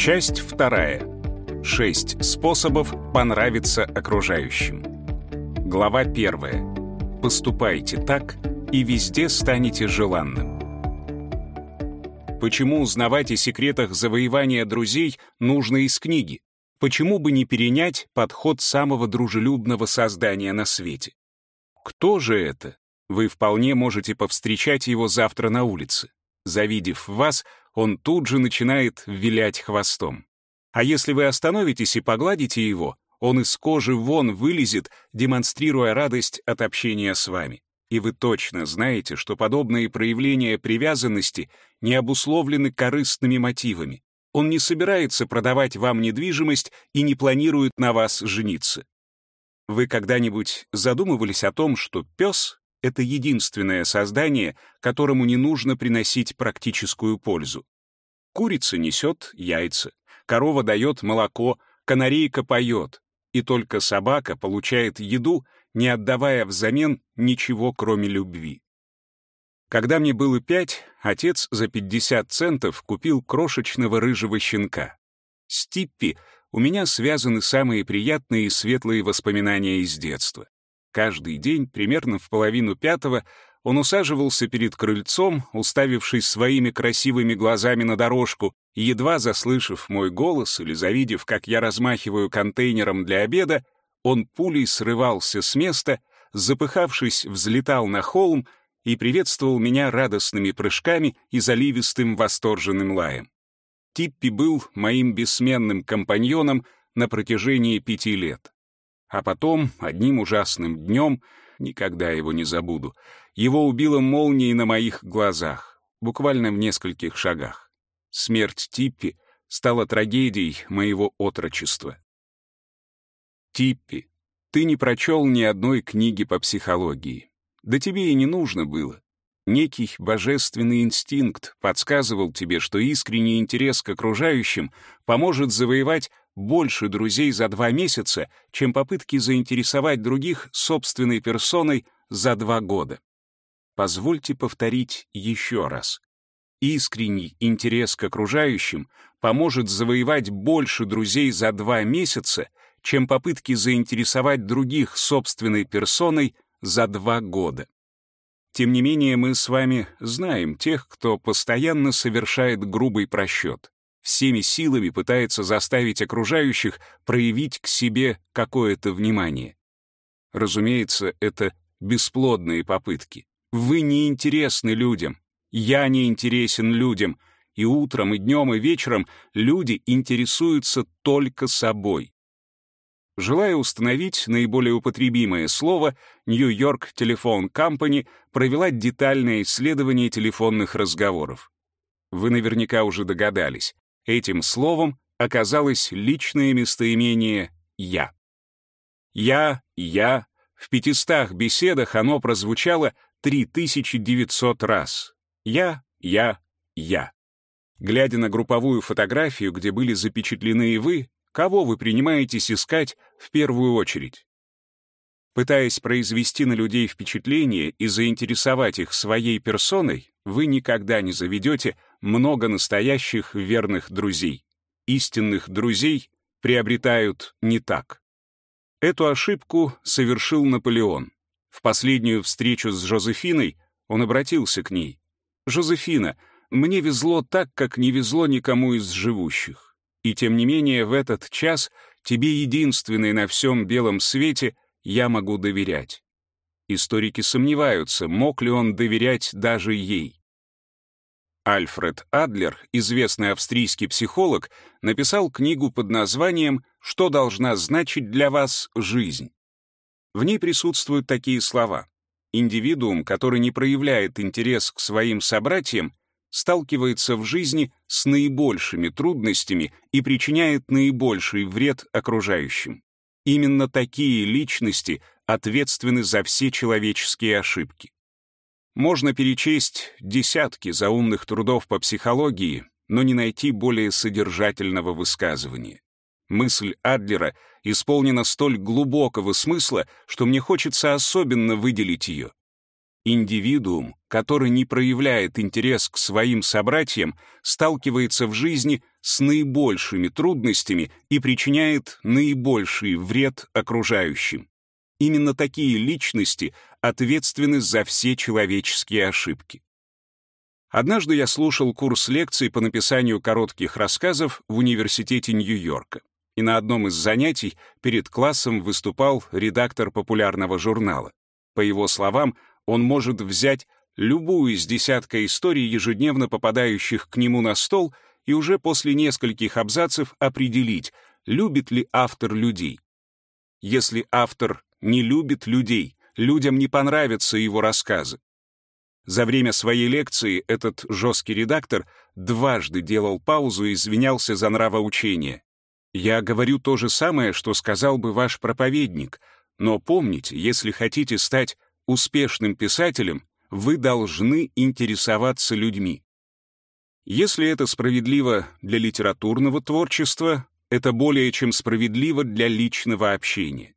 Часть вторая. Шесть способов понравиться окружающим. Глава первая. Поступайте так, и везде станете желанным. Почему узнавать о секретах завоевания друзей нужно из книги? Почему бы не перенять подход самого дружелюбного создания на свете? Кто же это? Вы вполне можете повстречать его завтра на улице. Завидев вас, он тут же начинает вилять хвостом. А если вы остановитесь и погладите его, он из кожи вон вылезет, демонстрируя радость от общения с вами. И вы точно знаете, что подобные проявления привязанности не обусловлены корыстными мотивами. Он не собирается продавать вам недвижимость и не планирует на вас жениться. Вы когда-нибудь задумывались о том, что пес — это единственное создание, которому не нужно приносить практическую пользу? Курица несет яйца, корова дает молоко, канарейка поет, и только собака получает еду, не отдавая взамен ничего, кроме любви. Когда мне было пять, отец за 50 центов купил крошечного рыжего щенка. С Типпи у меня связаны самые приятные и светлые воспоминания из детства. Каждый день, примерно в половину пятого, он усаживался перед крыльцом, уставившись своими красивыми глазами на дорожку, и, едва заслышав мой голос или завидев, как я размахиваю контейнером для обеда, он пулей срывался с места, запыхавшись, взлетал на холм и приветствовал меня радостными прыжками и заливистым восторженным лаем. Типпи был моим бессменным компаньоном на протяжении пяти лет. А потом, одним ужасным днем, никогда его не забуду, его убила молнией на моих глазах, буквально в нескольких шагах. Смерть Типпи стала трагедией моего отрочества. Типпи, ты не прочел ни одной книги по психологии. Да тебе и не нужно было. Некий божественный инстинкт подсказывал тебе, что искренний интерес к окружающим поможет завоевать больше друзей за два месяца, чем попытки заинтересовать других собственной персоной за два года. Позвольте повторить еще раз. Искренний интерес к окружающим поможет завоевать больше друзей за два месяца, чем попытки заинтересовать других собственной персоной за два года. Тем не менее, мы с вами знаем тех, кто постоянно совершает грубый просчет, всеми силами пытается заставить окружающих проявить к себе какое-то внимание. Разумеется, это бесплодные попытки. Вы не интересны людям, я не интересен людям, и утром, и днем, и вечером люди интересуются только собой. Желая установить наиболее употребимое слово, Нью-Йорк Телефон Компани провела детальное исследование телефонных разговоров. Вы наверняка уже догадались, этим словом оказалось личное местоимение «я». «Я», «я», в пятистах беседах оно прозвучало 3900 раз. «Я», «я», «я». Глядя на групповую фотографию, где были запечатлены и вы, Кого вы принимаетесь искать в первую очередь? Пытаясь произвести на людей впечатление и заинтересовать их своей персоной, вы никогда не заведете много настоящих верных друзей. Истинных друзей приобретают не так. Эту ошибку совершил Наполеон. В последнюю встречу с Жозефиной он обратился к ней. «Жозефина, мне везло так, как не везло никому из живущих. И тем не менее в этот час тебе единственный на всем белом свете я могу доверять. Историки сомневаются, мог ли он доверять даже ей. Альфред Адлер, известный австрийский психолог, написал книгу под названием «Что должна значить для вас жизнь?». В ней присутствуют такие слова. Индивидуум, который не проявляет интерес к своим собратьям, сталкивается в жизни с наибольшими трудностями и причиняет наибольший вред окружающим. Именно такие личности ответственны за все человеческие ошибки. Можно перечесть десятки заумных трудов по психологии, но не найти более содержательного высказывания. Мысль Адлера исполнена столь глубокого смысла, что мне хочется особенно выделить ее. Индивидуум, который не проявляет интерес к своим собратьям, сталкивается в жизни с наибольшими трудностями и причиняет наибольший вред окружающим. Именно такие личности ответственны за все человеческие ошибки. Однажды я слушал курс лекций по написанию коротких рассказов в Университете Нью-Йорка, и на одном из занятий перед классом выступал редактор популярного журнала. По его словам, он может взять любую из десятка историй, ежедневно попадающих к нему на стол, и уже после нескольких абзацев определить, любит ли автор людей. Если автор не любит людей, людям не понравятся его рассказы. За время своей лекции этот жесткий редактор дважды делал паузу и извинялся за нравоучение. «Я говорю то же самое, что сказал бы ваш проповедник, но помните, если хотите стать успешным писателем, вы должны интересоваться людьми. Если это справедливо для литературного творчества, это более чем справедливо для личного общения.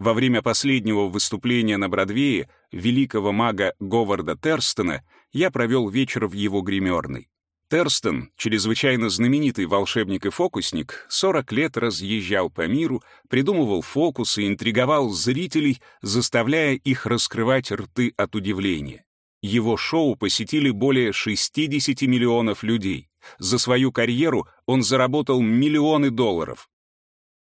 Во время последнего выступления на Бродвее великого мага Говарда Терстона я провел вечер в его гримерной. Терстон, чрезвычайно знаменитый волшебник и фокусник, 40 лет разъезжал по миру, придумывал фокусы, интриговал зрителей, заставляя их раскрывать рты от удивления. Его шоу посетили более 60 миллионов людей. За свою карьеру он заработал миллионы долларов.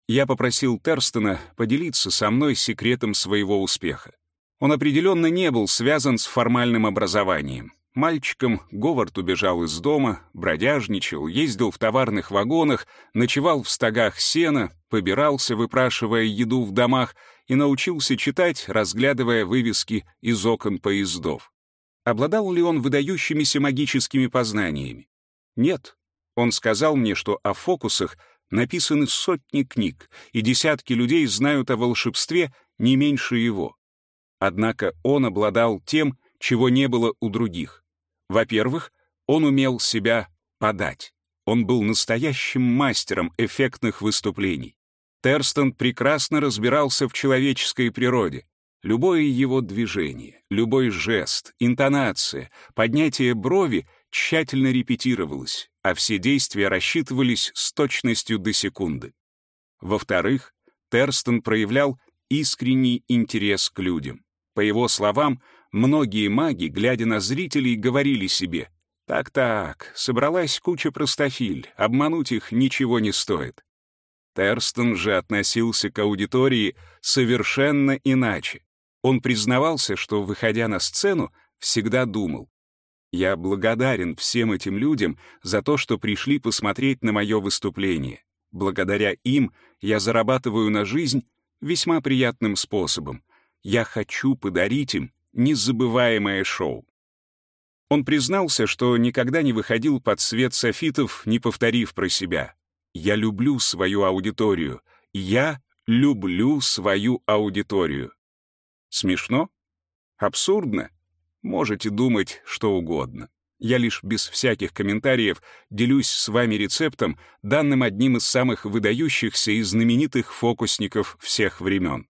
Я попросил Терстона поделиться со мной секретом своего успеха. Он определенно не был связан с формальным образованием. Мальчиком Говард убежал из дома, бродяжничал, ездил в товарных вагонах, ночевал в стогах сена, побирался, выпрашивая еду в домах, и научился читать, разглядывая вывески из окон поездов. Обладал ли он выдающимися магическими познаниями? Нет. Он сказал мне, что о фокусах написаны сотни книг, и десятки людей знают о волшебстве не меньше его. Однако он обладал тем, чего не было у других. Во-первых, он умел себя подать. Он был настоящим мастером эффектных выступлений. Терстон прекрасно разбирался в человеческой природе. Любое его движение, любой жест, интонация, поднятие брови тщательно репетировалось, а все действия рассчитывались с точностью до секунды. Во-вторых, Терстон проявлял искренний интерес к людям. По его словам, Многие маги, глядя на зрителей, говорили себе, «Так-так, собралась куча простофиль, обмануть их ничего не стоит». Терстон же относился к аудитории совершенно иначе. Он признавался, что, выходя на сцену, всегда думал, «Я благодарен всем этим людям за то, что пришли посмотреть на мое выступление. Благодаря им я зарабатываю на жизнь весьма приятным способом. Я хочу подарить им незабываемое шоу. Он признался, что никогда не выходил под свет софитов, не повторив про себя. «Я люблю свою аудиторию. Я люблю свою аудиторию». Смешно? Абсурдно? Можете думать что угодно. Я лишь без всяких комментариев делюсь с вами рецептом, данным одним из самых выдающихся и знаменитых фокусников всех времен.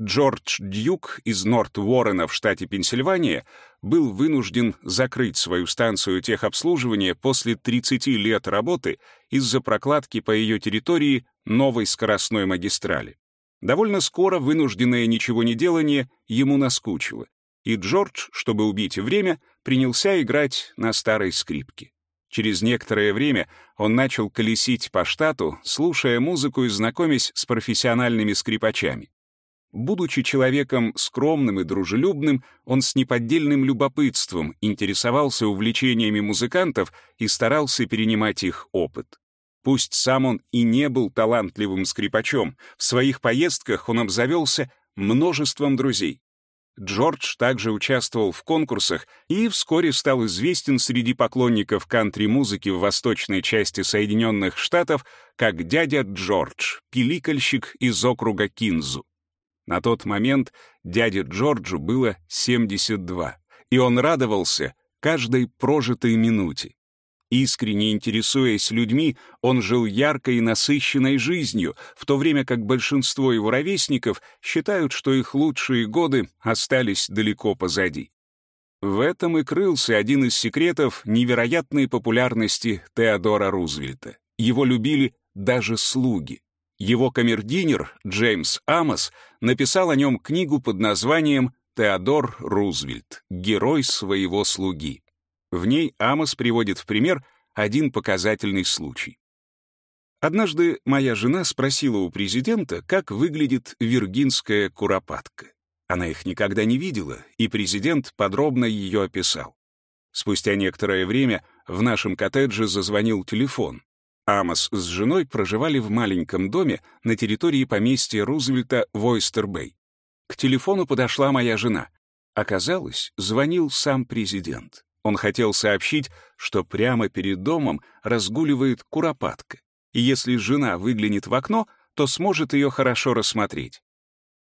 Джордж Дьюк из Норт-Уоррена в штате Пенсильвания был вынужден закрыть свою станцию техобслуживания после 30 лет работы из-за прокладки по ее территории новой скоростной магистрали. Довольно скоро вынужденное ничего не делание ему наскучило, и Джордж, чтобы убить время, принялся играть на старой скрипке. Через некоторое время он начал колесить по штату, слушая музыку и знакомясь с профессиональными скрипачами. Будучи человеком скромным и дружелюбным, он с неподдельным любопытством интересовался увлечениями музыкантов и старался перенимать их опыт. Пусть сам он и не был талантливым скрипачом, в своих поездках он обзавелся множеством друзей. Джордж также участвовал в конкурсах и вскоре стал известен среди поклонников кантри-музыки в восточной части Соединенных Штатов как дядя Джордж, пиликальщик из округа Кинзу. На тот момент дяде Джорджу было 72, и он радовался каждой прожитой минуте. Искренне интересуясь людьми, он жил яркой и насыщенной жизнью, в то время как большинство его ровесников считают, что их лучшие годы остались далеко позади. В этом и крылся один из секретов невероятной популярности Теодора Рузвельта. Его любили даже слуги. Его камердинер Джеймс Амос написал о нем книгу под названием «Теодор Рузвельт. Герой своего слуги». В ней Амос приводит в пример один показательный случай. Однажды моя жена спросила у президента, как выглядит виргинская куропатка. Она их никогда не видела, и президент подробно ее описал. Спустя некоторое время в нашем коттедже зазвонил телефон. Амос с женой проживали в маленьком доме на территории поместья Рузвельта в Ойстер-Бэй. К телефону подошла моя жена. Оказалось, звонил сам президент. Он хотел сообщить, что прямо перед домом разгуливает куропатка, и если жена выглянет в окно, то сможет ее хорошо рассмотреть.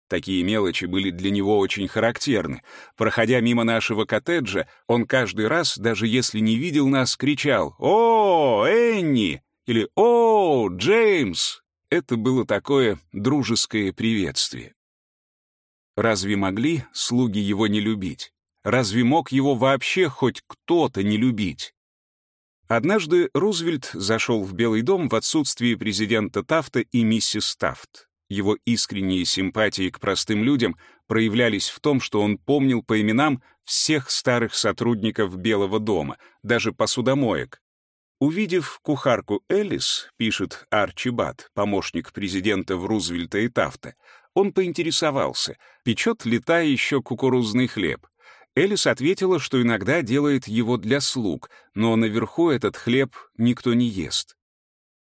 Такие мелочи были для него очень характерны. Проходя мимо нашего коттеджа, он каждый раз, даже если не видел нас, кричал «О, Энни!» или «О, Джеймс!» Это было такое дружеское приветствие. Разве могли слуги его не любить? Разве мог его вообще хоть кто-то не любить? Однажды Рузвельт зашел в Белый дом в отсутствие президента Тафта и миссис Тафт. Его искренние симпатии к простым людям проявлялись в том, что он помнил по именам всех старых сотрудников Белого дома, даже посудомоек, Увидев кухарку Элис, пишет Арчи Бат, помощник президента в Рузвельта и Тафта, он поинтересовался, печет ли та еще кукурузный хлеб. Элис ответила, что иногда делает его для слуг, но наверху этот хлеб никто не ест.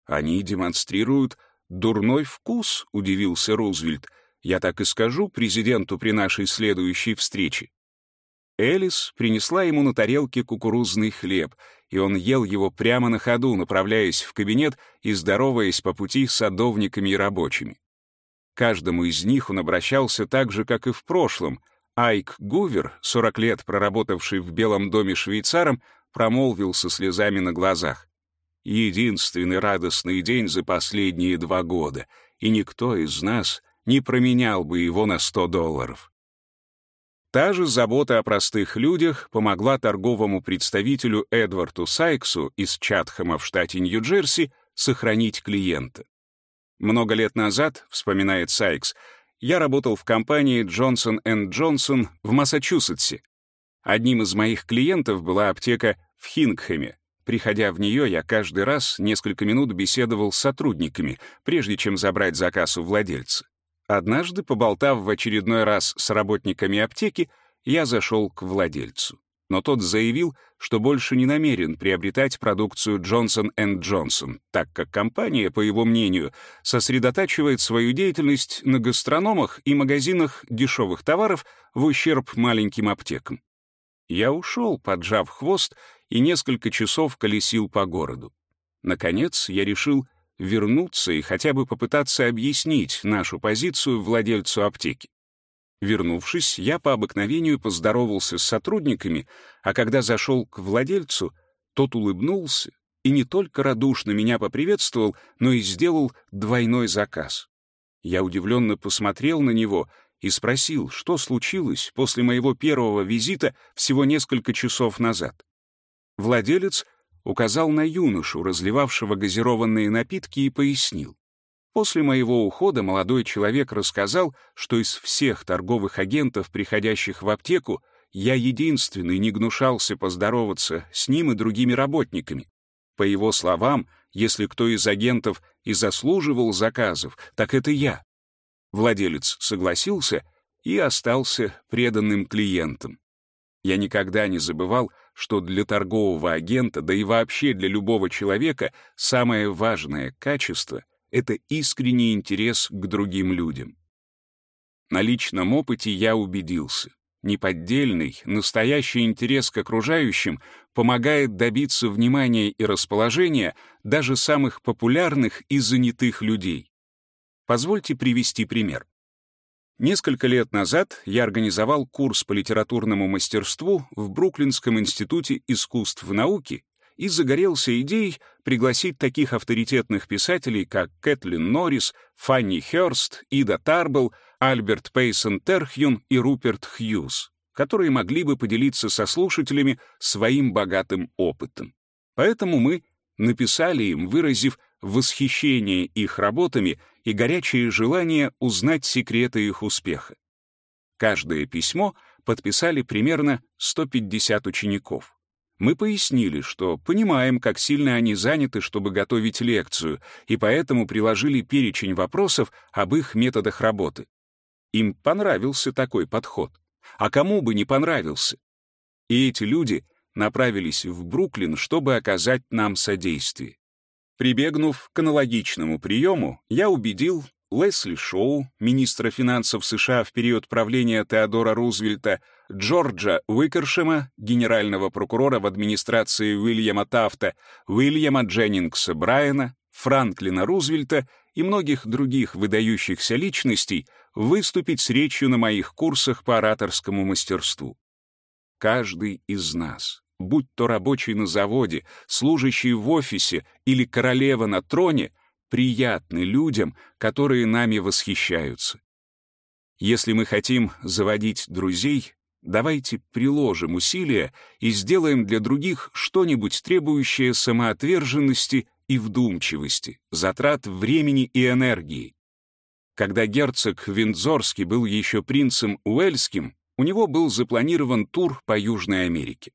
«Они демонстрируют дурной вкус», — удивился Рузвельт. «Я так и скажу президенту при нашей следующей встрече». Элис принесла ему на тарелке кукурузный хлеб — и он ел его прямо на ходу, направляясь в кабинет и здороваясь по пути с садовниками и рабочими. Каждому из них он обращался так же, как и в прошлом. Айк Гувер, 40 лет проработавший в Белом доме швейцаром, промолвил со слезами на глазах. «Единственный радостный день за последние два года, и никто из нас не променял бы его на 100 долларов». Та же забота о простых людях помогла торговому представителю Эдварду Сайксу из Чатхэма в штате Нью-Джерси сохранить клиента. Много лет назад, вспоминает Сайкс, я работал в компании Johnson Johnson в Массачусетсе. Одним из моих клиентов была аптека в Хингхэме. Приходя в нее, я каждый раз несколько минут беседовал с сотрудниками, прежде чем забрать заказ у владельца. Однажды, поболтав в очередной раз с работниками аптеки, я зашел к владельцу. Но тот заявил, что больше не намерен приобретать продукцию Johnson Johnson, так как компания, по его мнению, сосредотачивает свою деятельность на гастрономах и магазинах дешевых товаров в ущерб маленьким аптекам. Я ушел, поджав хвост, и несколько часов колесил по городу. Наконец, я решил вернуться и хотя бы попытаться объяснить нашу позицию владельцу аптеки. Вернувшись, я по обыкновению поздоровался с сотрудниками, а когда зашел к владельцу, тот улыбнулся и не только радушно меня поприветствовал, но и сделал двойной заказ. Я удивленно посмотрел на него и спросил, что случилось после моего первого визита всего несколько часов назад. Владелец указал на юношу, разливавшего газированные напитки, и пояснил. После моего ухода молодой человек рассказал, что из всех торговых агентов, приходящих в аптеку, я единственный не гнушался поздороваться с ним и другими работниками. По его словам, если кто из агентов и заслуживал заказов, так это я. Владелец согласился и остался преданным клиентом. Я никогда не забывал, что для торгового агента, да и вообще для любого человека, самое важное качество — это искренний интерес к другим людям. На личном опыте я убедился. Неподдельный, настоящий интерес к окружающим помогает добиться внимания и расположения даже самых популярных и занятых людей. Позвольте привести пример. Несколько лет назад я организовал курс по литературному мастерству в Бруклинском институте искусств и науки и загорелся идеей пригласить таких авторитетных писателей, как Кэтлин Норрис, Фанни Хёрст, Ида Тарбл, Альберт Пейсон Терхюн и Руперт Хьюз. которые могли бы поделиться со слушателями своим богатым опытом. Поэтому мы написали им, выразив восхищение их работами и горячее желание узнать секреты их успеха. Каждое письмо подписали примерно 150 учеников. Мы пояснили, что понимаем, как сильно они заняты, чтобы готовить лекцию, и поэтому приложили перечень вопросов об их методах работы. Им понравился такой подход. А кому бы не понравился? И эти люди направились в Бруклин, чтобы оказать нам содействие. Прибегнув к аналогичному приему, я убедил Лесли Шоу, министра финансов США в период правления Теодора Рузвельта, Джорджа Уикершема, генерального прокурора в администрации Уильяма Тафта, Уильяма Дженнингса Брайана, Франклина Рузвельта и многих других выдающихся личностей выступить с речью на моих курсах по ораторскому мастерству. Каждый из нас, будь то рабочий на заводе, служащий в офисе или королева на троне — приятны людям, которые нами восхищаются. Если мы хотим заводить друзей, давайте приложим усилия и сделаем для других что-нибудь требующее самоотверженности и вдумчивости, затрат времени и энергии. Когда герцог Виндзорский был еще принцем Уэльским, у него был запланирован тур по Южной Америке.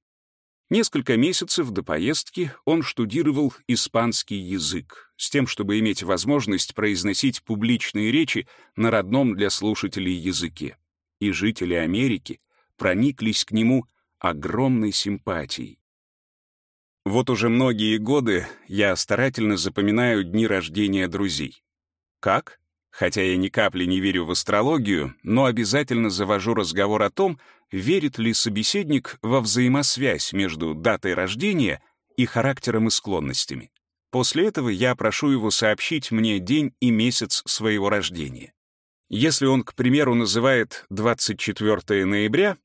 Несколько месяцев до поездки он штудировал испанский язык, с тем, чтобы иметь возможность произносить публичные речи на родном для слушателей языке. И жители Америки прониклись к нему огромной симпатией. Вот уже многие годы я старательно запоминаю дни рождения друзей. Как? Хотя я ни капли не верю в астрологию, но обязательно завожу разговор о том, верит ли собеседник во взаимосвязь между датой рождения и характером и склонностями. После этого я прошу его сообщить мне день и месяц своего рождения. Если он, к примеру, называет 24 ноября,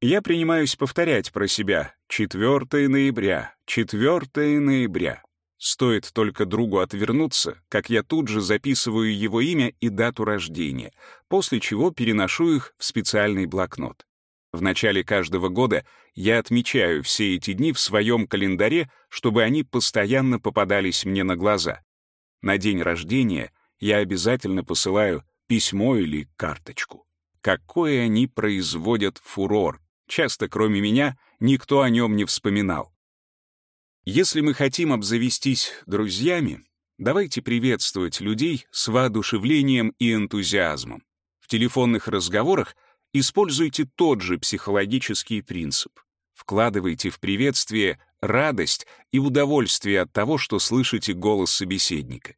я принимаюсь повторять про себя 4 ноября, 4 ноября. Стоит только другу отвернуться, как я тут же записываю его имя и дату рождения, после чего переношу их в специальный блокнот. В начале каждого года я отмечаю все эти дни в своем календаре, чтобы они постоянно попадались мне на глаза. На день рождения я обязательно посылаю письмо или карточку. Какой они производят фурор. Часто, кроме меня, никто о нем не вспоминал. Если мы хотим обзавестись друзьями, давайте приветствовать людей с воодушевлением и энтузиазмом. В телефонных разговорах используйте тот же психологический принцип. Вкладывайте в приветствие радость и удовольствие от того, что слышите голос собеседника.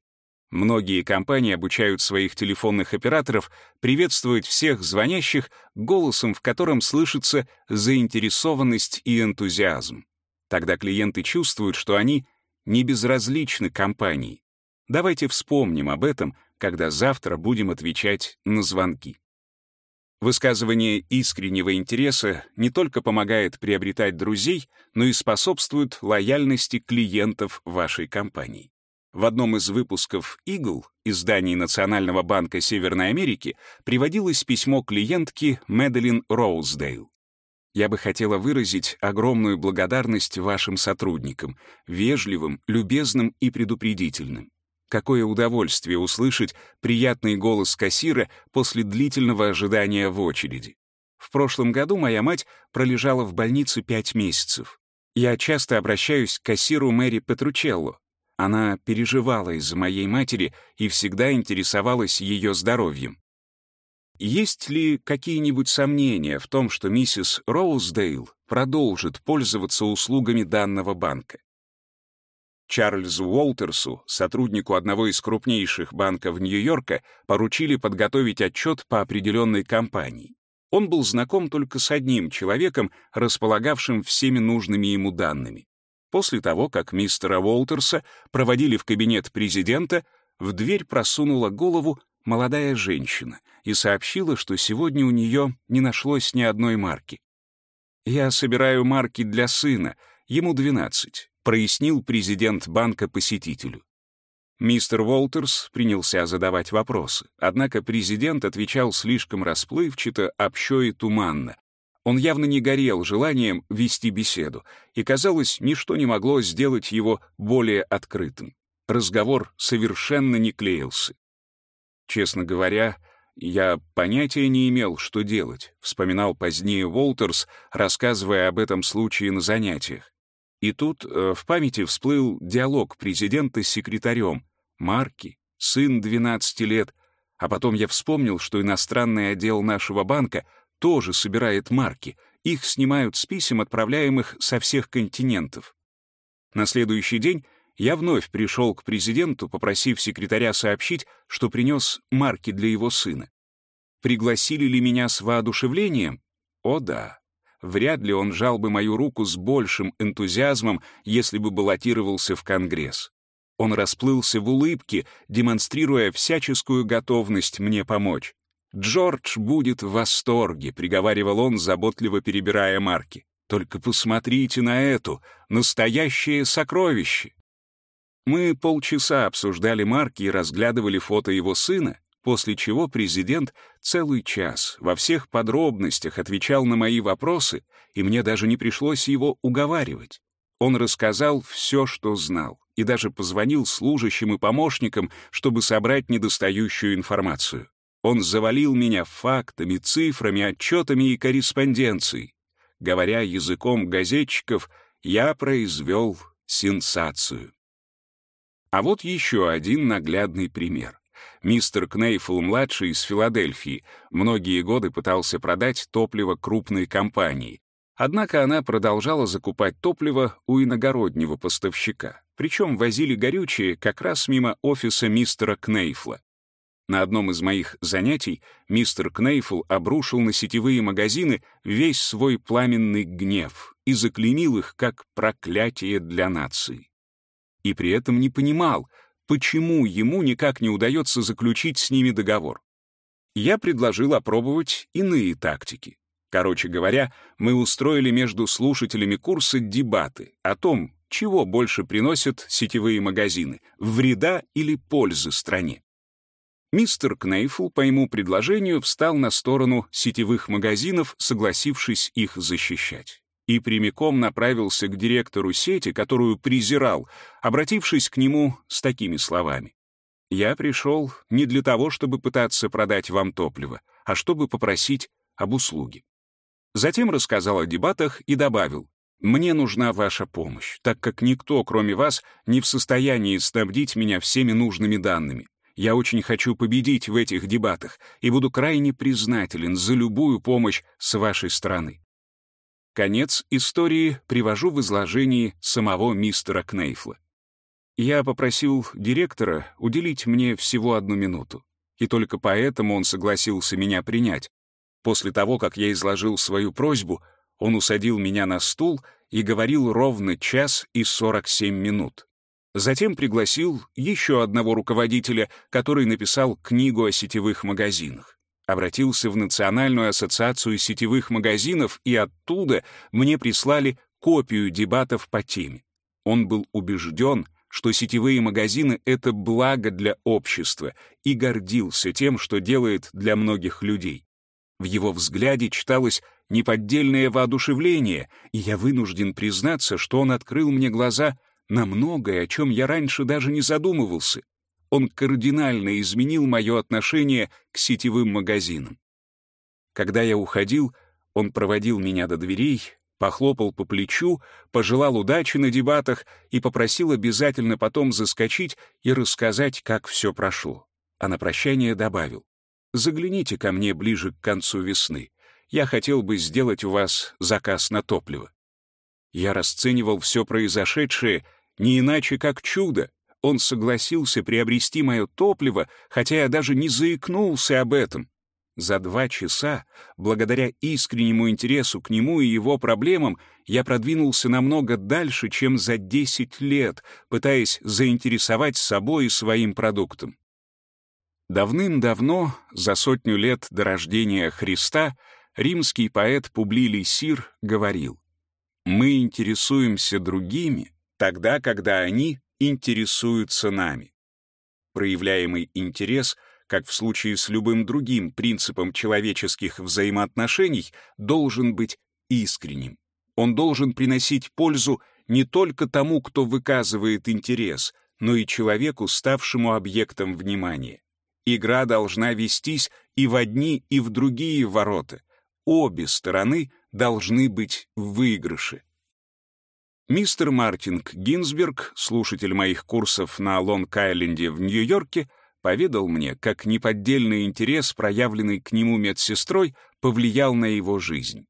Многие компании обучают своих телефонных операторов приветствовать всех звонящих голосом, в котором слышится заинтересованность и энтузиазм. Тогда клиенты чувствуют, что они не безразличны компании. Давайте вспомним об этом, когда завтра будем отвечать на звонки. Высказывание искреннего интереса не только помогает приобретать друзей, но и способствует лояльности клиентов вашей компании. В одном из выпусков Eagle, издании Национального банка Северной Америки, приводилось письмо клиентки Мэдалин Роуздейл. Я бы хотела выразить огромную благодарность вашим сотрудникам, вежливым, любезным и предупредительным. Какое удовольствие услышать приятный голос кассира после длительного ожидания в очереди. В прошлом году моя мать пролежала в больнице пять месяцев. Я часто обращаюсь к кассиру Мэри Петручелло. Она переживала из-за моей матери и всегда интересовалась ее здоровьем. Есть ли какие-нибудь сомнения в том, что миссис Роуздейл продолжит пользоваться услугами данного банка? Чарльзу Уолтерсу, сотруднику одного из крупнейших банков Нью-Йорка, поручили подготовить отчет по определенной компании. Он был знаком только с одним человеком, располагавшим всеми нужными ему данными. После того, как мистера Уолтерса проводили в кабинет президента, в дверь просунула голову молодая женщина и сообщила, что сегодня у нее не нашлось ни одной марки. «Я собираю марки для сына, ему 12», — прояснил президент банка посетителю. Мистер Уолтерс принялся задавать вопросы, однако президент отвечал слишком расплывчато, общо и туманно. Он явно не горел желанием вести беседу, и, казалось, ничто не могло сделать его более открытым. Разговор совершенно не клеился. Честно говоря, я понятия не имел, что делать, вспоминал позднее Уолтерс, рассказывая об этом случае на занятиях. И тут э, в памяти всплыл диалог президента с секретарем. Марки, сын 12 лет. А потом я вспомнил, что иностранный отдел нашего банка тоже собирает марки. Их снимают с писем, отправляемых со всех континентов. На следующий день я вновь пришел к президенту, попросив секретаря сообщить, что принес марки для его сына. Пригласили ли меня с воодушевлением? О да. Вряд ли он жал бы мою руку с большим энтузиазмом, если бы баллотировался в Конгресс. Он расплылся в улыбке, демонстрируя всяческую готовность мне помочь. «Джордж будет в восторге», — приговаривал он, заботливо перебирая марки. «Только посмотрите на эту, настоящее сокровище!» Мы полчаса обсуждали марки и разглядывали фото его сына, после чего президент целый час во всех подробностях отвечал на мои вопросы, и мне даже не пришлось его уговаривать. Он рассказал все, что знал, и даже позвонил служащим и помощникам, чтобы собрать недостающую информацию. Он завалил меня фактами, цифрами, отчетами и корреспонденцией. Говоря языком газетчиков, я произвел сенсацию. А вот еще один наглядный пример. Мистер Кнейфл-младший из Филадельфии многие годы пытался продать топливо крупной компании. Однако она продолжала закупать топливо у иногороднего поставщика. Причем возили горючее как раз мимо офиса мистера Кнейфла. На одном из моих занятий мистер Кнейфл обрушил на сетевые магазины весь свой пламенный гнев и заклеймил их как проклятие для нации и при этом не понимал, почему ему никак не удается заключить с ними договор. Я предложил опробовать иные тактики. Короче говоря, мы устроили между слушателями курса дебаты о том, чего больше приносят сетевые магазины — вреда или пользы стране. Мистер Кнейфл по моему предложению встал на сторону сетевых магазинов, согласившись их защищать и прямиком направился к директору сети, которую презирал, обратившись к нему с такими словами. «Я пришел не для того, чтобы пытаться продать вам топливо, а чтобы попросить об услуге». Затем рассказал о дебатах и добавил, «Мне нужна ваша помощь, так как никто, кроме вас, не в состоянии снабдить меня всеми нужными данными. Я очень хочу победить в этих дебатах и буду крайне признателен за любую помощь с вашей стороны. Конец истории привожу в изложении самого мистера Кнейфла. Я попросил директора уделить мне всего одну минуту, и только поэтому он согласился меня принять. После того, как я изложил свою просьбу, он усадил меня на стул и говорил ровно час и 47 минут. Затем пригласил еще одного руководителя, который написал книгу о сетевых магазинах обратился в Национальную ассоциацию сетевых магазинов, и оттуда мне прислали копию дебатов по теме. Он был убежден, что сетевые магазины — это благо для общества, и гордился тем, что делает для многих людей. В его взгляде читалось неподдельное воодушевление, и я вынужден признаться, что он открыл мне глаза на многое, о чем я раньше даже не задумывался он кардинально изменил мое отношение к сетевым магазинам. Когда я уходил, он проводил меня до дверей, похлопал по плечу, пожелал удачи на дебатах и попросил обязательно потом заскочить и рассказать, как все прошло. А на прощание добавил, «Загляните ко мне ближе к концу весны. Я хотел бы сделать у вас заказ на топливо». Я расценивал все произошедшее не иначе как чудо, он согласился приобрести мое топливо, хотя я даже не заикнулся об этом. За два часа, благодаря искреннему интересу к нему и его проблемам, я продвинулся намного дальше, чем за 10 лет, пытаясь заинтересовать собой и своим продуктом. Давным-давно, за сотню лет до рождения Христа, римский поэт Публилий Сир говорил, «Мы интересуемся другими тогда, когда они интересуются нами. Проявляемый интерес, как в случае с любым другим принципом человеческих взаимоотношений, должен быть искренним. Он должен приносить пользу не только тому, кто выказывает интерес, но и человеку, ставшему объектом внимания. Игра должна вестись и в одни, и в другие ворота. Обе стороны должны быть в выигрыше. Мистер Мартинг Гинзберг, слушатель моих курсов на Лонг-Айленде в Нью-Йорке, поведал мне, как неподдельный интерес, проявленный к нему медсестрой, повлиял на его жизнь.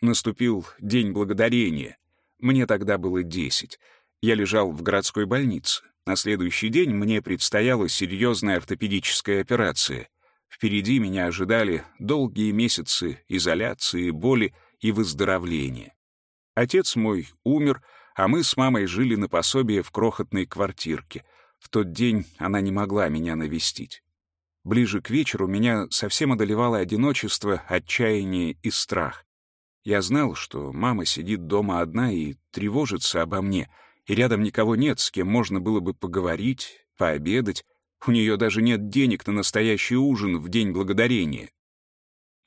Наступил День Благодарения. Мне тогда было десять. Я лежал в городской больнице. На следующий день мне предстояла серьезная ортопедическая операция. Впереди меня ожидали долгие месяцы изоляции, боли и выздоровления. Отец мой умер, а мы с мамой жили на пособие в крохотной квартирке. В тот день она не могла меня навестить. Ближе к вечеру меня совсем одолевало одиночество, отчаяние и страх. Я знал, что мама сидит дома одна и тревожится обо мне, и рядом никого нет, с кем можно было бы поговорить, пообедать. У нее даже нет денег на настоящий ужин в День Благодарения.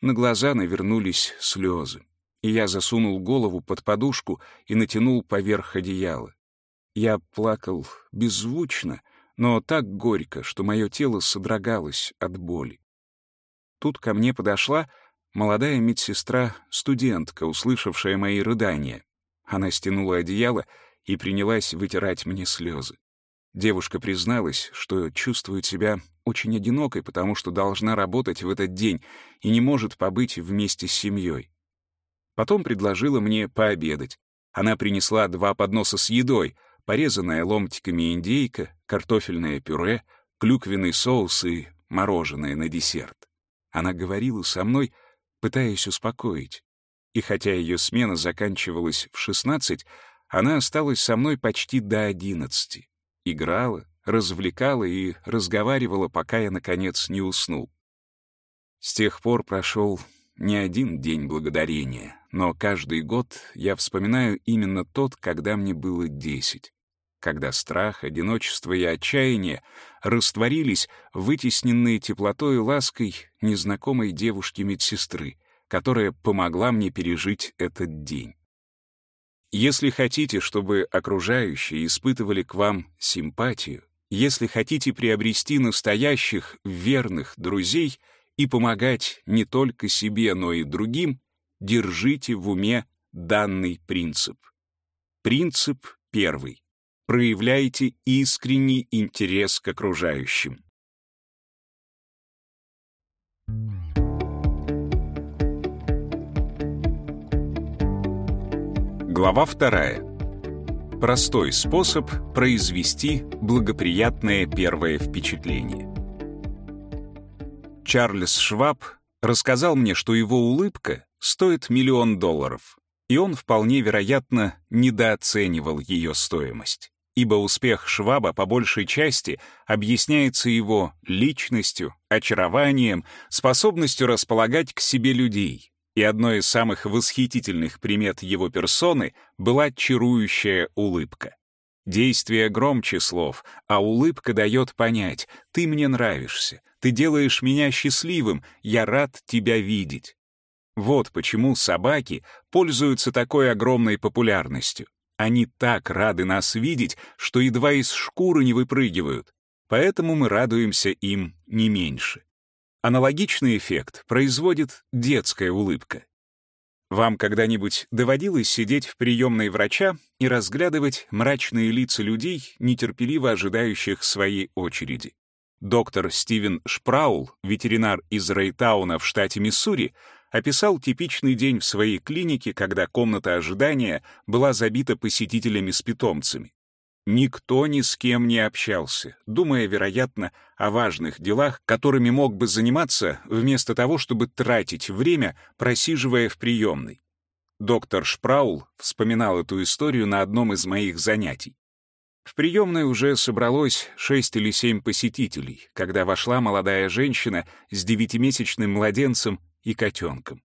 На глаза навернулись слезы, и я засунул голову под подушку и натянул поверх одеяла. Я плакал беззвучно, но так горько, что мое тело содрогалось от боли. Тут ко мне подошла Молодая медсестра — студентка, услышавшая мои рыдания. Она стянула одеяло и принялась вытирать мне слезы. Девушка призналась, что чувствует себя очень одинокой, потому что должна работать в этот день и не может побыть вместе с семьей. Потом предложила мне пообедать. Она принесла два подноса с едой, порезанная ломтиками индейка, картофельное пюре, клюквенный соус и мороженое на десерт. Она говорила со мной — пытаясь успокоить. И хотя ее смена заканчивалась в 16, она осталась со мной почти до 11. Играла, развлекала и разговаривала, пока я, наконец, не уснул. С тех пор прошел не один день благодарения, но каждый год я вспоминаю именно тот, когда мне было 10 когда страх, одиночество и отчаяние растворились, вытесненные теплотой и лаской незнакомой девушки-медсестры, которая помогла мне пережить этот день. Если хотите, чтобы окружающие испытывали к вам симпатию, если хотите приобрести настоящих верных друзей и помогать не только себе, но и другим, держите в уме данный принцип. Принцип первый проявляйте искренний интерес к окружающим. Глава вторая. Простой способ произвести благоприятное первое впечатление. Чарльз Шваб рассказал мне, что его улыбка стоит миллион долларов, и он вполне вероятно недооценивал ее стоимость ибо успех Шваба по большей части объясняется его личностью, очарованием, способностью располагать к себе людей. И одной из самых восхитительных примет его персоны была чарующая улыбка. Действие громче слов, а улыбка дает понять «ты мне нравишься», «ты делаешь меня счастливым», «я рад тебя видеть». Вот почему собаки пользуются такой огромной популярностью. Они так рады нас видеть, что едва из шкуры не выпрыгивают. Поэтому мы радуемся им не меньше. Аналогичный эффект производит детская улыбка. Вам когда-нибудь доводилось сидеть в приемной врача и разглядывать мрачные лица людей, нетерпеливо ожидающих своей очереди? Доктор Стивен Шпраул, ветеринар из Рейтауна в штате Миссури, описал типичный день в своей клинике, когда комната ожидания была забита посетителями с питомцами. Никто ни с кем не общался, думая, вероятно, о важных делах, которыми мог бы заниматься, вместо того, чтобы тратить время, просиживая в приемной. Доктор Шпраул вспоминал эту историю на одном из моих занятий. В приемной уже собралось шесть или семь посетителей, когда вошла молодая женщина с девятимесячным младенцем и котенком.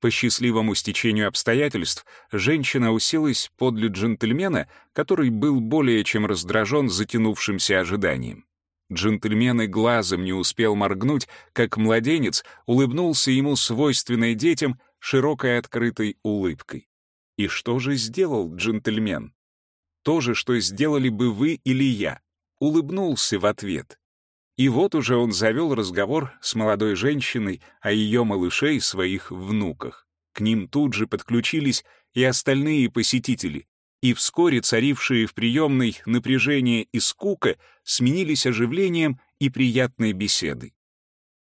По счастливому стечению обстоятельств женщина уселась подле джентльмена, который был более чем раздражен затянувшимся ожиданием. Джентльмен и глазом не успел моргнуть, как младенец улыбнулся ему свойственной детям широкой открытой улыбкой. И что же сделал джентльмен? То же, что сделали бы вы или я. Улыбнулся в ответ. И вот уже он завел разговор с молодой женщиной о ее малыше и своих внуках. К ним тут же подключились и остальные посетители, и вскоре царившие в приемной напряжение и скука сменились оживлением и приятной беседой.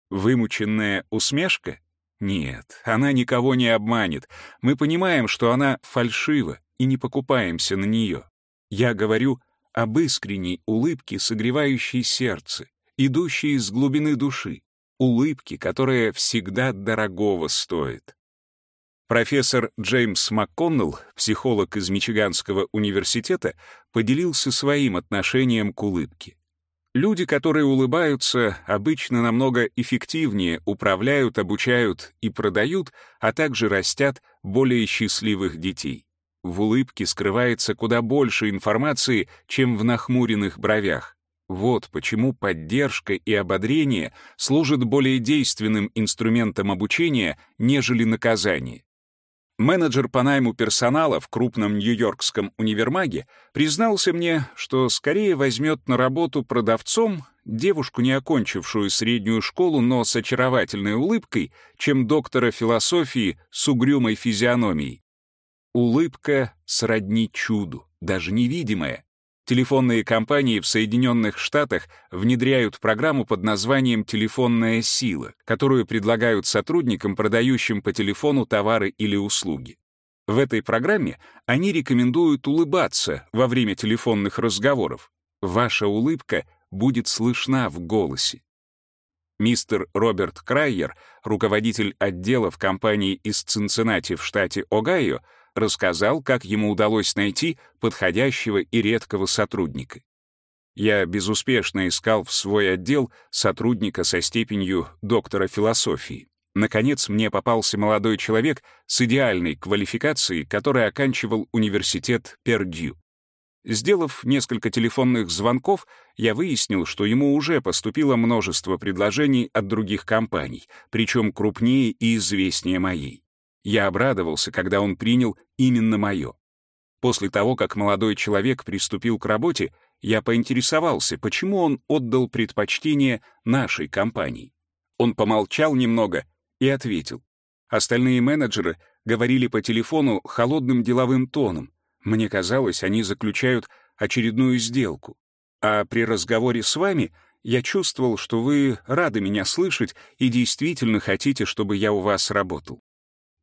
Вымученная усмешка? Нет, она никого не обманет. Мы понимаем, что она фальшива, и не покупаемся на нее. Я говорю об искренней улыбке, согревающей сердце, идущей из глубины души, улыбке, которая всегда дорогого стоит. Профессор Джеймс МакКоннелл, психолог из Мичиганского университета, поделился своим отношением к улыбке. Люди, которые улыбаются, обычно намного эффективнее управляют, обучают и продают, а также растят более счастливых детей. В улыбке скрывается куда больше информации, чем в нахмуренных бровях. Вот почему поддержка и ободрение служат более действенным инструментом обучения, нежели наказание. Менеджер по найму персонала в крупном нью-йоркском универмаге признался мне, что скорее возьмет на работу продавцом девушку, не окончившую среднюю школу, но с очаровательной улыбкой, чем доктора философии с угрюмой физиономией. Улыбка сродни чуду, даже невидимая. Телефонные компании в Соединенных Штатах внедряют программу под названием «Телефонная сила», которую предлагают сотрудникам, продающим по телефону товары или услуги. В этой программе они рекомендуют улыбаться во время телефонных разговоров. Ваша улыбка будет слышна в голосе. Мистер Роберт Крайер, руководитель отдела в компании из Цинциннати в штате Огайо, рассказал, как ему удалось найти подходящего и редкого сотрудника. Я безуспешно искал в свой отдел сотрудника со степенью доктора философии. Наконец, мне попался молодой человек с идеальной квалификацией, который оканчивал университет Пердью. Сделав несколько телефонных звонков, я выяснил, что ему уже поступило множество предложений от других компаний, причем крупнее и известнее моей. Я обрадовался, когда он принял именно мое. После того, как молодой человек приступил к работе, я поинтересовался, почему он отдал предпочтение нашей компании. Он помолчал немного и ответил. Остальные менеджеры говорили по телефону холодным деловым тоном. Мне казалось, они заключают очередную сделку. А при разговоре с вами я чувствовал, что вы рады меня слышать и действительно хотите, чтобы я у вас работал.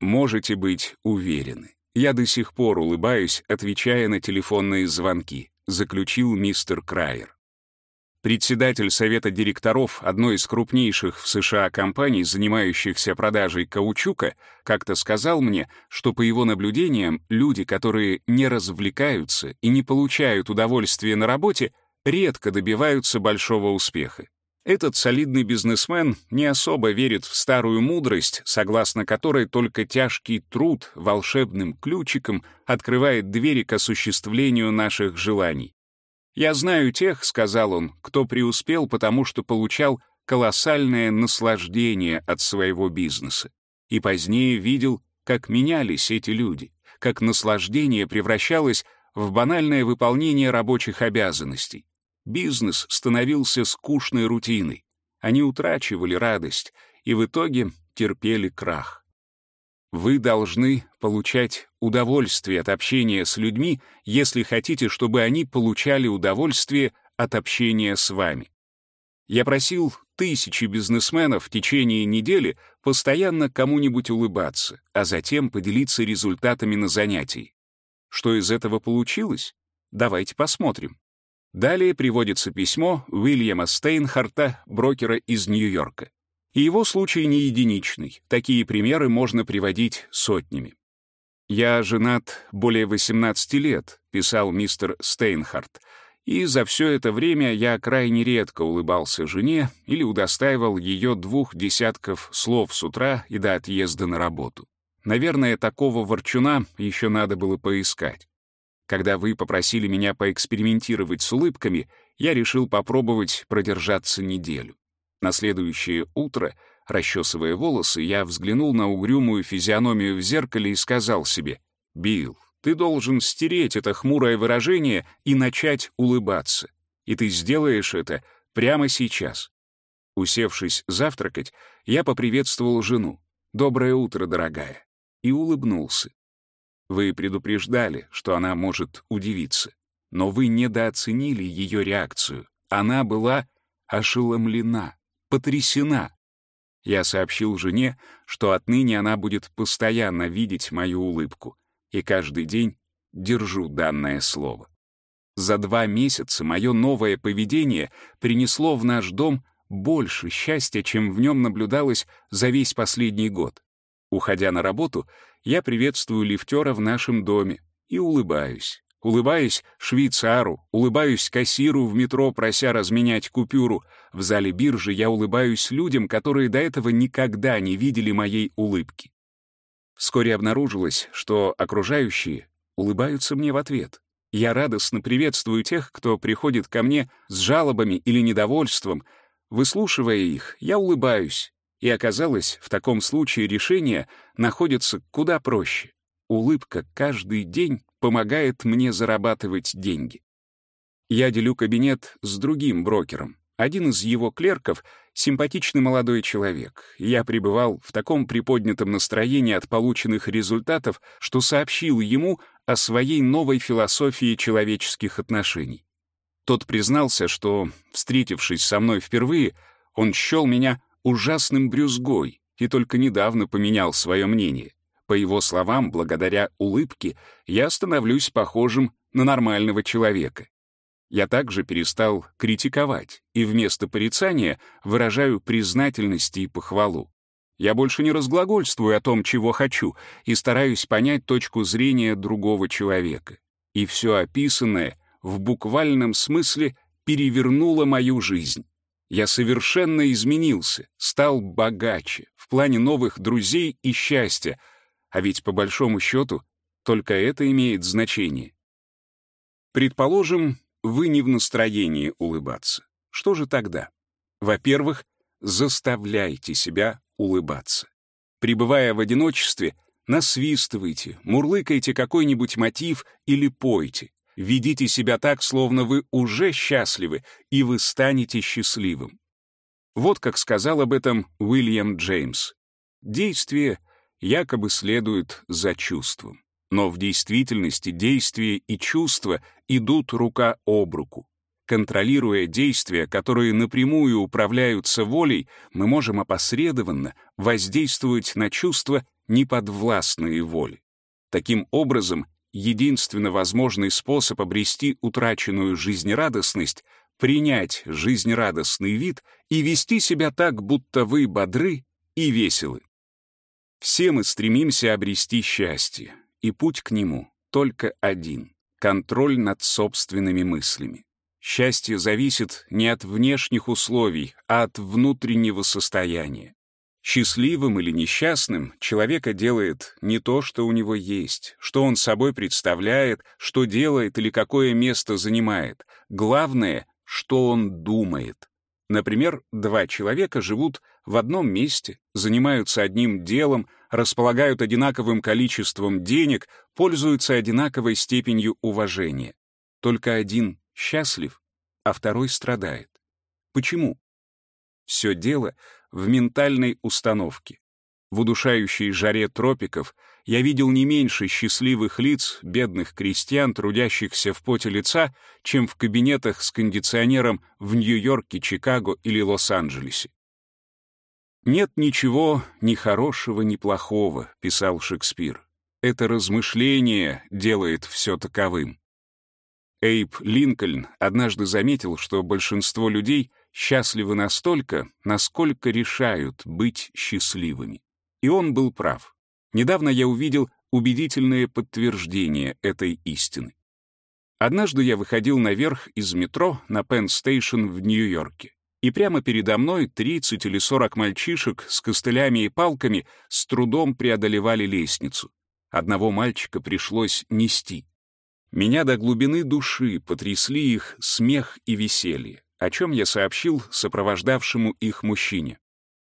Можете быть уверены. Я до сих пор улыбаюсь, отвечая на телефонные звонки, заключил мистер Крайер. Председатель совета директоров одной из крупнейших в США компаний, занимающихся продажей каучука, как-то сказал мне, что по его наблюдениям люди, которые не развлекаются и не получают удовольствия на работе, редко добиваются большого успеха. Этот солидный бизнесмен не особо верит в старую мудрость, согласно которой только тяжкий труд волшебным ключиком открывает двери к осуществлению наших желаний. «Я знаю тех», — сказал он, — «кто преуспел, потому что получал колоссальное наслаждение от своего бизнеса. И позднее видел, как менялись эти люди, как наслаждение превращалось в банальное выполнение рабочих обязанностей. Бизнес становился скучной рутиной. Они утрачивали радость и в итоге терпели крах. Вы должны получать удовольствие от общения с людьми, если хотите, чтобы они получали удовольствие от общения с вами. Я просил тысячи бизнесменов в течение недели постоянно кому-нибудь улыбаться, а затем поделиться результатами на занятии. Что из этого получилось? Давайте посмотрим. Далее приводится письмо Уильяма Стейнхарта, брокера из Нью-Йорка. И его случай не единичный, такие примеры можно приводить сотнями. «Я женат более 18 лет», — писал мистер Стейнхарт, и за все это время я крайне редко улыбался жене или удостаивал ее двух десятков слов с утра и до отъезда на работу. Наверное, такого ворчуна еще надо было поискать. Когда вы попросили меня поэкспериментировать с улыбками, я решил попробовать продержаться неделю. На следующее утро, расчесывая волосы, я взглянул на угрюмую физиономию в зеркале и сказал себе, «Билл, ты должен стереть это хмурое выражение и начать улыбаться. И ты сделаешь это прямо сейчас». Усевшись завтракать, я поприветствовал жену. «Доброе утро, дорогая», и улыбнулся. Вы предупреждали, что она может удивиться, но вы недооценили ее реакцию. Она была ошеломлена, потрясена. Я сообщил жене, что отныне она будет постоянно видеть мою улыбку, и каждый день держу данное слово. За два месяца мое новое поведение принесло в наш дом больше счастья, чем в нем наблюдалось за весь последний год. Уходя на работу, я приветствую лифтера в нашем доме и улыбаюсь. Улыбаюсь швейцару, улыбаюсь кассиру в метро, прося разменять купюру. В зале биржи я улыбаюсь людям, которые до этого никогда не видели моей улыбки. Вскоре обнаружилось, что окружающие улыбаются мне в ответ. Я радостно приветствую тех, кто приходит ко мне с жалобами или недовольством. Выслушивая их, я улыбаюсь. И оказалось, в таком случае решение находится куда проще. Улыбка каждый день помогает мне зарабатывать деньги. Я делю кабинет с другим брокером. Один из его клерков — симпатичный молодой человек. Я пребывал в таком приподнятом настроении от полученных результатов, что сообщил ему о своей новой философии человеческих отношений. Тот признался, что, встретившись со мной впервые, он счел меня ужасным брюзгой и только недавно поменял свое мнение. По его словам, благодаря улыбке я становлюсь похожим на нормального человека. Я также перестал критиковать и вместо порицания выражаю признательность и похвалу. Я больше не разглагольствую о том, чего хочу, и стараюсь понять точку зрения другого человека. И все описанное в буквальном смысле перевернуло мою жизнь. Я совершенно изменился, стал богаче, в плане новых друзей и счастья, а ведь по большому счету только это имеет значение. Предположим, вы не в настроении улыбаться. Что же тогда? Во-первых, заставляйте себя улыбаться. Пребывая в одиночестве, насвистывайте, мурлыкайте какой-нибудь мотив или пойте. Ведите себя так, словно вы уже счастливы, и вы станете счастливым. Вот как сказал об этом Уильям Джеймс. Действие якобы следует за чувством. Но в действительности действие и чувство идут рука об руку. Контролируя действия, которые напрямую управляются волей, мы можем опосредованно воздействовать на чувства, неподвластные воле. Таким образом, единственно возможный способ обрести утраченную жизнерадостность — принять жизнерадостный вид и вести себя так, будто вы бодры и веселы. Все мы стремимся обрести счастье, и путь к нему только один — контроль над собственными мыслями. Счастье зависит не от внешних условий, а от внутреннего состояния. Счастливым или несчастным человека делает не то, что у него есть, что он собой представляет, что делает или какое место занимает. Главное, что он думает. Например, два человека живут в одном месте, занимаются одним делом, располагают одинаковым количеством денег, пользуются одинаковой степенью уважения. Только один счастлив, а второй страдает. Почему? Все дело в ментальной установке. В удушающей жаре тропиков я видел не меньше счастливых лиц бедных крестьян, трудящихся в поте лица, чем в кабинетах с кондиционером в Нью-Йорке, Чикаго или Лос-Анджелесе. «Нет ничего ни хорошего, ни плохого», — писал Шекспир. «Это размышление делает все таковым». Эйб Линкольн однажды заметил, что большинство людей счастливы настолько, насколько решают быть счастливыми. И он был прав. Недавно я увидел убедительное подтверждение этой истины. Однажды я выходил наверх из метро на Пенн-стейшн в Нью-Йорке и прямо передо мной 30 или 40 мальчишек с костылями и палками с трудом преодолевали лестницу. Одного мальчика пришлось нести. Меня до глубины души потрясли их смех и веселье, о чем я сообщил сопровождавшему их мужчине.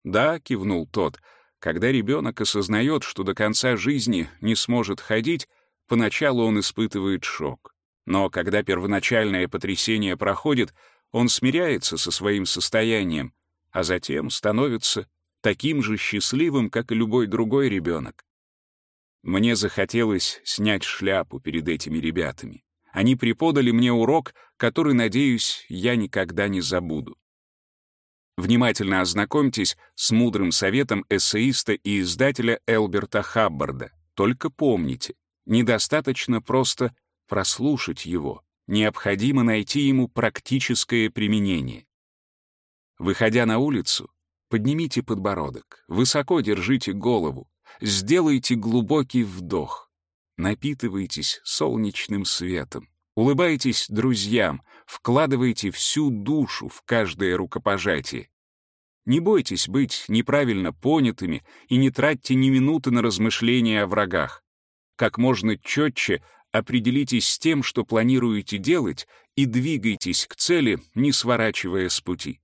«Да», — кивнул тот, — «когда ребенок осознает, что до конца жизни не сможет ходить, поначалу он испытывает шок. Но когда первоначальное потрясение проходит, он смиряется со своим состоянием, а затем становится таким же счастливым, как и любой другой ребенок. Мне захотелось снять шляпу перед этими ребятами. Они преподали мне урок, который, надеюсь, я никогда не забуду. Внимательно ознакомьтесь с мудрым советом эссеиста и издателя Элберта Хаббарда. Только помните, недостаточно просто прослушать его, необходимо найти ему практическое применение. Выходя на улицу, поднимите подбородок, высоко держите голову, сделайте глубокий вдох, напитывайтесь солнечным светом, улыбайтесь друзьям, вкладывайте всю душу в каждое рукопожатие. Не бойтесь быть неправильно понятыми и не тратьте ни минуты на размышления о врагах. Как можно четче определитесь с тем, что планируете делать, и двигайтесь к цели, не сворачивая с пути.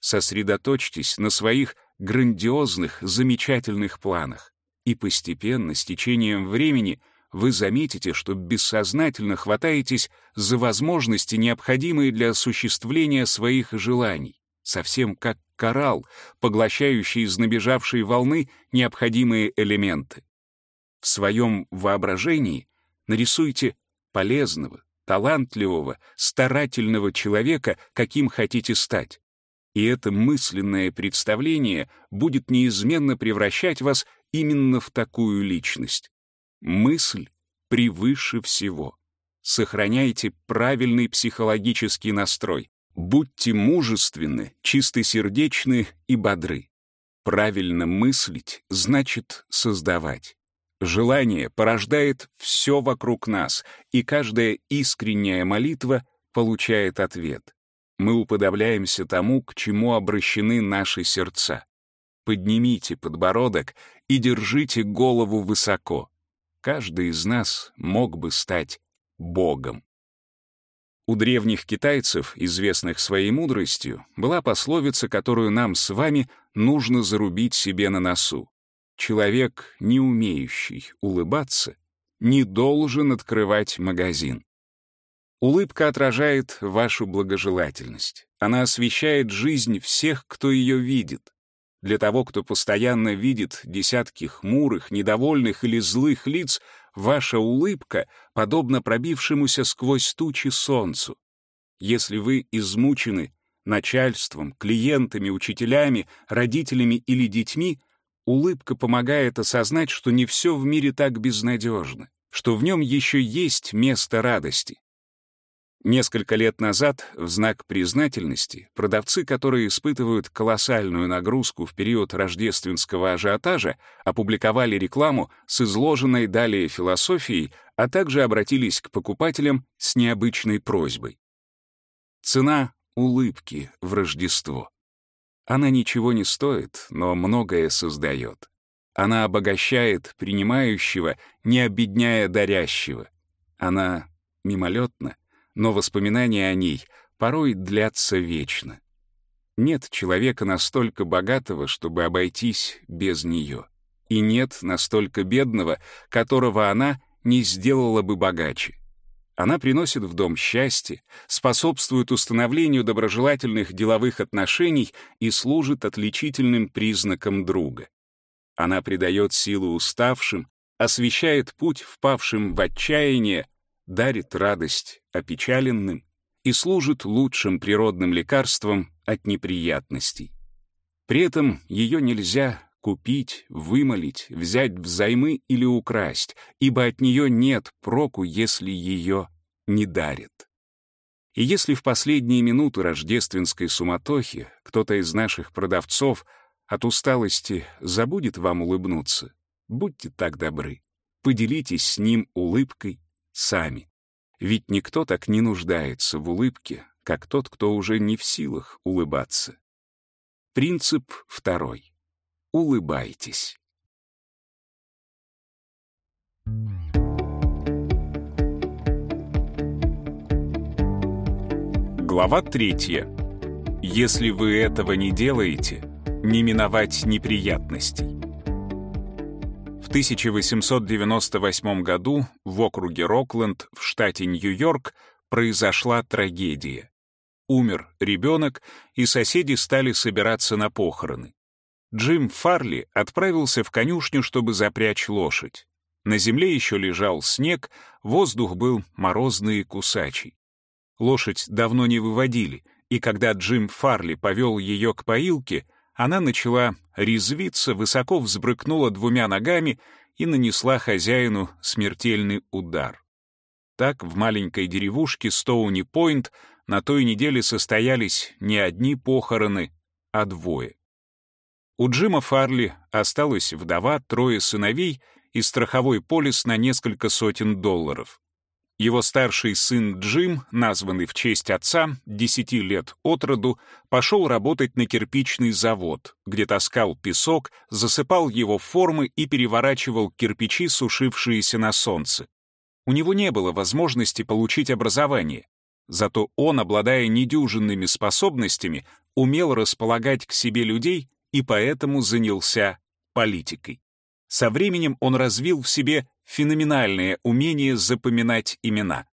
Сосредоточьтесь на своих грандиозных, замечательных планах и постепенно, с течением времени, вы заметите, что бессознательно хватаетесь за возможности, необходимые для осуществления своих желаний, совсем как коралл, поглощающий из набежавшей волны необходимые элементы. В своем воображении нарисуйте полезного, талантливого, старательного человека, каким хотите стать. И это мысленное представление будет неизменно превращать вас именно в такую личность. Мысль превыше всего. Сохраняйте правильный психологический настрой. Будьте мужественны, чистосердечны и бодры. Правильно мыслить значит создавать. Желание порождает все вокруг нас, и каждая искренняя молитва получает ответ. Мы уподобляемся тому, к чему обращены наши сердца. Поднимите подбородок и держите голову высоко. Каждый из нас мог бы стать Богом. У древних китайцев, известных своей мудростью, была пословица, которую нам с вами нужно зарубить себе на носу. Человек, не умеющий улыбаться, не должен открывать магазин. Улыбка отражает вашу благожелательность. Она освещает жизнь всех, кто ее видит. Для того, кто постоянно видит десятки хмурых, недовольных или злых лиц, ваша улыбка подобна пробившемуся сквозь тучи солнцу. Если вы измучены начальством, клиентами, учителями, родителями или детьми, улыбка помогает осознать, что не все в мире так безнадежно, что в нем еще есть место радости. Несколько лет назад, в знак признательности, продавцы, которые испытывают колоссальную нагрузку в период рождественского ажиотажа, опубликовали рекламу с изложенной далее философией, а также обратились к покупателям с необычной просьбой. Цена улыбки в Рождество. Она ничего не стоит, но многое создает. Она обогащает принимающего, не обедняя дарящего. Она мимолетна, но воспоминания о ней порой длятся вечно. Нет человека настолько богатого, чтобы обойтись без нее. И нет настолько бедного, которого она не сделала бы богаче. Она приносит в дом счастье, способствует установлению доброжелательных деловых отношений и служит отличительным признаком друга. Она придает силу уставшим, освещает путь впавшим в отчаяние, дарит радость опечаленным и служит лучшим природным лекарством от неприятностей. При этом ее нельзя купить, вымолить, взять взаймы или украсть, ибо от нее нет проку, если ее не дарят. И если в последние минуты рождественской суматохи кто-то из наших продавцов от усталости забудет вам улыбнуться, будьте так добры, поделитесь с ним улыбкой сами. Ведь никто так не нуждается в улыбке, как тот, кто уже не в силах улыбаться. Принцип второй. Улыбайтесь. Глава третья. Если вы этого не делаете, не миновать неприятностей. В 1898 году в округе Рокленд в штате Нью-Йорк произошла трагедия. Умер ребенок, и соседи стали собираться на похороны. Джим Фарли отправился в конюшню, чтобы запрячь лошадь. На земле еще лежал снег, воздух был морозный и кусачий. Лошадь давно не выводили, и когда Джим Фарли повел ее к поилке, она начала резвиться, высоко взбрыкнула двумя ногами и нанесла хозяину смертельный удар. Так в маленькой деревушке Стоуни-Пойнт на той неделе состоялись не одни похороны, а двое. У Джима Фарли осталась вдова, трое сыновей и страховой полис на несколько сотен долларов. Его старший сын Джим, названный в честь отца, 10 лет от роду, пошел работать на кирпичный завод, где таскал песок, засыпал его в формы и переворачивал кирпичи, сушившиеся на солнце. У него не было возможности получить образование, зато он, обладая недюжинными способностями, умел располагать к себе людей и поэтому занялся политикой. Со временем он развил в себе феноменальное умение запоминать имена.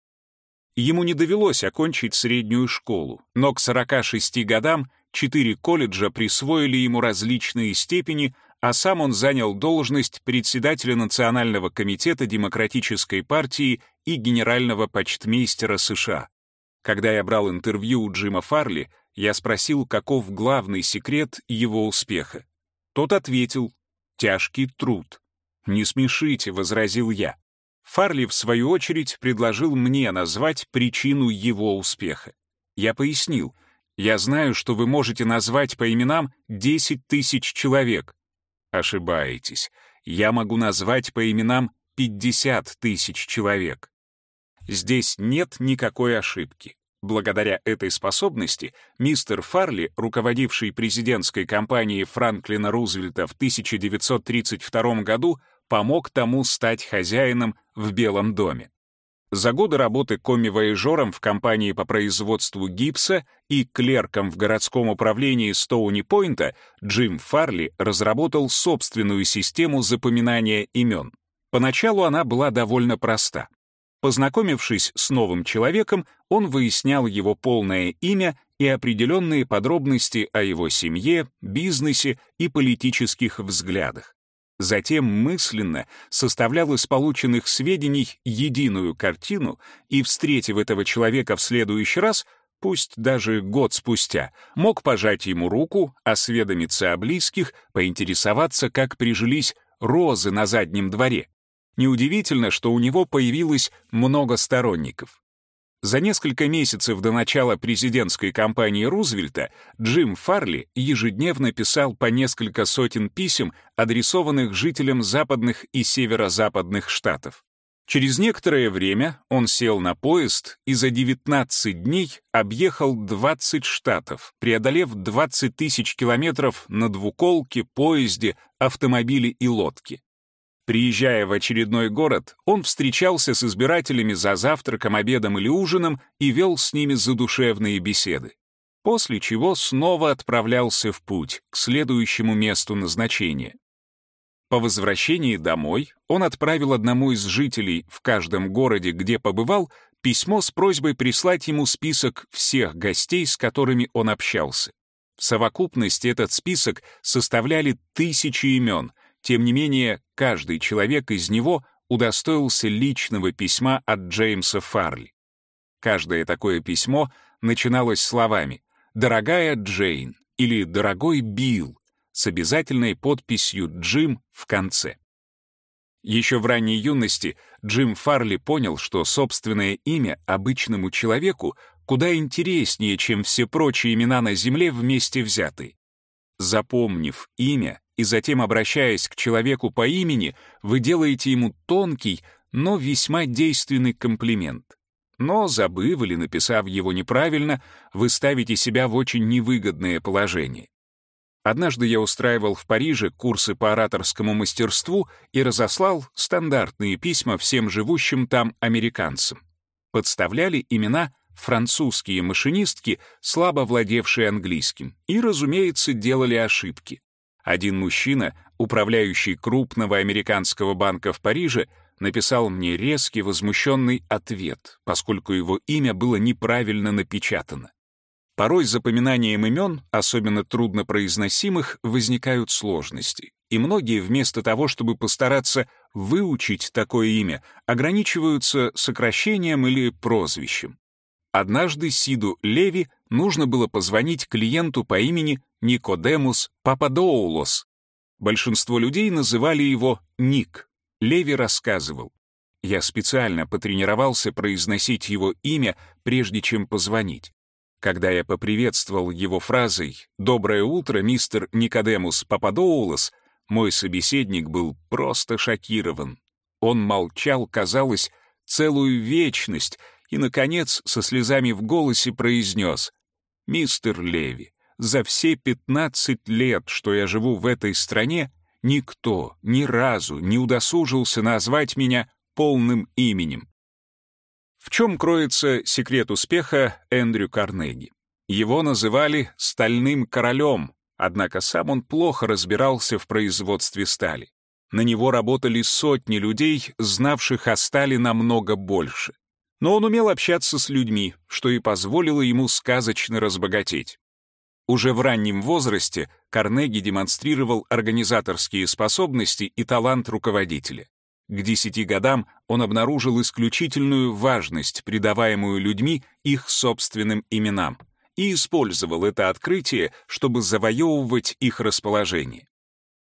Ему не довелось окончить среднюю школу, но к 46 годам четыре колледжа присвоили ему различные степени, а сам он занял должность председателя Национального комитета Демократической партии и генерального почтмейстера США. Когда я брал интервью у Джима Фарли, я спросил, каков главный секрет его успеха. Тот ответил «тяжкий труд». «Не смешите», — возразил я. Фарли, в свою очередь, предложил мне назвать причину его успеха. Я пояснил, «Я знаю, что вы можете назвать по именам 10 тысяч человек». Ошибаетесь. Я могу назвать по именам 50 тысяч человек. Здесь нет никакой ошибки. Благодаря этой способности мистер Фарли, руководивший президентской кампанией Франклина Рузвельта в 1932 году, помог тому стать хозяином в Белом доме. За годы работы коми-вояжером в компании по производству гипса и клерком в городском управлении Стоуни-Пойнта Джим Фарли разработал собственную систему запоминания имен. Поначалу она была довольно проста. Познакомившись с новым человеком, он выяснял его полное имя и определенные подробности о его семье, бизнесе и политических взглядах. Затем мысленно составлял из полученных сведений единую картину и, встретив этого человека в следующий раз, пусть даже год спустя, мог пожать ему руку, осведомиться о близких, поинтересоваться, как прижились розы на заднем дворе, Неудивительно, что у него появилось много сторонников. За несколько месяцев до начала президентской кампании Рузвельта Джим Фарли ежедневно писал по несколько сотен писем, адресованных жителям западных и северо-западных штатов. Через некоторое время он сел на поезд и за 19 дней объехал 20 штатов, преодолев 20 тысяч километров на двуколке, поезде, автомобиле и лодке. Приезжая в очередной город, он встречался с избирателями за завтраком, обедом или ужином и вел с ними задушевные беседы. После чего снова отправлялся в путь к следующему месту назначения. По возвращении домой он отправил одному из жителей в каждом городе, где побывал, письмо с просьбой прислать ему список всех гостей, с которыми он общался. В совокупности этот список составляли тысячи имен, тем не менее, каждый человек из него удостоился личного письма от Джеймса Фарли. Каждое такое письмо начиналось словами «Дорогая Джейн» или «Дорогой Билл» с обязательной подписью «Джим» в конце. Еще в ранней юности Джим Фарли понял, что собственное имя обычному человеку куда интереснее, чем все прочие имена на Земле вместе взятые. Запомнив имя, и затем, обращаясь к человеку по имени, вы делаете ему тонкий, но весьма действенный комплимент. Но, забыв или написав его неправильно, вы ставите себя в очень невыгодное положение. Однажды я устраивал в Париже курсы по ораторскому мастерству и разослал стандартные письма всем живущим там американцам. Подставляли имена французские машинистки, слабо владевшие английским, и, разумеется, делали ошибки. Один мужчина, управляющий крупного американского банка в Париже, написал мне резкий возмущенный ответ, поскольку его имя было неправильно напечатано. Порой с запоминанием имен, особенно труднопроизносимых, возникают сложности, и многие вместо того, чтобы постараться выучить такое имя, ограничиваются сокращением или прозвищем. Однажды Сиду Леви нужно было позвонить клиенту по имени Никодемус Пападоулос. Большинство людей называли его Ник. Леви рассказывал. Я специально потренировался произносить его имя, прежде чем позвонить. Когда я поприветствовал его фразой «Доброе утро, мистер Никодемус Пападоулос», мой собеседник был просто шокирован. Он молчал, казалось, целую вечность, и, наконец, со слезами в голосе произнес «Мистер Леви, за все 15 лет, что я живу в этой стране, никто ни разу не удосужился назвать меня полным именем. В чем кроется секрет успеха Эндрю Карнеги? Его называли «стальным королем», однако сам он плохо разбирался в производстве стали. На него работали сотни людей, знавших о стали намного больше. Но он умел общаться с людьми, что и позволило ему сказочно разбогатеть. Уже в раннем возрасте Карнеги демонстрировал организаторские способности и талант руководителя. К десяти годам он обнаружил исключительную важность, придаваемую людьми их собственным именам, и использовал это открытие, чтобы завоевывать их расположение.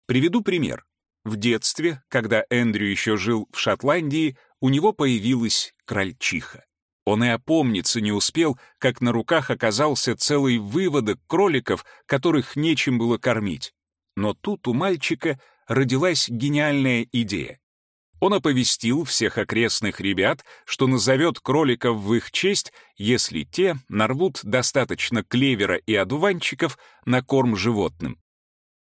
Приведу пример. В детстве, когда Эндрю еще жил в Шотландии, у него появилась крольчиха. Он и опомниться не успел, как на руках оказался целый выводок кроликов, которых нечем было кормить. Но тут у мальчика родилась гениальная идея. Он оповестил всех окрестных ребят, что назовет кроликов в их честь, если те нарвут достаточно клевера и одуванчиков на корм животным.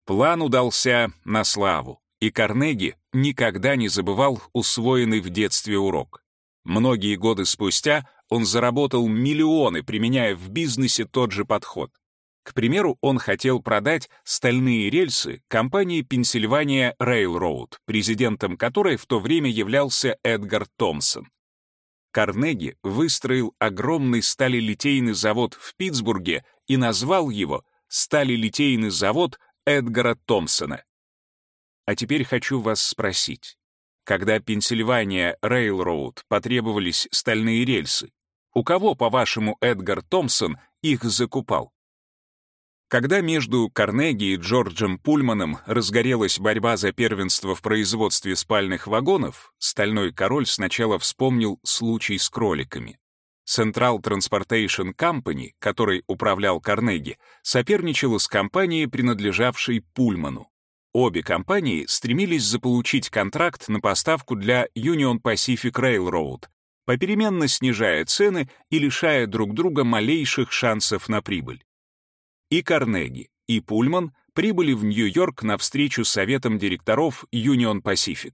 План удался на славу, и Карнеги никогда не забывал усвоенный в детстве урок. Многие годы спустя он заработал миллионы, применяя в бизнесе тот же подход. К примеру, он хотел продать стальные рельсы компании Pennsylvania Railroad, президентом которой в то время являлся Эдгар Томпсон. Карнеги выстроил огромный сталелитейный завод в Питтсбурге и назвал его «Сталелитейный завод Эдгара Томпсона». А теперь хочу вас спросить. Когда Pennsylvania Railroad потребовались стальные рельсы, у кого, по-вашему, Эдгар Томпсон их закупал? Когда между Карнеги и Джорджем Пульманом разгорелась борьба за первенство в производстве спальных вагонов, Стальной Король сначала вспомнил случай с кроликами. Central Transportation Company, которой управлял Карнеги, соперничала с компанией, принадлежавшей Пульману. Обе компании стремились заполучить контракт на поставку для Union Pacific Railroad, попеременно снижая цены и лишая друг друга малейших шансов на прибыль. И Карнеги, и Пульман прибыли в Нью-Йорк на встречу с советом директоров Union Pacific.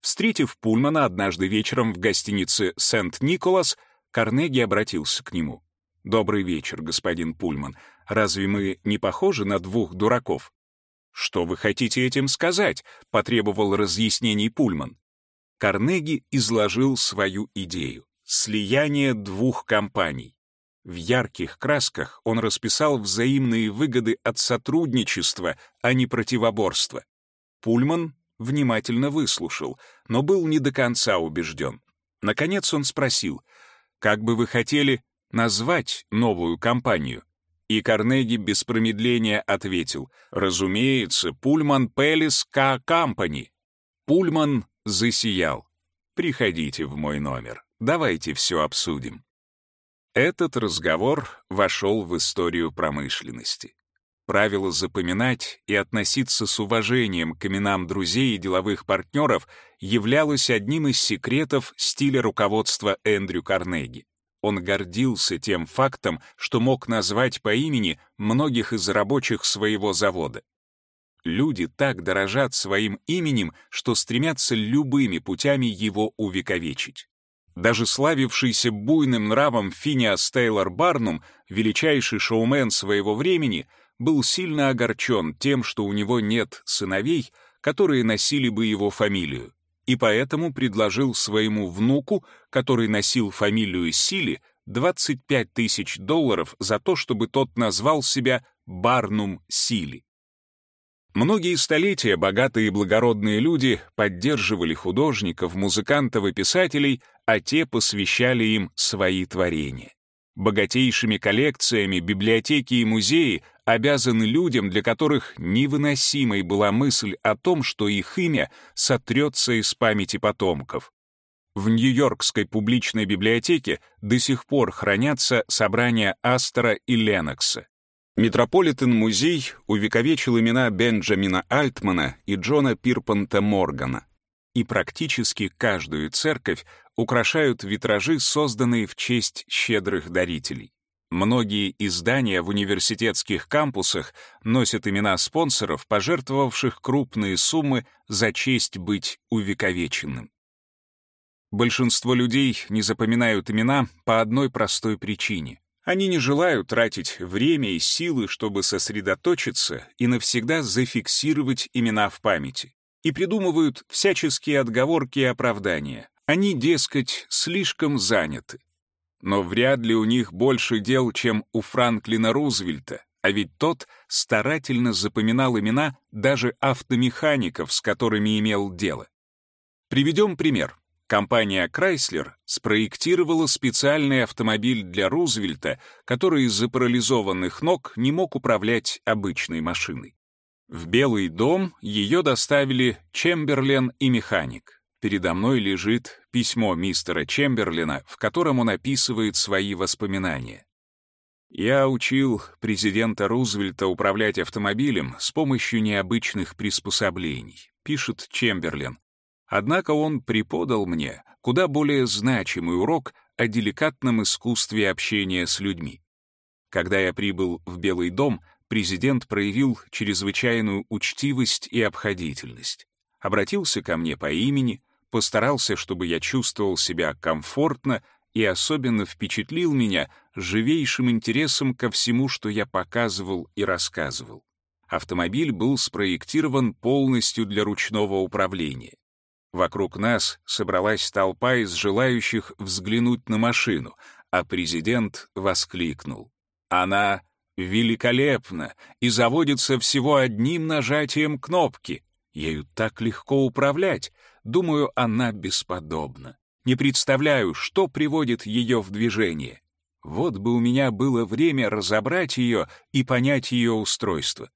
Встретив Пульмана однажды вечером в гостинице «Сент-Николас», Карнеги обратился к нему. «Добрый вечер, господин Пульман. Разве мы не похожи на двух дураков?» «Что вы хотите этим сказать?» — потребовал разъяснений Пульман. Карнеги изложил свою идею — слияние двух компаний. В ярких красках он расписал взаимные выгоды от сотрудничества, а не противоборства. Пульман внимательно выслушал, но был не до конца убежден. Наконец он спросил, «Как бы вы хотели назвать новую компанию?» И Карнеги без промедления ответил, «Разумеется, Пульман Пелис К. Компани». Пульман засиял. «Приходите в мой номер, давайте все обсудим». Этот разговор вошел в историю промышленности. Правило запоминать и относиться с уважением к именам друзей и деловых партнеров являлось одним из секретов стиля руководства Эндрю Карнеги. Он гордился тем фактом, что мог назвать по имени многих из рабочих своего завода. Люди так дорожат своим именем, что стремятся любыми путями его увековечить. Даже славившийся буйным нравом Финиас Тейлор Барнум, величайший шоумен своего времени, был сильно огорчен тем, что у него нет сыновей, которые носили бы его фамилию, и поэтому предложил своему внуку, который носил фамилию Сили, 25 тысяч долларов за то, чтобы тот назвал себя Барнум Сили. Многие столетия богатые и благородные люди поддерживали художников, музыкантов и писателей, а те посвящали им свои творения. Богатейшими коллекциями библиотеки и музеи обязаны людям, для которых невыносимой была мысль о том, что их имя сотрется из памяти потомков. В Нью-Йоркской публичной библиотеке до сих пор хранятся собрания Астера и Ленокса. Метрополитен-музей увековечил имена Бенджамина Альтмана и Джона Пирпанта Моргана. И практически каждую церковь украшают витражи, созданные в честь щедрых дарителей. Многие издания в университетских кампусах носят имена спонсоров, пожертвовавших крупные суммы за честь быть увековеченным. Большинство людей не запоминают имена по одной простой причине. Они не желают тратить время и силы, чтобы сосредоточиться и навсегда зафиксировать имена в памяти. И придумывают всяческие отговорки и оправдания. Они, дескать, слишком заняты. Но вряд ли у них больше дел, чем у Франклина Рузвельта, а ведь тот старательно запоминал имена даже автомехаников, с которыми имел дело. Приведем пример. Компания Chrysler спроектировала специальный автомобиль для Рузвельта, который из-за парализованных ног не мог управлять обычной машиной. В Белый дом ее доставили Чемберлен и механик. Передо мной лежит письмо мистера Чемберлина, в котором он описывает свои воспоминания. «Я учил президента Рузвельта управлять автомобилем с помощью необычных приспособлений», пишет Чемберлин, Однако он преподал мне куда более значимый урок о деликатном искусстве общения с людьми. Когда я прибыл в Белый дом, президент проявил чрезвычайную учтивость и обходительность. Обратился ко мне по имени, постарался, чтобы я чувствовал себя комфортно и особенно впечатлил меня живейшим интересом ко всему, что я показывал и рассказывал. Автомобиль был спроектирован полностью для ручного управления. Вокруг нас собралась толпа из желающих взглянуть на машину, а президент воскликнул. «Она великолепна и заводится всего одним нажатием кнопки. Ею так легко управлять. Думаю, она бесподобна. Не представляю, что приводит ее в движение. Вот бы у меня было время разобрать ее и понять ее устройство.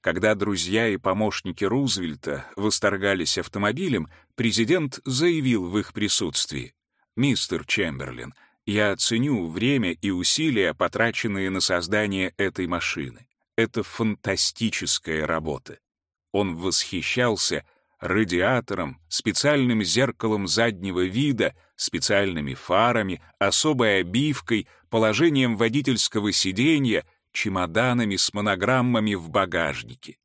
Когда друзья и помощники Рузвельта восторгались автомобилем, президент заявил в их присутствии, «Мистер Чемберлин, я ценю время и усилия, потраченные на создание этой машины. Это фантастическая работа». Он восхищался радиатором, специальным зеркалом заднего вида, специальными фарами, особой обивкой, положением водительского сиденья — чемоданами с монограммами в багажнике.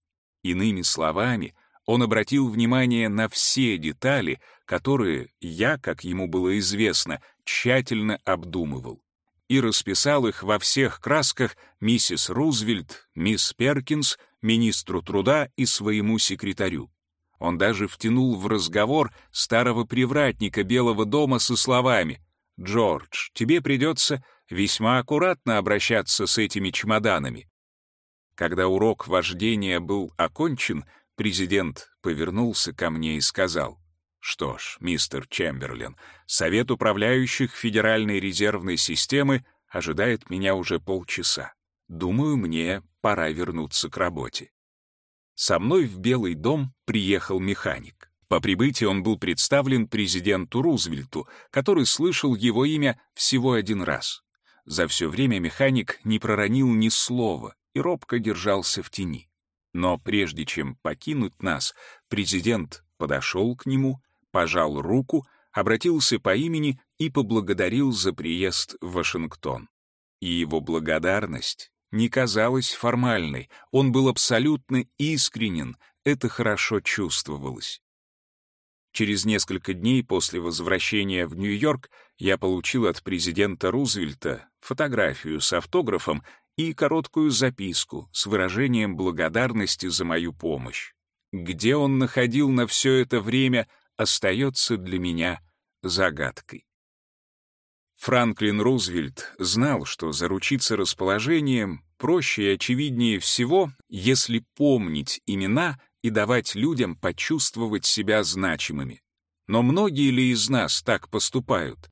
Иными словами, он обратил внимание на все детали, которые я, как ему было известно, тщательно обдумывал. И расписал их во всех красках миссис Рузвельт, мисс Перкинс, министру труда и своему секретарю. Он даже втянул в разговор старого привратника Белого дома со словами «Джордж, тебе придется весьма аккуратно обращаться с этими чемоданами. Когда урок вождения был окончен, президент повернулся ко мне и сказал, «Что ж, мистер Чемберлин, Совет управляющих Федеральной резервной системы ожидает меня уже полчаса. Думаю, мне пора вернуться к работе». Со мной в Белый дом приехал механик. По прибытии он был представлен президенту Рузвельту, который слышал его имя всего один раз. За все время механик не проронил ни слова и робко держался в тени. Но прежде чем покинуть нас, президент подошел к нему, пожал руку, обратился по имени и поблагодарил за приезд в Вашингтон. И его благодарность не казалась формальной, он был абсолютно искренен, это хорошо чувствовалось. Через несколько дней после возвращения в Нью-Йорк я получил от президента Рузвельта фотографию с автографом и короткую записку с выражением благодарности за мою помощь. Где он находил на все это время, остается для меня загадкой. Франклин Рузвельт знал, что заручиться расположением проще и очевиднее всего, если помнить имена и давать людям почувствовать себя значимыми. Но многие ли из нас так поступают?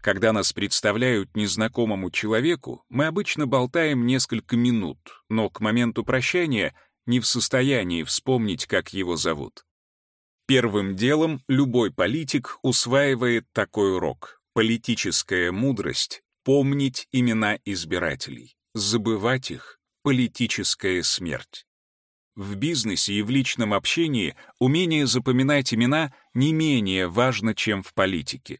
Когда нас представляют незнакомому человеку, мы обычно болтаем несколько минут, но к моменту прощания не в состоянии вспомнить, как его зовут. Первым делом любой политик усваивает такой урок. Политическая мудрость — помнить имена избирателей, забывать их — политическая смерть. В бизнесе и в личном общении умение запоминать имена не менее важно, чем в политике.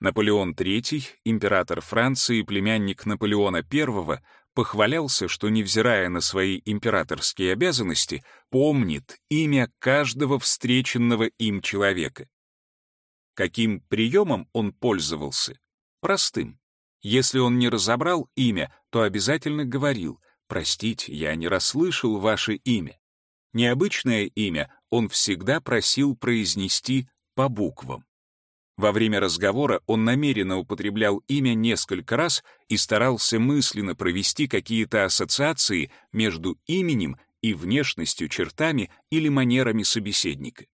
Наполеон III, император Франции и племянник Наполеона I, похвалялся, что, невзирая на свои императорские обязанности, помнит имя каждого встреченного им человека. Каким приемом он пользовался? Простым. Если он не разобрал имя, то обязательно говорил «Простите, я не расслышал ваше имя». Необычное имя он всегда просил произнести по буквам. Во время разговора он намеренно употреблял имя несколько раз и старался мысленно провести какие-то ассоциации между именем и внешностью, чертами или манерами собеседника.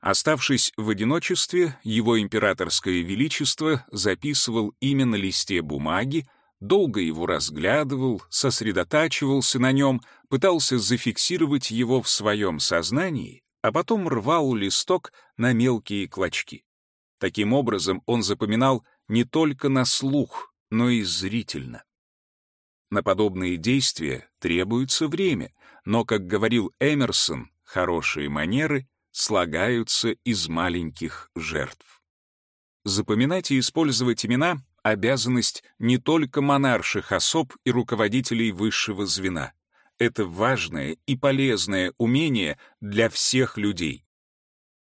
Оставшись в одиночестве, его императорское величество записывал имя на листе бумаги, долго его разглядывал, сосредотачивался на нем, пытался зафиксировать его в своем сознании, а потом рвал листок на мелкие клочки. Таким образом, он запоминал не только на слух, но и зрительно. На подобные действия требуется время, но, как говорил Эмерсон, хорошие манеры слагаются из маленьких жертв. Запоминать и использовать имена — обязанность не только монарших особ и руководителей высшего звена. Это важное и полезное умение для всех людей.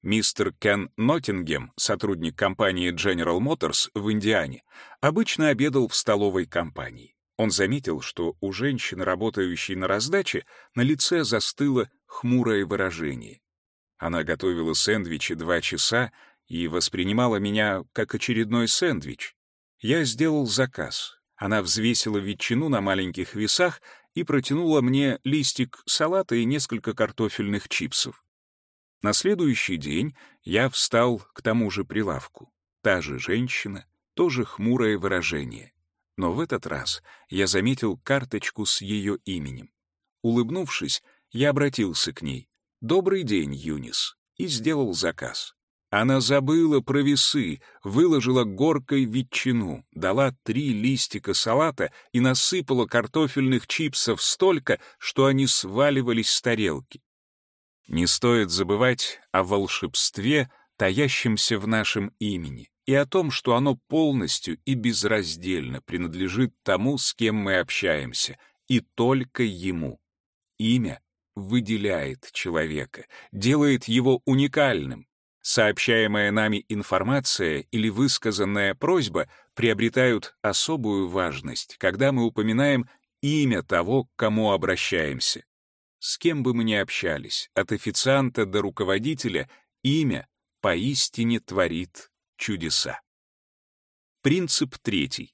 Мистер Кен Ноттингем, сотрудник компании General Motors в Индиане, обычно обедал в столовой компании. Он заметил, что у женщины, работающей на раздаче, на лице застыло хмурое выражение. Она готовила сэндвичи два часа и воспринимала меня как очередной сэндвич. Я сделал заказ. Она взвесила ветчину на маленьких весах и протянула мне листик салата и несколько картофельных чипсов. На следующий день я встал к тому же прилавку. Та же женщина, тоже хмурое выражение. Но в этот раз я заметил карточку с ее именем. Улыбнувшись, я обратился к ней. «Добрый день, Юнис», и сделал заказ. Она забыла про весы, выложила горкой ветчину, дала три листика салата и насыпала картофельных чипсов столько, что они сваливались с тарелки. Не стоит забывать о волшебстве, таящемся в нашем имени, и о том, что оно полностью и безраздельно принадлежит тому, с кем мы общаемся, и только ему. Имя выделяет человека, делает его уникальным. Сообщаемая нами информация или высказанная просьба приобретают особую важность, когда мы упоминаем имя того, к кому обращаемся. С кем бы мы ни общались, от официанта до руководителя, имя поистине творит чудеса. Принцип третий.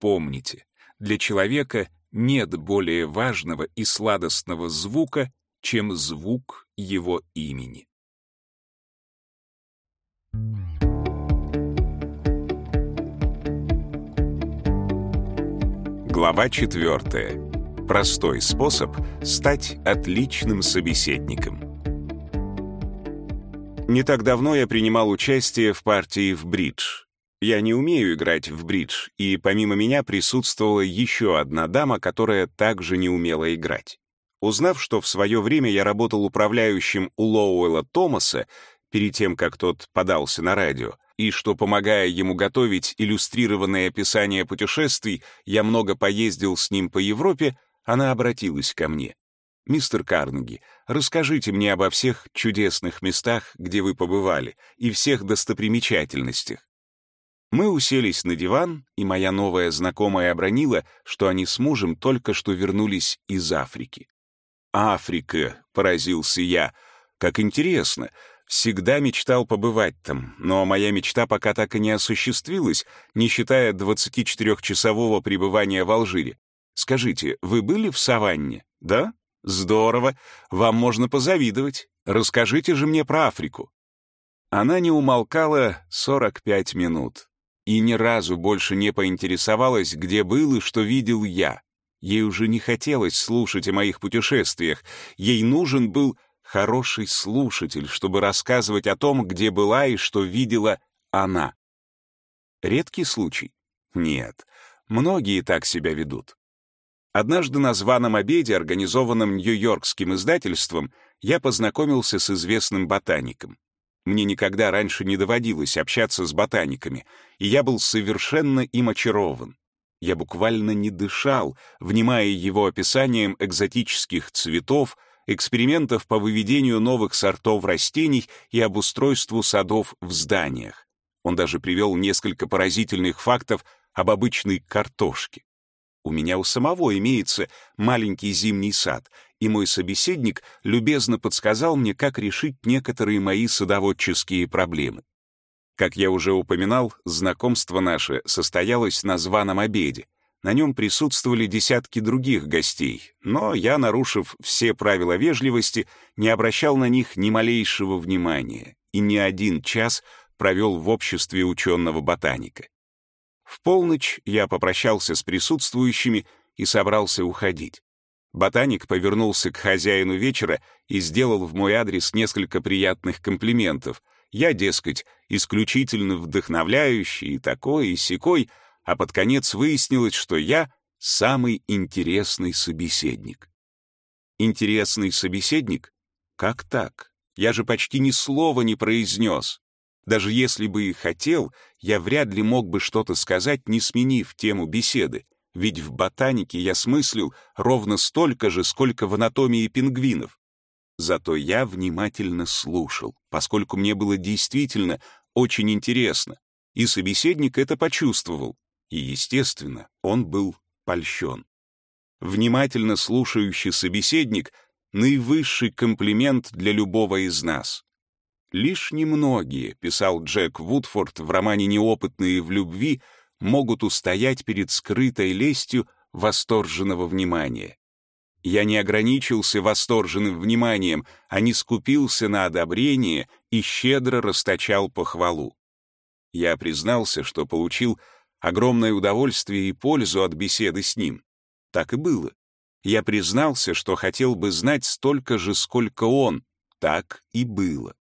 Помните, для человека нет более важного и сладостного звука, чем звук его имени. Глава четвертая. Простой способ стать отличным собеседником. Не так давно я принимал участие в партии в бридж. Я не умею играть в бридж, и помимо меня присутствовала еще одна дама, которая также не умела играть. Узнав, что в свое время я работал управляющим у Лоуэлла Томаса, перед тем, как тот подался на радио, и что, помогая ему готовить иллюстрированное описание путешествий, я много поездил с ним по Европе, она обратилась ко мне. «Мистер Карнеги, расскажите мне обо всех чудесных местах, где вы побывали, и всех достопримечательностях». Мы уселись на диван, и моя новая знакомая обронила, что они с мужем только что вернулись из Африки. «Африка», — поразился я, — «как интересно. Всегда мечтал побывать там, но моя мечта пока так и не осуществилась, не считая 24-часового пребывания в Алжире. Скажите, вы были в саванне, да?» Здорово, вам можно позавидовать. Расскажите же мне про Африку. Она не умолкала 45 минут и ни разу больше не поинтересовалась, где был и что видел я. Ей уже не хотелось слушать о моих путешествиях. Ей нужен был хороший слушатель, чтобы рассказывать о том, где была и что видела она. Редкий случай? Нет. Многие так себя ведут. Однажды на званом обеде, организованном Нью-Йоркским издательством, я познакомился с известным ботаником. Мне никогда раньше не доводилось общаться с ботаниками, и я был совершенно им очарован. Я буквально не дышал, внимая его описанием экзотических цветов, экспериментов по выведению новых сортов растений и обустройству садов в зданиях. Он даже привел несколько поразительных фактов об обычной картошке. У меня у самого имеется маленький зимний сад, и мой собеседник любезно подсказал мне, как решить некоторые мои садоводческие проблемы. Как я уже упоминал, знакомство наше состоялось на званом обеде. На нем присутствовали десятки других гостей, но я, нарушив все правила вежливости, не обращал на них ни малейшего внимания и не один час провел в обществе ученого-ботаника. В полночь я попрощался с присутствующими и собрался уходить. Ботаник повернулся к хозяину вечера и сделал в мой адрес несколько приятных комплиментов. Я, дескать, исключительно вдохновляющий и такой, и сякой, а под конец выяснилось, что я самый интересный собеседник. Интересный собеседник? Как так? Я же почти ни слова не произнес. Даже если бы и хотел, я вряд ли мог бы что-то сказать, не сменив тему беседы, ведь в ботанике я смыслил ровно столько же, сколько в анатомии пингвинов. Зато я внимательно слушал, поскольку мне было действительно очень интересно, и собеседник это почувствовал, и, естественно, он был польщен. Внимательно слушающий собеседник — наивысший комплимент для любого из нас. Лишь немногие, писал Джек Вудфорд в романе «Неопытные в любви», могут устоять перед скрытой лестью восторженного внимания. Я не ограничился восторженным вниманием, а не скупился на одобрение и щедро расточал похвалу. Я признался, что получил огромное удовольствие и пользу от беседы с ним. Так и было. Я признался, что хотел бы знать столько же, сколько он. Так и было.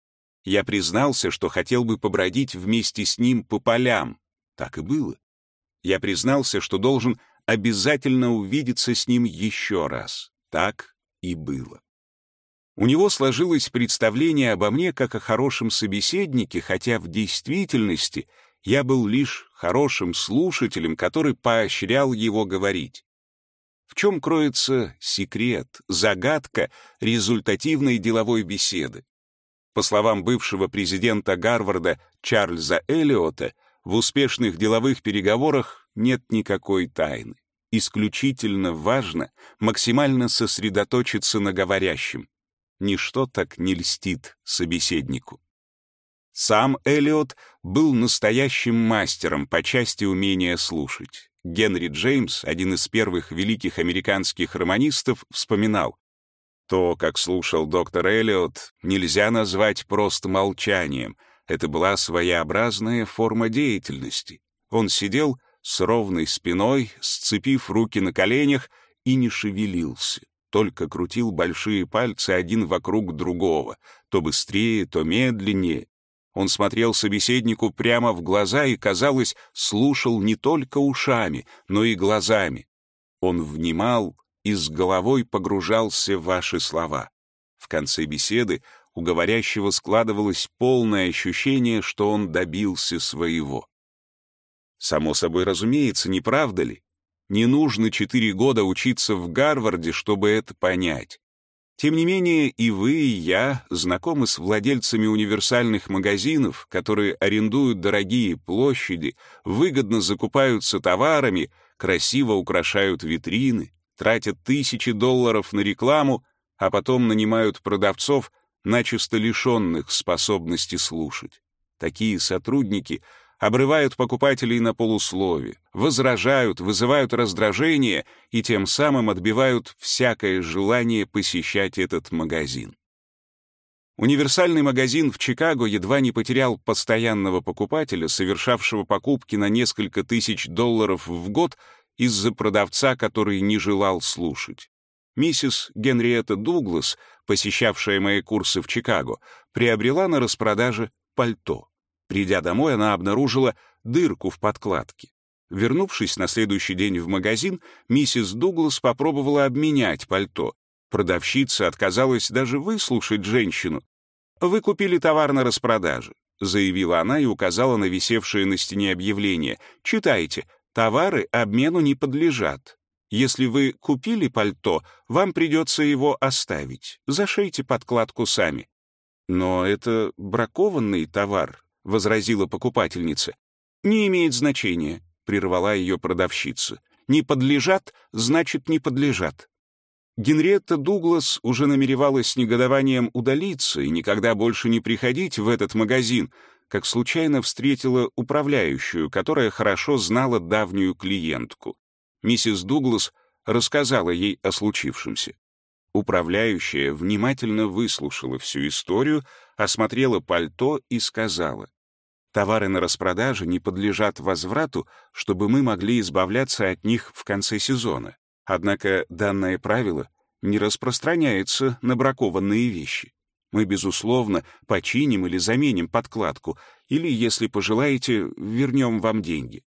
Я признался, что хотел бы побродить вместе с ним по полям. Так и было. Я признался, что должен обязательно увидеться с ним еще раз. Так и было. У него сложилось представление обо мне как о хорошем собеседнике, хотя в действительности я был лишь хорошим слушателем, который поощрял его говорить. В чем кроется секрет, загадка результативной деловой беседы? По словам бывшего президента Гарварда Чарльза Эллиота, в успешных деловых переговорах нет никакой тайны. Исключительно важно максимально сосредоточиться на говорящем. Ничто так не льстит собеседнику. Сам Эллиот был настоящим мастером по части умения слушать. Генри Джеймс, один из первых великих американских романистов, вспоминал, то, как слушал доктор Эллиот, нельзя назвать просто молчанием. Это была своеобразная форма деятельности. Он сидел с ровной спиной, сцепив руки на коленях и не шевелился, только крутил большие пальцы один вокруг другого, то быстрее, то медленнее. Он смотрел собеседнику прямо в глаза и, казалось, слушал не только ушами, но и глазами. Он внимал и с головой погружался в ваши слова. В конце беседы у говорящего складывалось полное ощущение, что он добился своего. Само собой разумеется, не правда ли? Не нужно четыре года учиться в Гарварде, чтобы это понять. Тем не менее, и вы, и я знакомы с владельцами универсальных магазинов, которые арендуют дорогие площади, выгодно закупаются товарами, красиво украшают витрины, тратят тысячи долларов на рекламу, а потом нанимают продавцов, начисто лишенных способности слушать. Такие сотрудники обрывают покупателей на полуслове, возражают, вызывают раздражение и тем самым отбивают всякое желание посещать этот магазин. Универсальный магазин в Чикаго едва не потерял постоянного покупателя, совершавшего покупки на несколько тысяч долларов в год из-за продавца, который не желал слушать. Миссис Генриетта Дуглас, посещавшая мои курсы в Чикаго, приобрела на распродаже пальто. Придя домой, она обнаружила дырку в подкладке. Вернувшись на следующий день в магазин, миссис Дуглас попробовала обменять пальто. Продавщица отказалась даже выслушать женщину. «Вы купили товар на распродаже», — заявила она и указала на висевшее на стене объявление. «Читайте. Товары обмену не подлежат. Если вы купили пальто, вам придется его оставить. Зашейте подкладку сами». «Но это бракованный товар», — возразила покупательница. «Не имеет значения», — прервала ее продавщица. «Не подлежат, значит, не подлежат». Генриетта Дуглас уже намеревалась с негодованием удалиться и никогда больше не приходить в этот магазин, как случайно встретила управляющую, которая хорошо знала давнюю клиентку. Миссис Дуглас рассказала ей о случившемся. Управляющая внимательно выслушала всю историю, осмотрела пальто и сказала, «Товары на распродаже не подлежат возврату, чтобы мы могли избавляться от них в конце сезона. Однако данное правило не распространяется на бракованные вещи. Мы, безусловно, починим или заменим подкладку, или, если пожелаете, вернем вам деньги.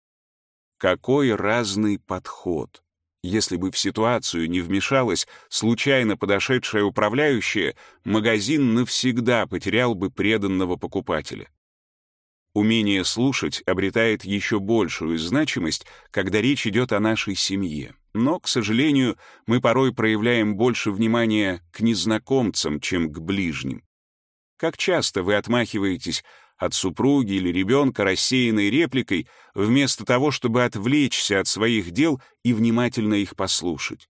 Какой разный подход! Если бы в ситуацию не вмешалась случайно подошедшая управляющая, магазин навсегда потерял бы преданного покупателя. Умение слушать обретает еще большую значимость, когда речь идет о нашей семье. Но, к сожалению, мы порой проявляем больше внимания к незнакомцам, чем к ближним. Как часто вы отмахиваетесь от супруги или ребенка рассеянной репликой, вместо того, чтобы отвлечься от своих дел и внимательно их послушать.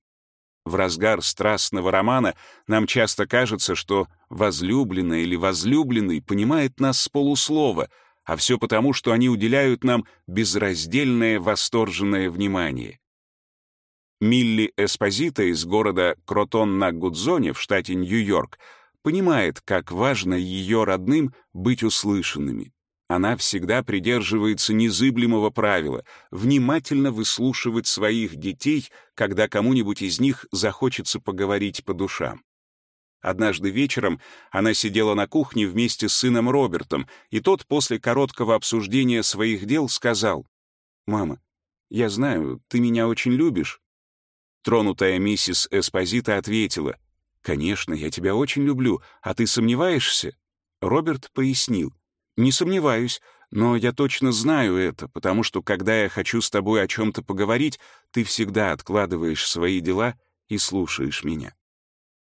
В разгар страстного романа нам часто кажется, что возлюбленная или возлюбленный понимает нас с полуслова, а все потому, что они уделяют нам безраздельное восторженное внимание. Милли Эспозита из города Кротон на Гудзоне в штате Нью-Йорк понимает, как важно ее родным быть услышанными. Она всегда придерживается незыблемого правила — внимательно выслушивать своих детей, когда кому-нибудь из них захочется поговорить по душам. Однажды вечером она сидела на кухне вместе с сыном Робертом, и тот после короткого обсуждения своих дел сказал, «Мама, я знаю, ты меня очень любишь». Тронутая миссис Эспозита ответила, «Конечно, я тебя очень люблю, а ты сомневаешься?» Роберт пояснил. «Не сомневаюсь, но я точно знаю это, потому что, когда я хочу с тобой о чем-то поговорить, ты всегда откладываешь свои дела и слушаешь меня».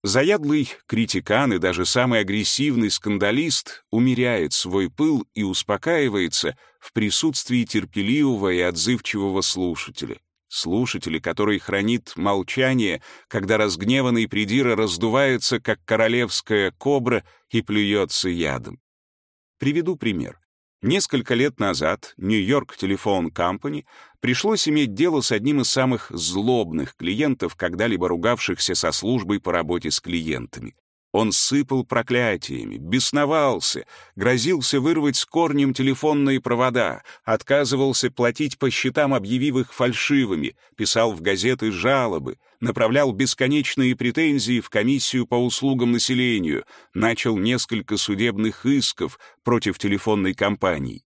Заядлый критикан и даже самый агрессивный скандалист умеряет свой пыл и успокаивается в присутствии терпеливого и отзывчивого слушателя слушателя, который хранит молчание, когда разгневанный придира раздувается, как королевская кобра, и плюется ядом. Приведу пример. Несколько лет назад Нью-Йорк Телефон Компани пришлось иметь дело с одним из самых злобных клиентов, когда-либо ругавшихся со службой по работе с клиентами. Он сыпал проклятиями, бесновался, грозился вырвать с корнем телефонные провода, отказывался платить по счетам, объявив их фальшивыми, писал в газеты жалобы, направлял бесконечные претензии в комиссию по услугам населению, начал несколько судебных исков против телефонной компании.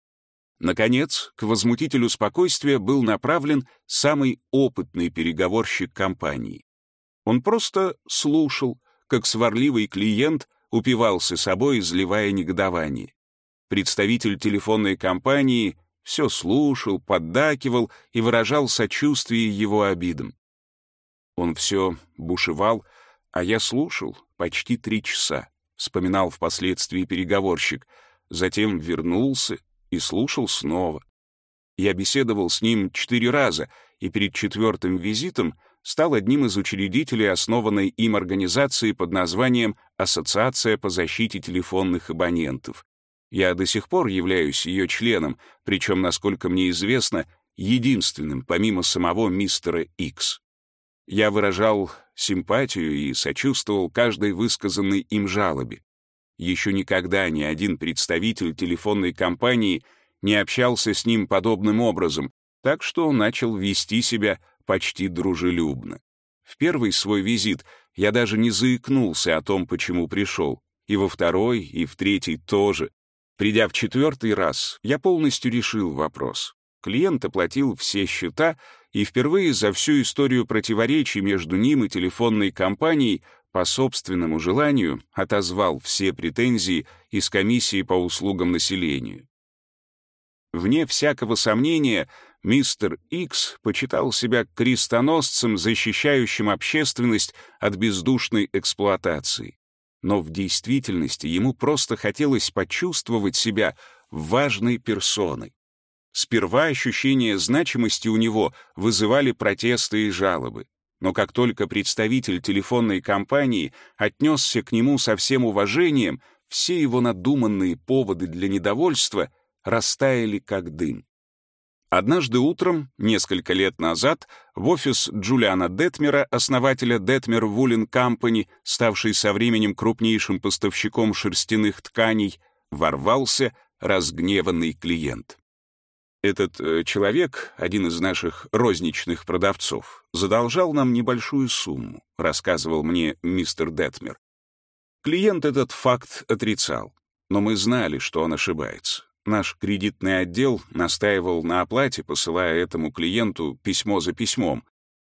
Наконец, к возмутителю спокойствия был направлен самый опытный переговорщик компании. Он просто слушал, как сварливый клиент упивался собой, изливая негодование. Представитель телефонной компании все слушал, поддакивал и выражал сочувствие его обидам. Он все бушевал, А я слушал почти три часа, вспоминал впоследствии переговорщик, затем вернулся и слушал снова. Я беседовал с ним четыре раза, и перед четвертым визитом стал одним из учредителей основанной им организации под названием «Ассоциация по защите телефонных абонентов». Я до сих пор являюсь ее членом, причем, насколько мне известно, единственным, помимо самого мистера Икс. Я выражал симпатию и сочувствовал каждой высказанной им жалобе. Еще никогда ни один представитель телефонной компании не общался с ним подобным образом, так что он начал вести себя почти дружелюбно. В первый свой визит я даже не заикнулся о том, почему пришел, и во второй, и в третий тоже. Придя в четвертый раз, я полностью решил вопрос. Клиент оплатил все счета, и впервые за всю историю противоречий между ним и телефонной компанией по собственному желанию отозвал все претензии из комиссии по услугам населению. Вне всякого сомнения, мистер Икс почитал себя крестоносцем, защищающим общественность от бездушной эксплуатации. Но в действительности ему просто хотелось почувствовать себя важной персоной. Сперва ощущение значимости у него вызывали протесты и жалобы. Но как только представитель телефонной компании отнесся к нему со всем уважением, все его надуманные поводы для недовольства растаяли как дым. Однажды утром, несколько лет назад, в офис Джулиана Детмера, основателя Детмер Вулин Компани, ставший со временем крупнейшим поставщиком шерстяных тканей, ворвался разгневанный клиент. Этот э, человек, один из наших розничных продавцов, задолжал нам небольшую сумму, рассказывал мне мистер Детмер. Клиент этот факт отрицал, но мы знали, что он ошибается. Наш кредитный отдел настаивал на оплате, посылая этому клиенту письмо за письмом.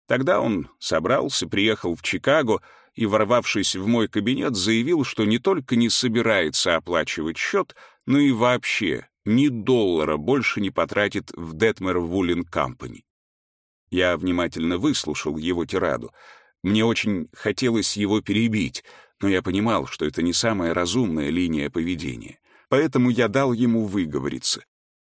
Тогда он собрался, приехал в Чикаго и, ворвавшись в мой кабинет, заявил, что не только не собирается оплачивать счет, но и вообще ни доллара больше не потратит в Детмер Вулин Компани. Я внимательно выслушал его тираду. Мне очень хотелось его перебить, но я понимал, что это не самая разумная линия поведения поэтому я дал ему выговориться.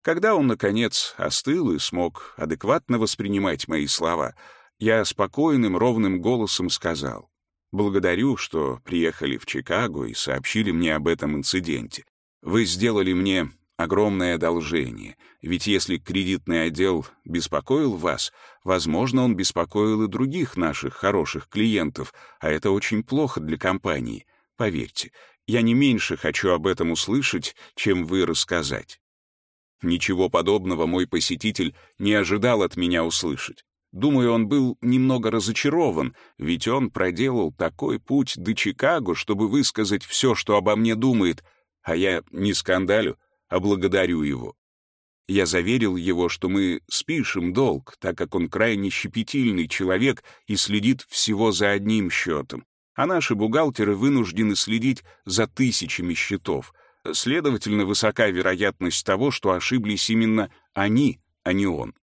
Когда он, наконец, остыл и смог адекватно воспринимать мои слова, я спокойным, ровным голосом сказал, «Благодарю, что приехали в Чикаго и сообщили мне об этом инциденте. Вы сделали мне огромное одолжение, ведь если кредитный отдел беспокоил вас, возможно, он беспокоил и других наших хороших клиентов, а это очень плохо для компании. Поверьте, я не меньше хочу об этом услышать, чем вы рассказать. Ничего подобного мой посетитель не ожидал от меня услышать. Думаю, он был немного разочарован, ведь он проделал такой путь до Чикаго, чтобы высказать все, что обо мне думает, а я не скандалю, а благодарю его. Я заверил его, что мы спишем долг, так как он крайне щепетильный человек и следит всего за одним счетом, а наши бухгалтеры вынуждены следить за тысячами счетов. Следовательно, высока вероятность того, что ошиблись именно они, а не он.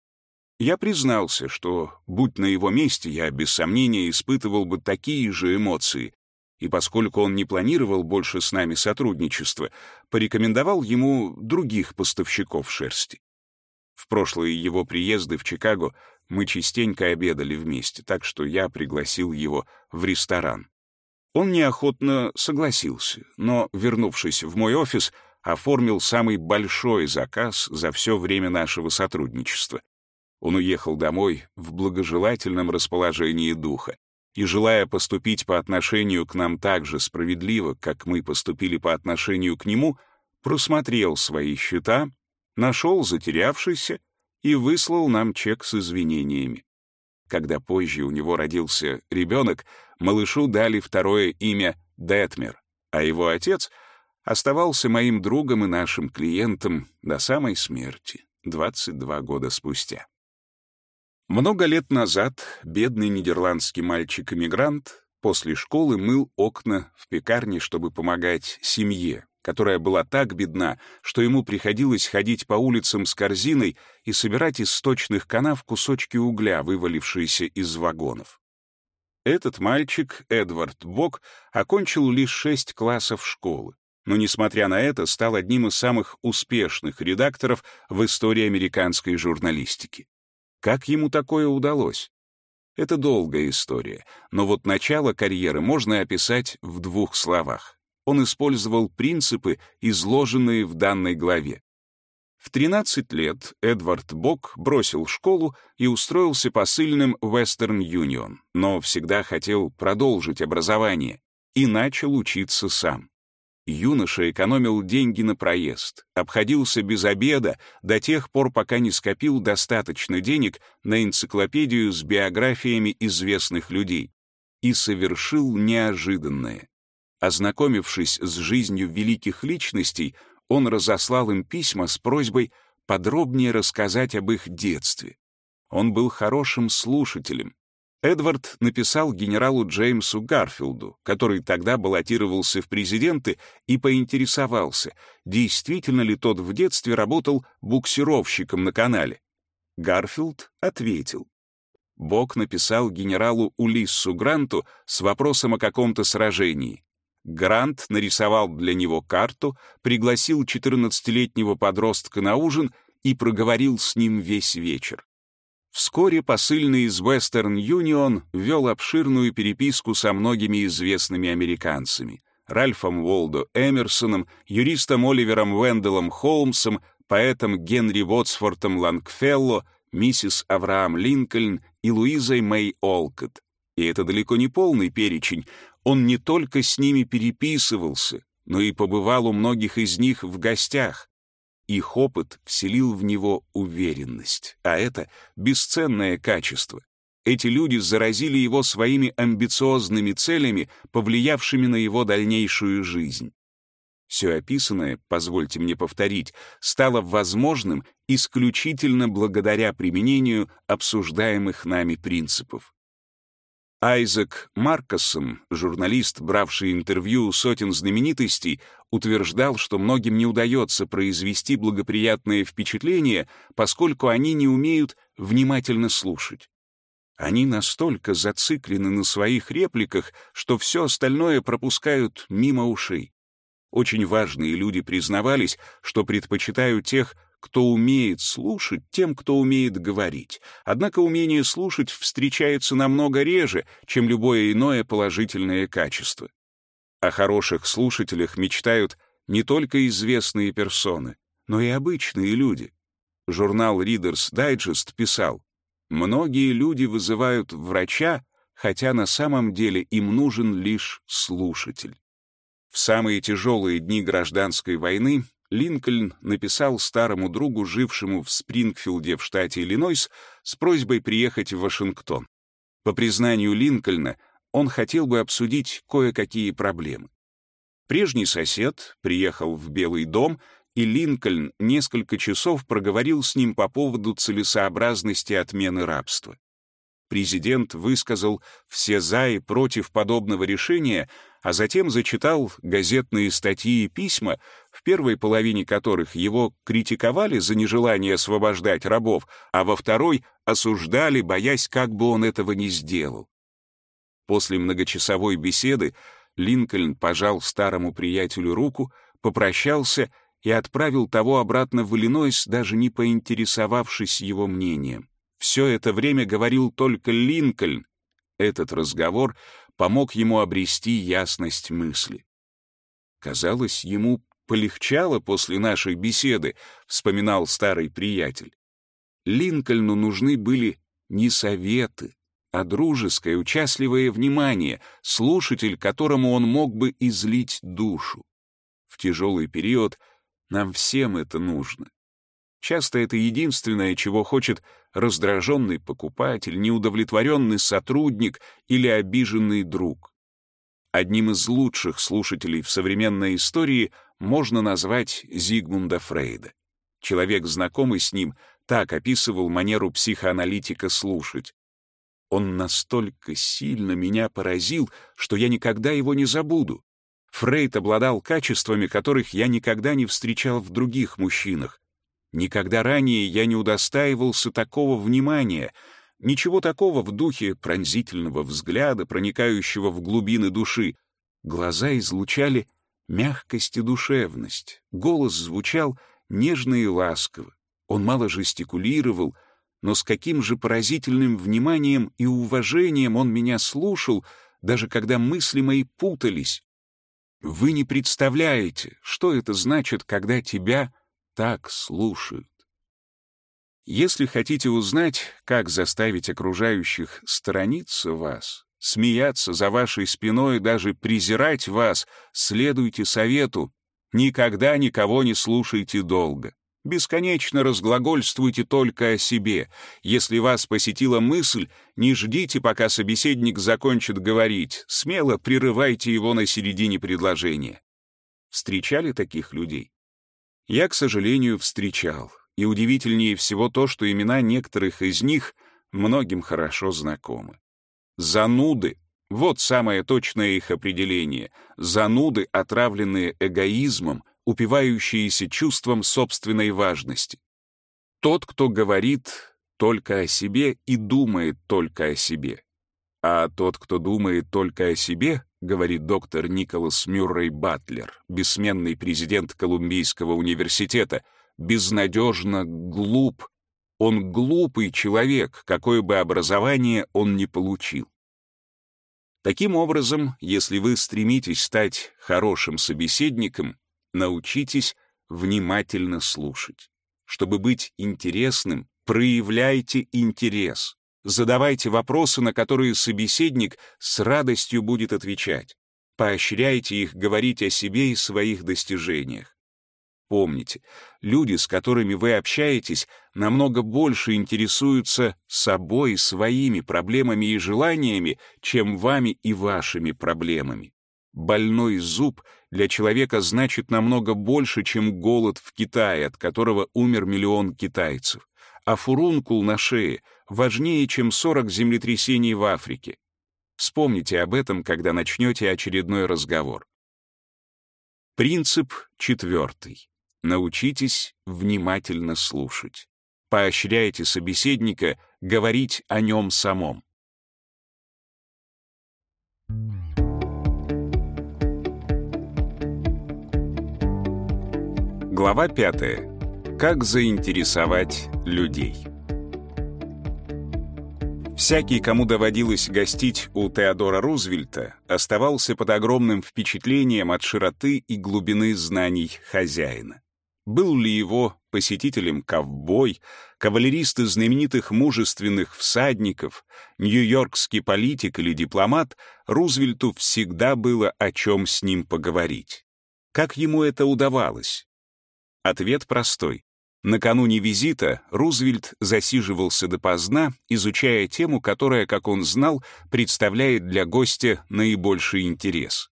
Я признался, что, будь на его месте, я без сомнения испытывал бы такие же эмоции, и поскольку он не планировал больше с нами сотрудничества, порекомендовал ему других поставщиков шерсти. В прошлые его приезды в Чикаго мы частенько обедали вместе, так что я пригласил его в ресторан. Он неохотно согласился, но, вернувшись в мой офис, оформил самый большой заказ за все время нашего сотрудничества. Он уехал домой в благожелательном расположении духа и, желая поступить по отношению к нам так же справедливо, как мы поступили по отношению к нему, просмотрел свои счета, нашел затерявшийся и выслал нам чек с извинениями. Когда позже у него родился ребенок, малышу дали второе имя Детмер, а его отец оставался моим другом и нашим клиентом до самой смерти, 22 года спустя. Много лет назад бедный нидерландский мальчик-эмигрант после школы мыл окна в пекарне, чтобы помогать семье, которая была так бедна, что ему приходилось ходить по улицам с корзиной и собирать из сточных канав кусочки угля, вывалившиеся из вагонов. Этот мальчик, Эдвард Бок, окончил лишь шесть классов школы, но, несмотря на это, стал одним из самых успешных редакторов в истории американской журналистики. Как ему такое удалось? Это долгая история, но вот начало карьеры можно описать в двух словах. Он использовал принципы, изложенные в данной главе. В 13 лет Эдвард Бок бросил школу и устроился посыльным Western Union, но всегда хотел продолжить образование и начал учиться сам. Юноша экономил деньги на проезд, обходился без обеда до тех пор, пока не скопил достаточно денег на энциклопедию с биографиями известных людей и совершил неожиданное. Ознакомившись с жизнью великих личностей, он разослал им письма с просьбой подробнее рассказать об их детстве. Он был хорошим слушателем. Эдвард написал генералу Джеймсу Гарфилду, который тогда баллотировался в президенты, и поинтересовался, действительно ли тот в детстве работал буксировщиком на канале. Гарфилд ответил. Бог написал генералу Улиссу Гранту с вопросом о каком-то сражении. Грант нарисовал для него карту, пригласил 14-летнего подростка на ужин и проговорил с ним весь вечер. Вскоре посыльный из Western Union вел обширную переписку со многими известными американцами. Ральфом Уолдо Эмерсоном, юристом Оливером Венделом Холмсом, поэтом Генри Вотсфортом Лангфелло, миссис Авраам Линкольн и Луизой Мэй Олкот. И это далеко не полный перечень. Он не только с ними переписывался, но и побывал у многих из них в гостях. Их опыт вселил в него уверенность, а это бесценное качество. Эти люди заразили его своими амбициозными целями, повлиявшими на его дальнейшую жизнь. Все описанное, позвольте мне повторить, стало возможным исключительно благодаря применению обсуждаемых нами принципов. Айзек Маркасон, журналист, бравший интервью сотен знаменитостей, утверждал, что многим не удается произвести благоприятное впечатление, поскольку они не умеют внимательно слушать. Они настолько зациклены на своих репликах, что все остальное пропускают мимо ушей. Очень важные люди признавались, что предпочитают тех, кто умеет слушать, тем, кто умеет говорить. Однако умение слушать встречается намного реже, чем любое иное положительное качество. О хороших слушателях мечтают не только известные персоны, но и обычные люди. Журнал Reader's Digest писал, «Многие люди вызывают врача, хотя на самом деле им нужен лишь слушатель». В самые тяжелые дни гражданской войны Линкольн написал старому другу, жившему в Спрингфилде в штате Иллинойс, с просьбой приехать в Вашингтон. По признанию Линкольна, он хотел бы обсудить кое-какие проблемы. Прежний сосед приехал в Белый дом, и Линкольн несколько часов проговорил с ним по поводу целесообразности отмены рабства. Президент высказал все «за» и «против» подобного решения, а затем зачитал газетные статьи и письма, в первой половине которых его критиковали за нежелание освобождать рабов, а во второй осуждали, боясь, как бы он этого не сделал. После многочасовой беседы Линкольн пожал старому приятелю руку, попрощался и отправил того обратно в Иллинойс, даже не поинтересовавшись его мнением. Все это время говорил только Линкольн. Этот разговор помог ему обрести ясность мысли. Казалось, ему полегчало после нашей беседы, вспоминал старый приятель. Линкольну нужны были не советы, а дружеское, участливое внимание, слушатель, которому он мог бы излить душу. В тяжелый период нам всем это нужно. Часто это единственное, чего хочет раздраженный покупатель, неудовлетворенный сотрудник или обиженный друг. Одним из лучших слушателей в современной истории можно назвать Зигмунда Фрейда. Человек, знакомый с ним, так описывал манеру психоаналитика слушать. Он настолько сильно меня поразил, что я никогда его не забуду. Фрейд обладал качествами, которых я никогда не встречал в других мужчинах. Никогда ранее я не удостаивался такого внимания. Ничего такого в духе пронзительного взгляда, проникающего в глубины души. Глаза излучали мягкость и душевность. Голос звучал нежно и ласково. Он мало жестикулировал, но с каким же поразительным вниманием и уважением он меня слушал, даже когда мысли мои путались. Вы не представляете, что это значит, когда тебя так слушают. Если хотите узнать, как заставить окружающих сторониться вас, смеяться за вашей спиной даже презирать вас, следуйте совету «Никогда никого не слушайте долго». Бесконечно разглагольствуйте только о себе. Если вас посетила мысль, не ждите, пока собеседник закончит говорить. Смело прерывайте его на середине предложения. Встречали таких людей? Я, к сожалению, встречал. И удивительнее всего то, что имена некоторых из них многим хорошо знакомы. Зануды — вот самое точное их определение. Зануды, отравленные эгоизмом, упивающиеся чувством собственной важности. Тот, кто говорит только о себе и думает только о себе. А тот, кто думает только о себе, говорит доктор Николас Мюррей Батлер, бессменный президент Колумбийского университета, безнадежно глуп. Он глупый человек, какое бы образование он ни получил. Таким образом, если вы стремитесь стать хорошим собеседником, научитесь внимательно слушать. Чтобы быть интересным, проявляйте интерес. Задавайте вопросы, на которые собеседник с радостью будет отвечать. Поощряйте их говорить о себе и своих достижениях. Помните, люди, с которыми вы общаетесь, намного больше интересуются собой, своими проблемами и желаниями, чем вами и вашими проблемами. Больной зуб для человека значит намного больше, чем голод в Китае, от которого умер миллион китайцев. А фурункул на шее важнее, чем 40 землетрясений в Африке. Вспомните об этом, когда начнете очередной разговор. Принцип четвертый. Научитесь внимательно слушать. Поощряйте собеседника говорить о нем самом. Глава 5. Как заинтересовать людей. Всякий, кому доводилось гостить у Теодора Рузвельта, оставался под огромным впечатлением от широты и глубины знаний хозяина. Был ли его посетителем ковбой, кавалерист из знаменитых мужественных всадников, нью-йоркский политик или дипломат, Рузвельту всегда было о чем с ним поговорить. Как ему это удавалось? Ответ простой. Накануне визита Рузвельт засиживался допоздна, изучая тему, которая, как он знал, представляет для гостя наибольший интерес.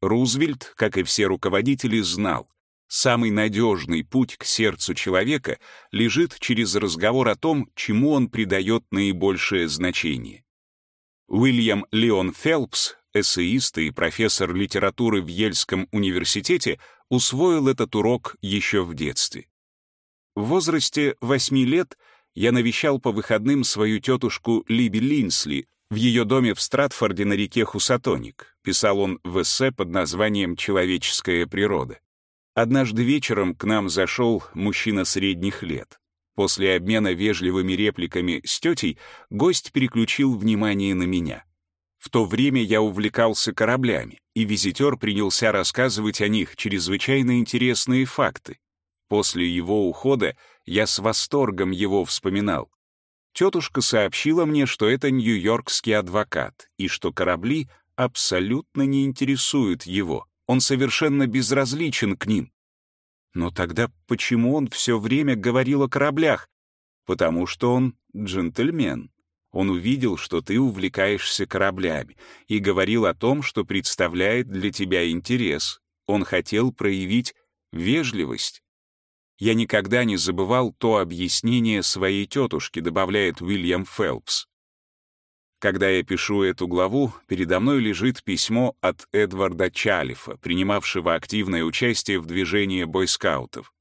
Рузвельт, как и все руководители, знал, самый надежный путь к сердцу человека лежит через разговор о том, чему он придает наибольшее значение. Уильям Леон Фелпс, эссеист и профессор литературы в Ельском университете, усвоил этот урок еще в детстве. В возрасте восьми лет я навещал по выходным свою тетушку Либи Линсли в ее доме в Стратфорде на реке Хусатоник, писал он в эссе под названием «Человеческая природа». Однажды вечером к нам зашел мужчина средних лет. После обмена вежливыми репликами с тетей гость переключил внимание на меня. В то время я увлекался кораблями, и визитер принялся рассказывать о них чрезвычайно интересные факты. После его ухода я с восторгом его вспоминал. Тетушка сообщила мне, что это нью-йоркский адвокат, и что корабли абсолютно не интересуют его, он совершенно безразличен к ним. Но тогда почему он все время говорил о кораблях? Потому что он джентльмен. Он увидел, что ты увлекаешься кораблями, и говорил о том, что представляет для тебя интерес. Он хотел проявить вежливость. Я никогда не забывал то объяснение своей тетушки, добавляет Уильям Фелпс. Когда я пишу эту главу, передо мной лежит письмо от Эдварда Чалифа, принимавшего активное участие в движении бойскаутов.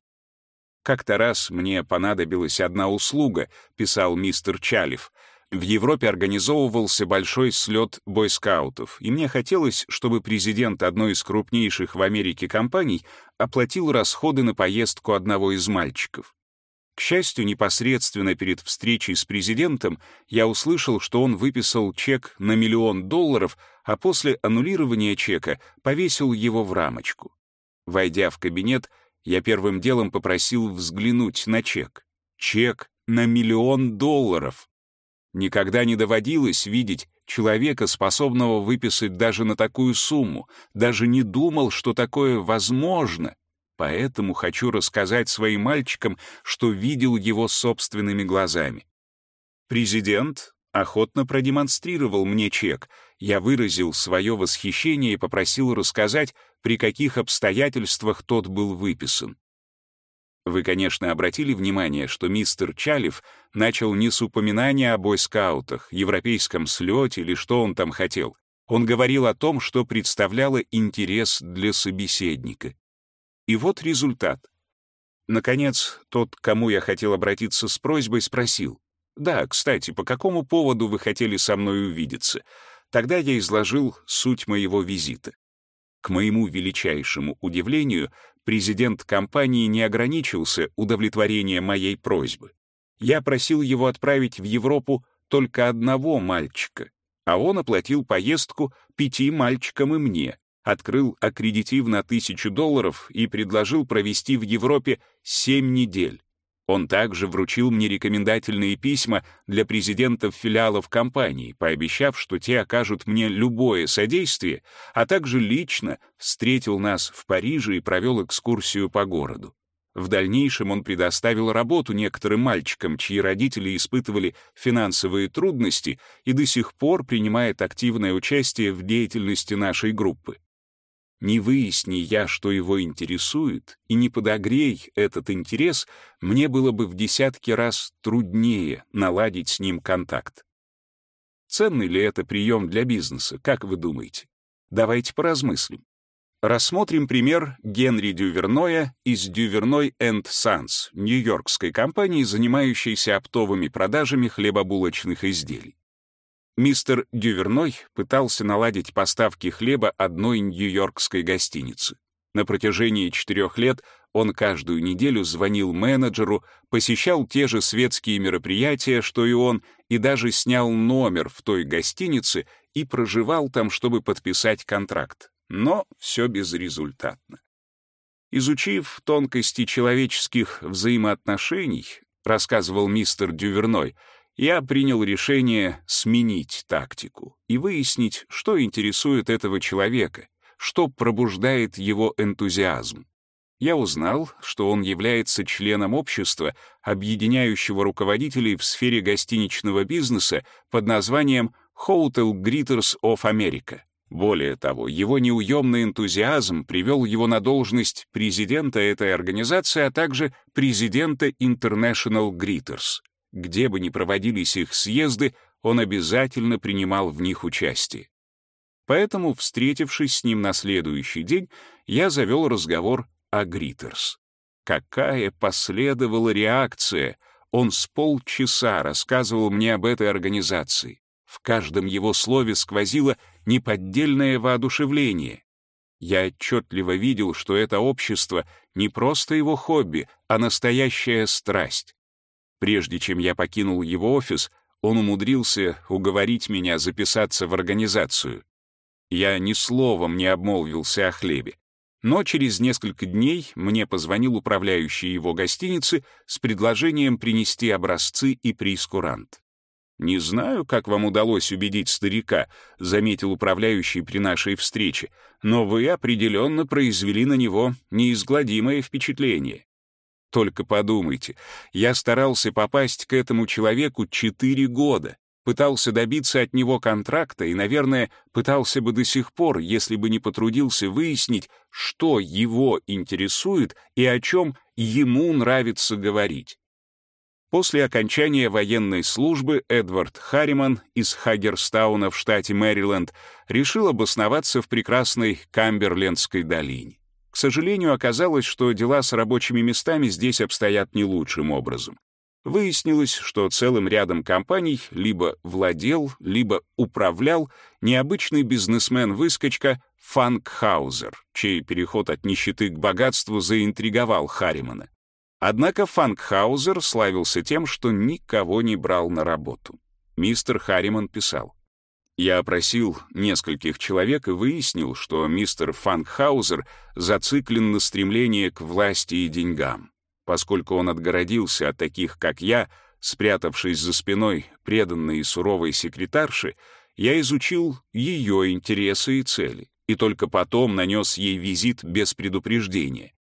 «Как-то раз мне понадобилась одна услуга», — писал мистер Чалиф, В Европе организовывался большой слет бойскаутов, и мне хотелось, чтобы президент одной из крупнейших в Америке компаний оплатил расходы на поездку одного из мальчиков. К счастью, непосредственно перед встречей с президентом я услышал, что он выписал чек на миллион долларов, а после аннулирования чека повесил его в рамочку. Войдя в кабинет, я первым делом попросил взглянуть на чек. Чек на миллион долларов. Никогда не доводилось видеть человека, способного выписать даже на такую сумму, даже не думал, что такое возможно. Поэтому хочу рассказать своим мальчикам, что видел его собственными глазами. Президент охотно продемонстрировал мне чек. Я выразил свое восхищение и попросил рассказать, при каких обстоятельствах тот был выписан. Вы, конечно, обратили внимание, что мистер Чалев начал не с упоминания о бойскаутах, европейском слете или что он там хотел. Он говорил о том, что представляло интерес для собеседника. И вот результат. Наконец, тот, к кому я хотел обратиться с просьбой, спросил. «Да, кстати, по какому поводу вы хотели со мной увидеться?» Тогда я изложил суть моего визита. К моему величайшему удивлению, президент компании не ограничился удовлетворением моей просьбы. Я просил его отправить в Европу только одного мальчика, а он оплатил поездку пяти мальчикам и мне, открыл аккредитив на тысячу долларов и предложил провести в Европе семь недель. Он также вручил мне рекомендательные письма для президентов филиалов компании, пообещав, что те окажут мне любое содействие, а также лично встретил нас в Париже и провел экскурсию по городу. В дальнейшем он предоставил работу некоторым мальчикам, чьи родители испытывали финансовые трудности и до сих пор принимает активное участие в деятельности нашей группы. Не выясни я, что его интересует, и не подогрей этот интерес, мне было бы в десятки раз труднее наладить с ним контакт. Ценный ли это прием для бизнеса, как вы думаете? Давайте поразмыслим. Рассмотрим пример Генри Дюверноя из Дюверной Sons, нью-йоркской компании, занимающейся оптовыми продажами хлебобулочных изделий. Мистер Дюверной пытался наладить поставки хлеба одной нью-йоркской гостиницы. На протяжении четырех лет он каждую неделю звонил менеджеру, посещал те же светские мероприятия, что и он, и даже снял номер в той гостинице и проживал там, чтобы подписать контракт. Но все безрезультатно. Изучив тонкости человеческих взаимоотношений, рассказывал мистер Дюверной, я принял решение сменить тактику и выяснить, что интересует этого человека, что пробуждает его энтузиазм. Я узнал, что он является членом общества, объединяющего руководителей в сфере гостиничного бизнеса под названием Hotel Greeters of America. Более того, его неуемный энтузиазм привел его на должность президента этой организации, а также президента International Greeters. Где бы ни проводились их съезды, он обязательно принимал в них участие. Поэтому, встретившись с ним на следующий день, я завел разговор о Гритерс. Какая последовала реакция! Он с полчаса рассказывал мне об этой организации. В каждом его слове сквозило неподдельное воодушевление. Я отчетливо видел, что это общество не просто его хобби, а настоящая страсть. Прежде чем я покинул его офис, он умудрился уговорить меня записаться в организацию. Я ни словом не обмолвился о хлебе. Но через несколько дней мне позвонил управляющий его гостиницы с предложением принести образцы и прескурант. «Не знаю, как вам удалось убедить старика», — заметил управляющий при нашей встрече, «но вы определенно произвели на него неизгладимое впечатление. Только подумайте, я старался попасть к этому человеку четыре года, пытался добиться от него контракта и, наверное, пытался бы до сих пор, если бы не потрудился выяснить, что его интересует и о чем ему нравится говорить. После окончания военной службы Эдвард Харриман из Хагерстауна в штате Мэриленд решил обосноваться в прекрасной Камберлендской долине. К сожалению, оказалось, что дела с рабочими местами здесь обстоят не лучшим образом. Выяснилось, что целым рядом компаний либо владел, либо управлял необычный бизнесмен-выскочка Фанкхаузер, чей переход от нищеты к богатству заинтриговал Харримана. Однако Фанкхаузер славился тем, что никого не брал на работу. Мистер Харриман писал, «Я опросил нескольких человек и выяснил, что мистер Фанкхаузер зациклен на стремлении к власти и деньгам. Поскольку он отгородился от таких, как я, спрятавшись за спиной преданной и суровой секретарши, я изучил ее интересы и цели, и только потом нанес ей визит без предупреждения.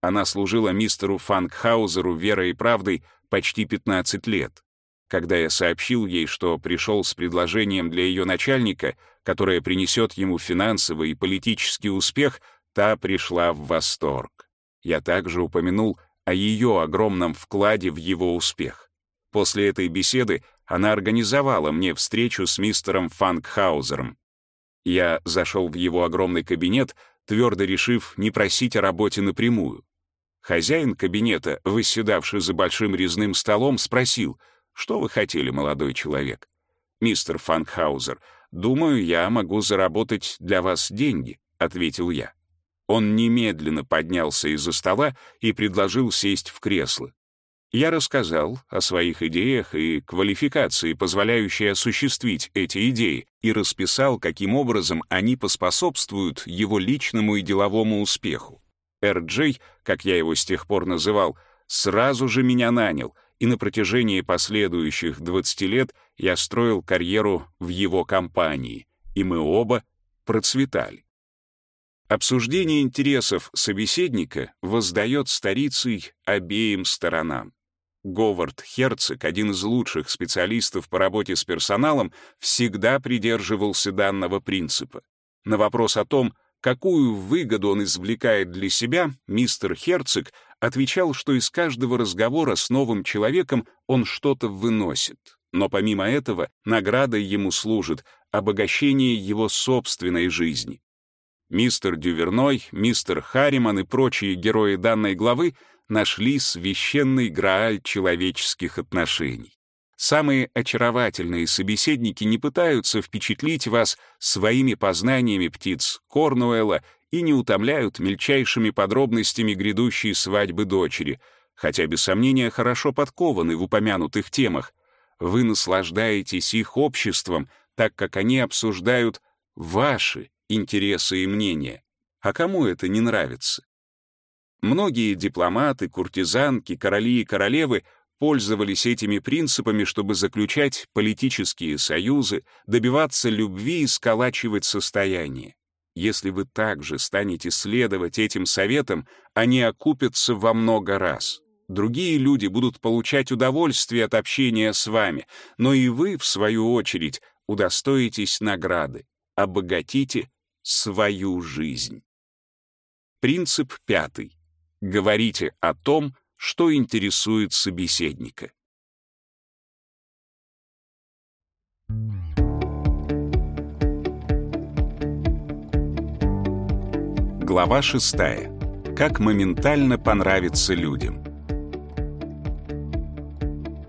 Она служила мистеру Фанкхаузеру верой и правдой почти 15 лет. Когда я сообщил ей, что пришел с предложением для ее начальника, которое принесет ему финансовый и политический успех, та пришла в восторг. Я также упомянул о ее огромном вкладе в его успех. После этой беседы она организовала мне встречу с мистером Фанкхаузером. Я зашел в его огромный кабинет, твердо решив не просить о работе напрямую. Хозяин кабинета, восседавший за большим резным столом, спросил, «Что вы хотели, молодой человек?» «Мистер Фанкхаузер, думаю, я могу заработать для вас деньги», — ответил я. Он немедленно поднялся из-за стола и предложил сесть в кресло. Я рассказал о своих идеях и квалификации, позволяющей осуществить эти идеи, и расписал, каким образом они поспособствуют его личному и деловому успеху. Эр-Джей, как я его с тех пор называл, сразу же меня нанял, и на протяжении последующих 20 лет я строил карьеру в его компании, и мы оба процветали. Обсуждение интересов собеседника воздает старицей обеим сторонам. Говард Херцог, один из лучших специалистов по работе с персоналом, всегда придерживался данного принципа. На вопрос о том, какую выгоду он извлекает для себя, мистер Херцог отвечал, что из каждого разговора с новым человеком он что-то выносит. Но помимо этого, наградой ему служит обогащение его собственной жизни. Мистер Дюверной, мистер Харриман и прочие герои данной главы нашли священный грааль человеческих отношений. Самые очаровательные собеседники не пытаются впечатлить вас своими познаниями птиц Корнуэлла и не утомляют мельчайшими подробностями грядущей свадьбы дочери, хотя без сомнения хорошо подкованы в упомянутых темах. Вы наслаждаетесь их обществом, так как они обсуждают ваши интересы и мнения. А кому это не нравится? Многие дипломаты, куртизанки, короли и королевы пользовались этими принципами, чтобы заключать политические союзы, добиваться любви и сколачивать состояние. Если вы также станете следовать этим советам, они окупятся во много раз. Другие люди будут получать удовольствие от общения с вами, но и вы, в свою очередь, удостоитесь награды, обогатите свою жизнь. Принцип пятый. Говорите о том, что интересует собеседника. Глава шестая. Как моментально понравиться людям.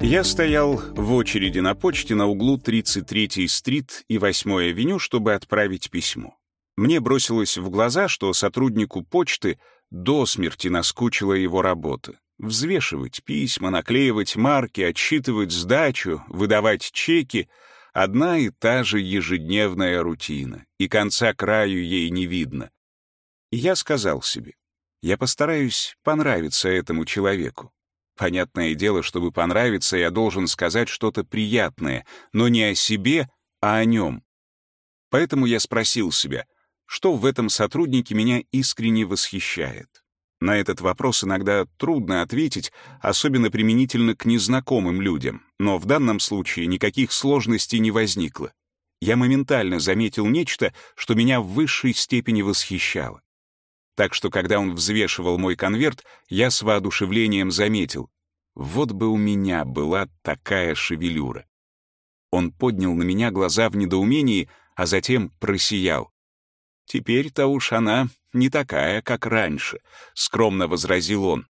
Я стоял в очереди на почте на углу 33-й стрит и 8-й авеню, чтобы отправить письмо. Мне бросилось в глаза, что сотруднику почты до смерти наскучила его работа. Взвешивать письма, наклеивать марки, отсчитывать сдачу, выдавать чеки — одна и та же ежедневная рутина, и конца краю ей не видно. Я сказал себе, я постараюсь понравиться этому человеку. Понятное дело, чтобы понравиться, я должен сказать что-то приятное, но не о себе, а о нем. Поэтому я спросил себя, что в этом сотруднике меня искренне восхищает? На этот вопрос иногда трудно ответить, особенно применительно к незнакомым людям, но в данном случае никаких сложностей не возникло. Я моментально заметил нечто, что меня в высшей степени восхищало. Так что, когда он взвешивал мой конверт, я с воодушевлением заметил, вот бы у меня была такая шевелюра. Он поднял на меня глаза в недоумении, а затем просиял. «Теперь-то уж она не такая, как раньше», — скромно возразил он.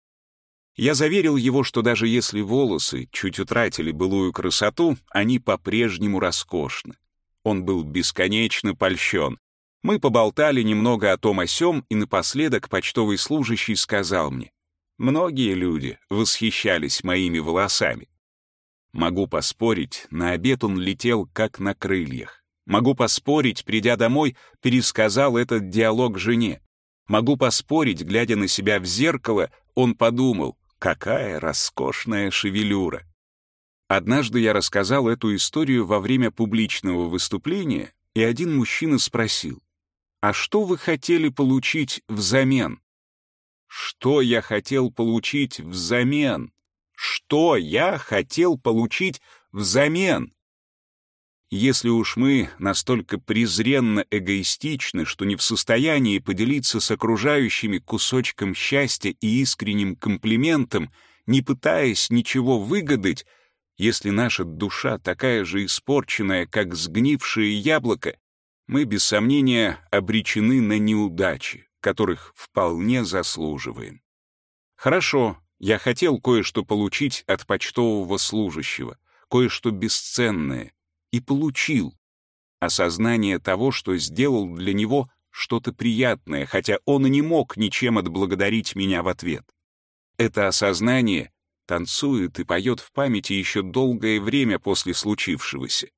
Я заверил его, что даже если волосы чуть утратили былую красоту, они по-прежнему роскошны. Он был бесконечно польщен. Мы поболтали немного о том о сём, и напоследок почтовый служащий сказал мне, «Многие люди восхищались моими волосами. Могу поспорить, на обед он летел как на крыльях. Могу поспорить, придя домой, пересказал этот диалог жене. Могу поспорить, глядя на себя в зеркало, он подумал, какая роскошная шевелюра. Однажды я рассказал эту историю во время публичного выступления, и один мужчина спросил, «А что вы хотели получить взамен?» Что я хотел получить взамен? Что я хотел получить взамен? Если уж мы настолько презренно эгоистичны, что не в состоянии поделиться с окружающими кусочком счастья и искренним комплиментом, не пытаясь ничего выгадать, если наша душа такая же испорченная, как сгнившее яблоко, мы, без сомнения, обречены на неудачи, которых вполне заслуживаем. Хорошо, я хотел кое-что получить от почтового служащего, кое-что бесценное, и получил. Осознание того, что сделал для него что-то приятное, хотя он и не мог ничем отблагодарить меня в ответ. Это осознание танцует и поет в памяти еще долгое время после случившегося.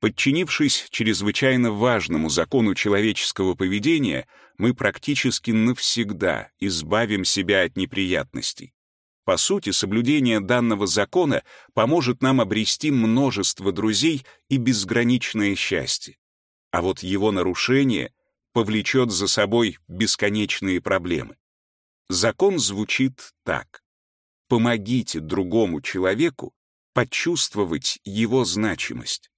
Подчинившись чрезвычайно важному закону человеческого поведения, мы практически навсегда избавим себя от неприятностей. По сути, соблюдение данного закона поможет нам обрести множество друзей и безграничное счастье. А вот его нарушение повлечет за собой бесконечные проблемы. Закон звучит так. Помогите другому человеку почувствовать его значимость.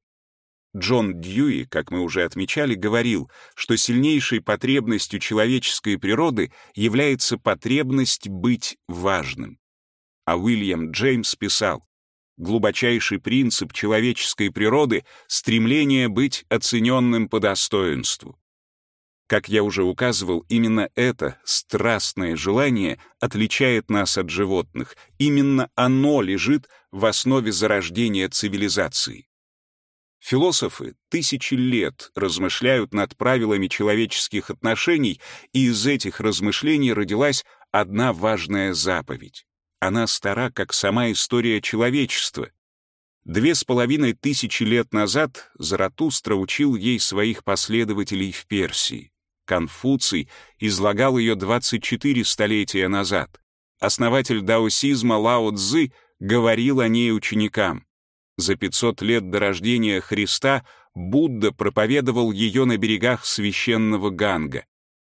Джон Дьюи, как мы уже отмечали, говорил, что сильнейшей потребностью человеческой природы является потребность быть важным а Уильям Джеймс писал, глубочайший принцип человеческой природы — стремление быть оцененным по достоинству. Как я уже указывал, именно это страстное желание отличает нас от животных. Именно оно лежит в основе зарождения цивилизации. Философы тысячи лет размышляют над правилами человеческих отношений, и из этих размышлений родилась одна важная заповедь. Она стара, как сама история человечества. Две с половиной тысячи лет назад Заратустра учил ей своих последователей в Персии. Конфуций излагал ее 24 столетия назад. Основатель даосизма Лао Цзы говорил о ней ученикам. За 500 лет до рождения Христа Будда проповедовал ее на берегах священного Ганга.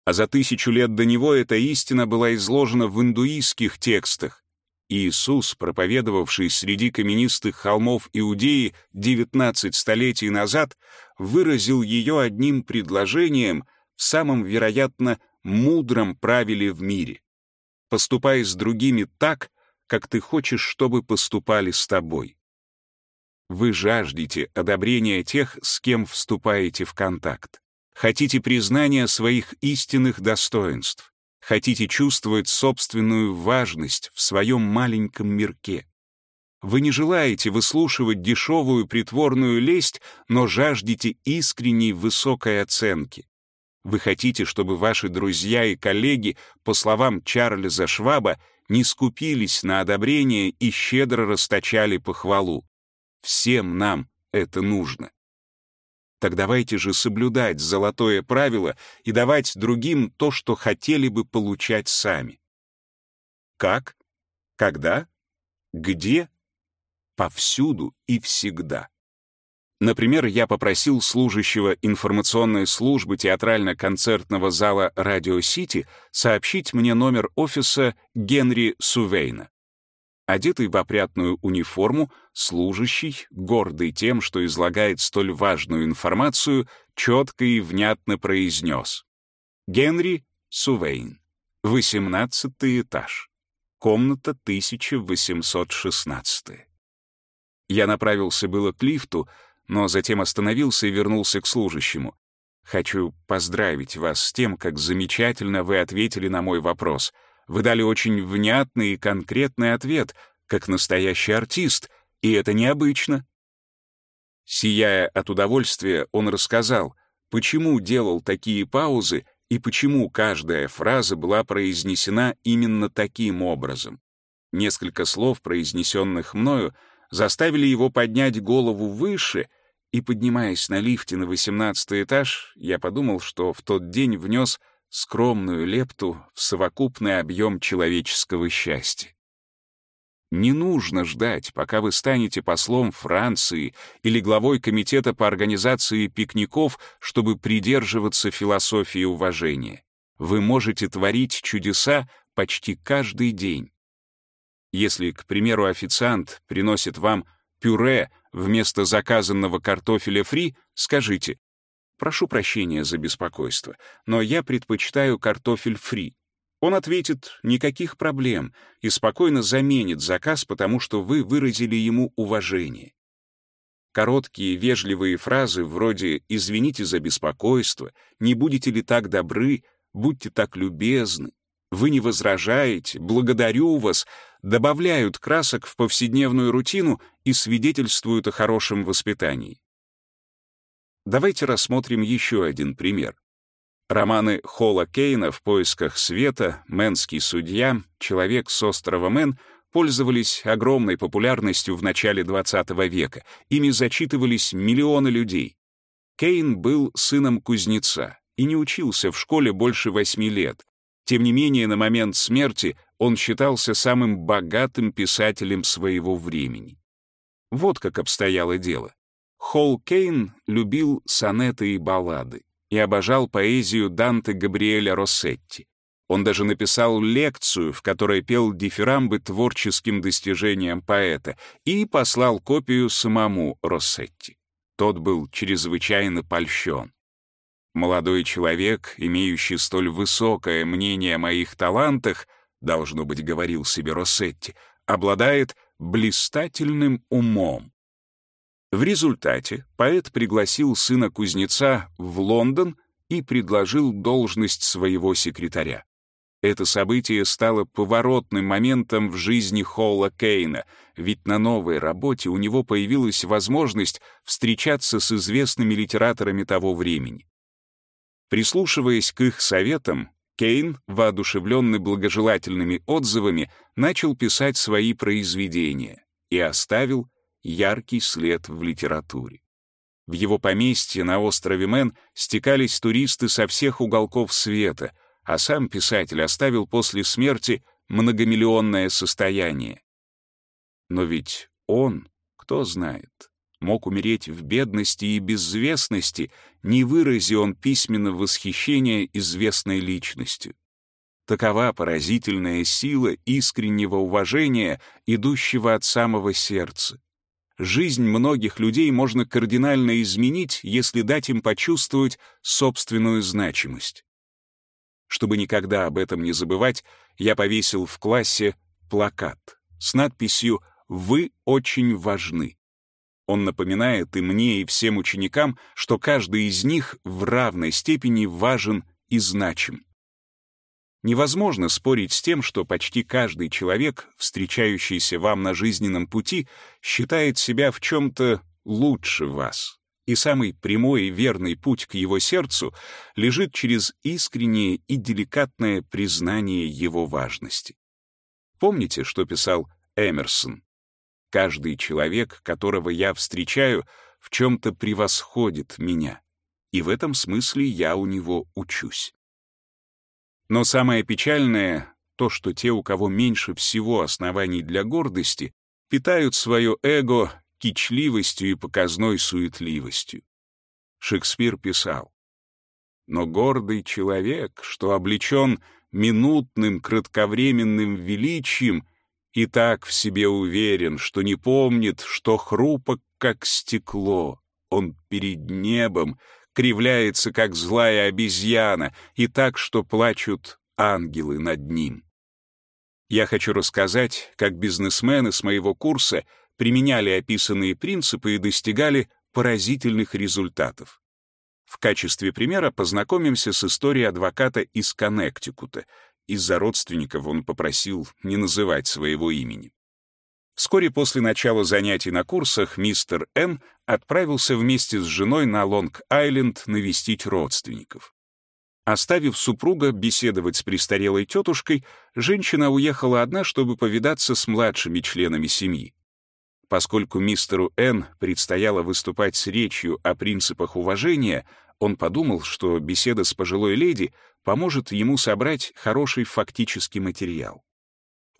А за тысячу лет до него эта истина была изложена в индуистских текстах. Иисус, проповедовавший среди каменистых холмов Иудеи 19 столетий назад, выразил ее одним предложением в самом, вероятно, мудром правиле в мире. «Поступай с другими так, как ты хочешь, чтобы поступали с тобой». Вы жаждете одобрения тех, с кем вступаете в контакт. Хотите признания своих истинных достоинств хотите чувствовать собственную важность в своем маленьком мирке. Вы не желаете выслушивать дешевую притворную лесть, но жаждете искренней высокой оценки. Вы хотите, чтобы ваши друзья и коллеги, по словам Чарльза Шваба, не скупились на одобрение и щедро расточали похвалу. Всем нам это нужно. Так давайте же соблюдать золотое правило и давать другим то, что хотели бы получать сами. Как? Когда? Где? Повсюду и всегда. Например, я попросил служащего информационной службы театрально-концертного зала «Радио Сити» сообщить мне номер офиса Генри Сувейна. Одетый в опрятную униформу, служащий, гордый тем, что излагает столь важную информацию, четко и внятно произнес. Генри Сувейн, 18 этаж, комната 1816. Я направился было к лифту, но затем остановился и вернулся к служащему. «Хочу поздравить вас с тем, как замечательно вы ответили на мой вопрос — Вы дали очень внятный и конкретный ответ, как настоящий артист, и это необычно. Сияя от удовольствия, он рассказал, почему делал такие паузы и почему каждая фраза была произнесена именно таким образом. Несколько слов, произнесенных мною, заставили его поднять голову выше, и, поднимаясь на лифте на восемнадцатый этаж, я подумал, что в тот день внес скромную лепту в совокупный объем человеческого счастья. Не нужно ждать, пока вы станете послом Франции или главой комитета по организации пикников, чтобы придерживаться философии уважения. Вы можете творить чудеса почти каждый день. Если, к примеру, официант приносит вам пюре вместо заказанного картофеля фри, скажите «Прошу прощения за беспокойство, но я предпочитаю картофель фри». Он ответит «никаких проблем» и спокойно заменит заказ, потому что вы выразили ему уважение. Короткие вежливые фразы вроде «извините за беспокойство», «не будете ли так добры», «будьте так любезны», «вы не возражаете», «благодарю вас» добавляют красок в повседневную рутину и свидетельствуют о хорошем воспитании. Давайте рассмотрим еще один пример. Романы Холла Кейна «В поисках света», «Мэнский судья», «Человек с острова Мэн» пользовались огромной популярностью в начале XX века. Ими зачитывались миллионы людей. Кейн был сыном кузнеца и не учился в школе больше восьми лет. Тем не менее, на момент смерти он считался самым богатым писателем своего времени. Вот как обстояло дело. Холл Кейн любил сонеты и баллады и обожал поэзию Данте Габриэля Россетти. Он даже написал лекцию, в которой пел дифирамбы творческим достижениям поэта, и послал копию самому Россетти. Тот был чрезвычайно польщен. Молодой человек, имеющий столь высокое мнение о моих талантах, должно быть, говорил себе Россетти, обладает блистательным умом. В результате поэт пригласил сына кузнеца в Лондон и предложил должность своего секретаря. Это событие стало поворотным моментом в жизни Холла Кейна, ведь на новой работе у него появилась возможность встречаться с известными литераторами того времени. Прислушиваясь к их советам, Кейн, воодушевленный благожелательными отзывами, начал писать свои произведения и оставил яркий след в литературе. В его поместье на острове Мэн стекались туристы со всех уголков света, а сам писатель оставил после смерти многомиллионное состояние. Но ведь он, кто знает, мог умереть в бедности и безвестности, не вырази он письменно восхищение известной личностью. Такова поразительная сила искреннего уважения, идущего от самого сердца жизнь многих людей можно кардинально изменить, если дать им почувствовать собственную значимость. Чтобы никогда об этом не забывать, я повесил в классе плакат с надписью «Вы очень важны». Он напоминает и мне, и всем ученикам, что каждый из них в равной степени важен и значим. Невозможно спорить с тем, что почти каждый человек, встречающийся вам на жизненном пути, считает себя в чем-то лучше вас. И самый прямой и верный путь к его сердцу лежит через искреннее и деликатное признание его важности. Помните, что писал Эмерсон? «Каждый человек, которого я встречаю, в чем-то превосходит меня, и в этом смысле я у него учусь». Но самое печальное — то, что те, у кого меньше всего оснований для гордости, питают свое эго кичливостью и показной суетливостью. Шекспир писал, «Но гордый человек, что облечен минутным кратковременным величием, и так в себе уверен, что не помнит, что хрупок, как стекло, он перед небом, кривляется, как злая обезьяна, и так, что плачут ангелы над ним. Я хочу рассказать, как бизнесмены с моего курса применяли описанные принципы и достигали поразительных результатов. В качестве примера познакомимся с историей адвоката из Коннектикута. Из-за родственников он попросил не называть своего имени. Вскоре после начала занятий на курсах мистер Н отправился вместе с женой на Лонг-Айленд навестить родственников. Оставив супруга беседовать с престарелой тетушкой, женщина уехала одна, чтобы повидаться с младшими членами семьи. Поскольку мистеру Н предстояло выступать с речью о принципах уважения, он подумал, что беседа с пожилой леди поможет ему собрать хороший фактический материал.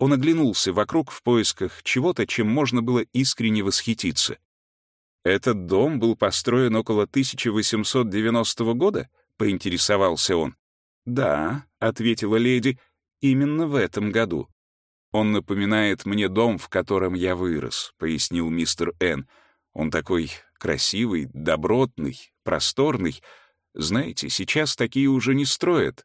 Он оглянулся вокруг в поисках чего-то, чем можно было искренне восхититься. «Этот дом был построен около 1890 года?» — поинтересовался он. «Да», — ответила леди, — «именно в этом году». «Он напоминает мне дом, в котором я вырос», — пояснил мистер Н. «Он такой красивый, добротный, просторный. Знаете, сейчас такие уже не строят».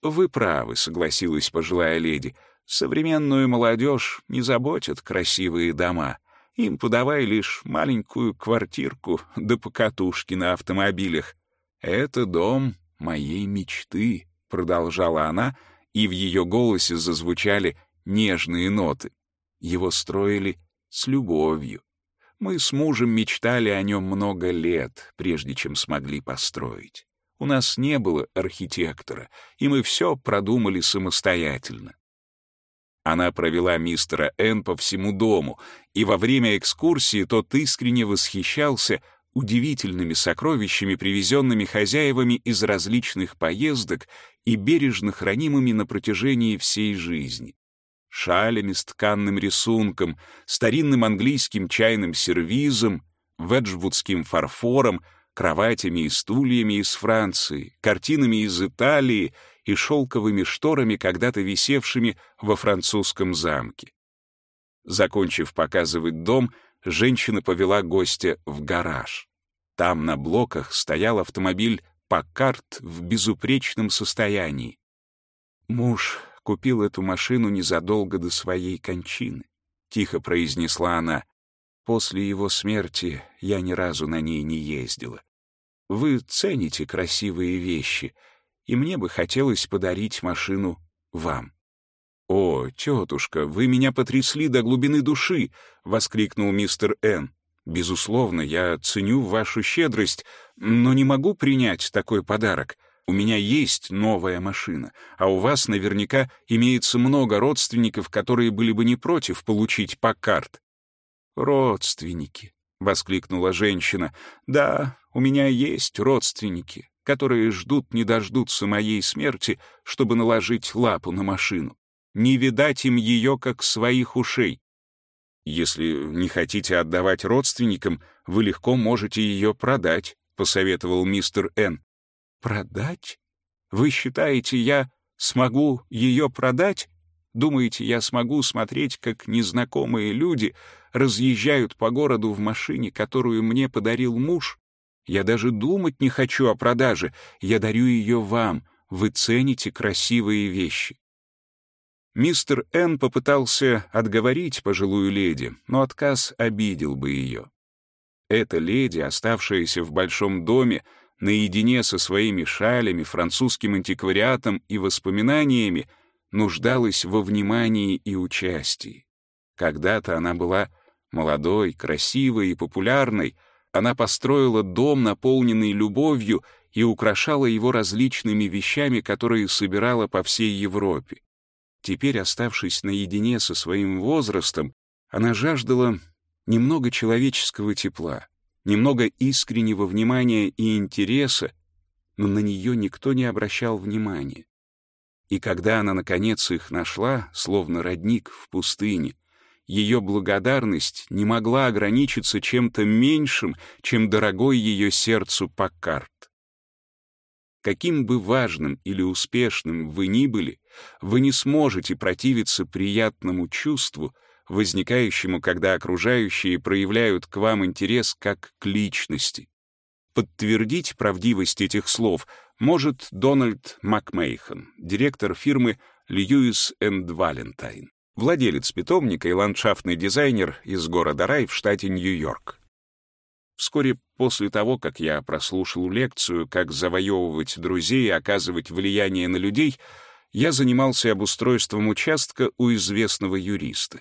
«Вы правы», — согласилась пожилая леди. Современную молодежь не заботят красивые дома. Им подавай лишь маленькую квартирку да покатушки на автомобилях. «Это дом моей мечты», — продолжала она, и в ее голосе зазвучали нежные ноты. Его строили с любовью. Мы с мужем мечтали о нем много лет, прежде чем смогли построить. У нас не было архитектора, и мы все продумали самостоятельно. Она провела мистера Н по всему дому, и во время экскурсии тот искренне восхищался удивительными сокровищами, привезенными хозяевами из различных поездок и бережно хранимыми на протяжении всей жизни. Шалями с тканным рисунком, старинным английским чайным сервизом, веджвудским фарфором, кроватями и стульями из Франции, картинами из Италии — и шелковыми шторами, когда-то висевшими во французском замке. Закончив показывать дом, женщина повела гостя в гараж. Там на блоках стоял автомобиль «Паккарт» в безупречном состоянии. «Муж купил эту машину незадолго до своей кончины», — тихо произнесла она. «После его смерти я ни разу на ней не ездила. Вы цените красивые вещи — и мне бы хотелось подарить машину вам». «О, тетушка, вы меня потрясли до глубины души!» — воскликнул мистер Н. «Безусловно, я ценю вашу щедрость, но не могу принять такой подарок. У меня есть новая машина, а у вас наверняка имеется много родственников, которые были бы не против получить Паккарт». «Родственники», — воскликнула женщина. «Да, у меня есть родственники которые ждут не дождутся моей смерти, чтобы наложить лапу на машину. Не видать им ее, как своих ушей. Если не хотите отдавать родственникам, вы легко можете ее продать, посоветовал мистер Н. Продать? Вы считаете, я смогу ее продать? Думаете, я смогу смотреть, как незнакомые люди разъезжают по городу в машине, которую мне подарил муж? Я даже думать не хочу о продаже. Я дарю ее вам. Вы цените красивые вещи». Мистер Н. попытался отговорить пожилую леди, но отказ обидел бы ее. Эта леди, оставшаяся в большом доме, наедине со своими шалями, французским антиквариатом и воспоминаниями, нуждалась во внимании и участии. Когда-то она была молодой, красивой и популярной, она построила дом, наполненный любовью, и украшала его различными вещами, которые собирала по всей Европе. Теперь, оставшись наедине со своим возрастом, она жаждала немного человеческого тепла, немного искреннего внимания и интереса, но на нее никто не обращал внимания. И когда она, наконец, их нашла, словно родник в пустыне, ее благодарность не могла ограничиться чем-то меньшим, чем дорогой ее сердцу Паккарт. Каким бы важным или успешным вы ни были, вы не сможете противиться приятному чувству, возникающему, когда окружающие проявляют к вам интерес как к личности. Подтвердить правдивость этих слов может Дональд Макмейхан, директор фирмы Льюис энд Валентайн владелец питомника и ландшафтный дизайнер из города Рай в штате Нью-Йорк. Вскоре после того, как я прослушал лекцию «Как завоевывать друзей и оказывать влияние на людей», я занимался обустройством участка у известного юриста.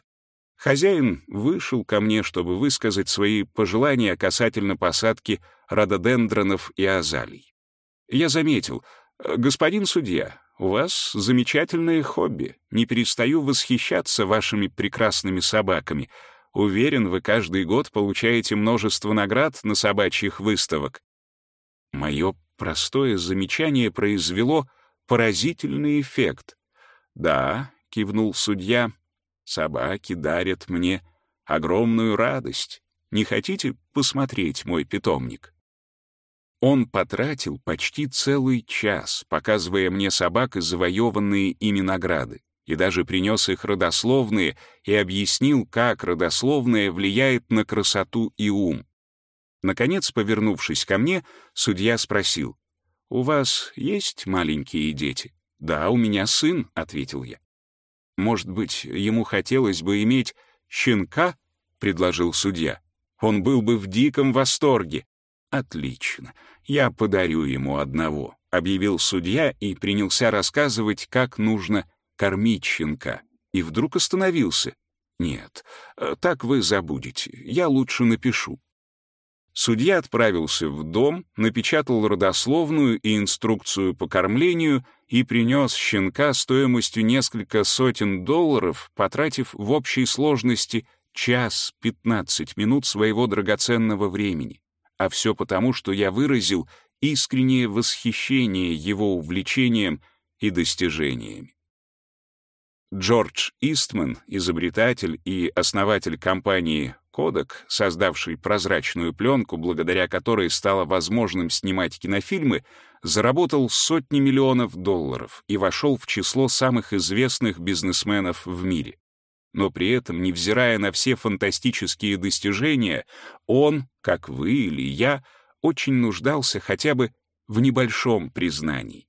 Хозяин вышел ко мне, чтобы высказать свои пожелания касательно посадки рододендронов и азалий. Я заметил, «Господин судья, у вас замечательное хобби. Не перестаю восхищаться вашими прекрасными собаками. Уверен, вы каждый год получаете множество наград на собачьих выставок». Мое простое замечание произвело поразительный эффект. «Да», — кивнул судья, Собаки дарят мне огромную радость. Не хотите посмотреть мой питомник?» Он потратил почти целый час, показывая мне собак и завоеванные ими награды, и даже принес их родословные и объяснил, как родословное влияет на красоту и ум. Наконец, повернувшись ко мне, судья спросил, «У вас есть маленькие дети?» «Да, у меня сын», — ответил я. Может быть, ему хотелось бы иметь щенка, предложил судья. Он был бы в диком восторге. Отлично, я подарю ему одного, объявил судья и принялся рассказывать, как нужно кормить щенка. И вдруг остановился. Нет, э, так вы забудете, я лучше напишу. Судья отправился в дом, напечатал родословную и инструкцию по кормлению и принес щенка стоимостью несколько сотен долларов, потратив в общей сложности час 15 минут своего драгоценного времени. А все потому, что я выразил искреннее восхищение его увлечением и достижениями. Джордж Истман, изобретатель и основатель компании Kodak, создавший прозрачную пленку, благодаря которой стало возможным снимать кинофильмы, заработал сотни миллионов долларов и вошел в число самых известных бизнесменов в мире. Но при этом, невзирая на все фантастические достижения, он, как вы или я, очень нуждался хотя бы в небольшом признании.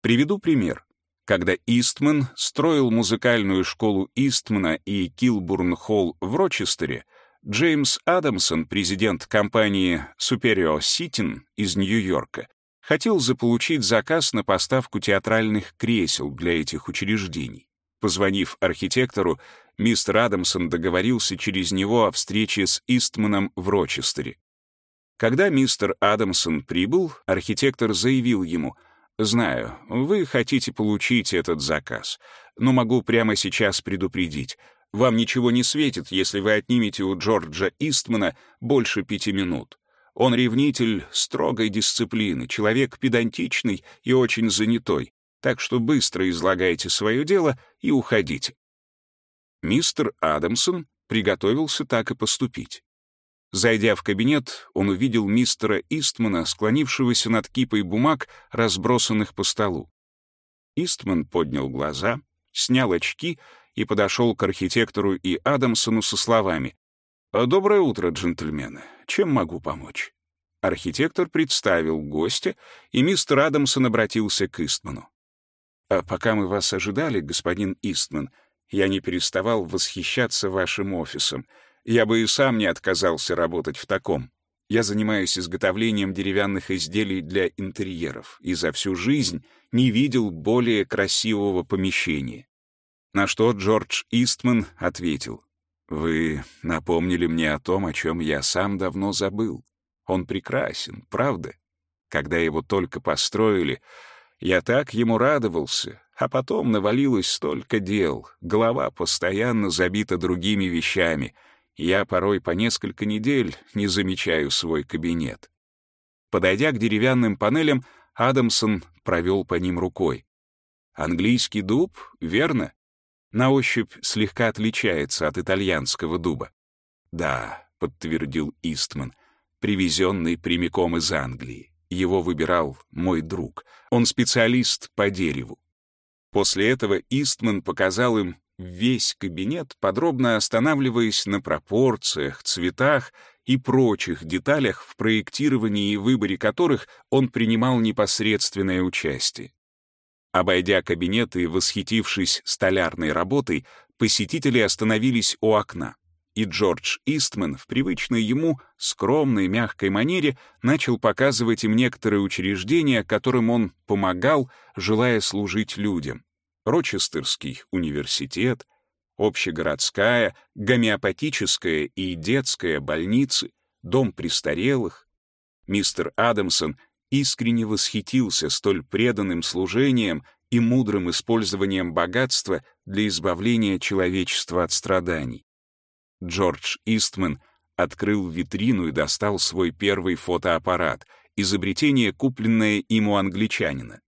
Приведу пример. Когда Истман строил музыкальную школу Истмана и Килбурн-Холл в Рочестере, Джеймс Адамсон, президент компании Superior Sitting из Нью-Йорка, хотел заполучить заказ на поставку театральных кресел для этих учреждений. Позвонив архитектору, мистер Адамсон договорился через него о встрече с Истманом в Рочестере. Когда мистер Адамсон прибыл, архитектор заявил ему — Знаю, вы хотите получить этот заказ, но могу прямо сейчас предупредить. Вам ничего не светит, если вы отнимете у Джорджа Истмана больше пяти минут. Он ревнитель строгой дисциплины, человек педантичный и очень занятой, так что быстро излагайте свое дело и уходите. Мистер Адамсон приготовился так и поступить. Зайдя в кабинет, он увидел мистера Истмана, склонившегося над кипой бумаг, разбросанных по столу. Истман поднял глаза, снял очки и подошел к архитектору и Адамсону со словами «Доброе утро, джентльмены. Чем могу помочь?» Архитектор представил гостя, и мистер Адамсон обратился к Истману. «А пока мы вас ожидали, господин Истман, я не переставал восхищаться вашим офисом — я бы и сам не отказался работать в таком. Я занимаюсь изготовлением деревянных изделий для интерьеров и за всю жизнь не видел более красивого помещения. На что Джордж Истман ответил, «Вы напомнили мне о том, о чем я сам давно забыл. Он прекрасен, правда? Когда его только построили, я так ему радовался, а потом навалилось столько дел, голова постоянно забита другими вещами — я порой по несколько недель не замечаю свой кабинет. Подойдя к деревянным панелям, Адамсон провел по ним рукой. Английский дуб, верно? На ощупь слегка отличается от итальянского дуба. Да, подтвердил Истман, привезенный прямиком из Англии. Его выбирал мой друг. Он специалист по дереву. После этого Истман показал им весь кабинет, подробно останавливаясь на пропорциях, цветах и прочих деталях, в проектировании и выборе которых он принимал непосредственное участие. Обойдя кабинет и восхитившись столярной работой, посетители остановились у окна, и Джордж Истман в привычной ему скромной мягкой манере начал показывать им некоторые учреждения, которым он помогал, желая служить людям. Рочестерский университет, общегородская, гомеопатическая и детская больницы, дом престарелых. Мистер Адамсон искренне восхитился столь преданным служением и мудрым использованием богатства для избавления человечества от страданий. Джордж Истман открыл витрину и достал свой первый фотоаппарат, изобретение, купленное им у англичанина.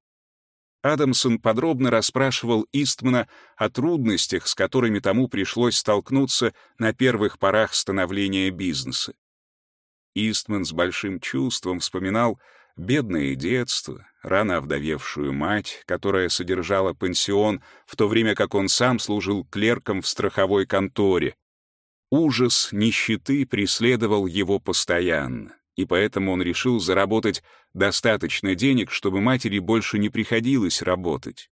Адамсон подробно расспрашивал Истмана о трудностях, с которыми тому пришлось столкнуться на первых порах становления бизнеса. Истман с большим чувством вспоминал бедное детство, рано овдовевшую мать, которая содержала пансион, в то время как он сам служил клерком в страховой конторе. Ужас нищеты преследовал его постоянно и поэтому он решил заработать достаточно денег, чтобы матери больше не приходилось работать.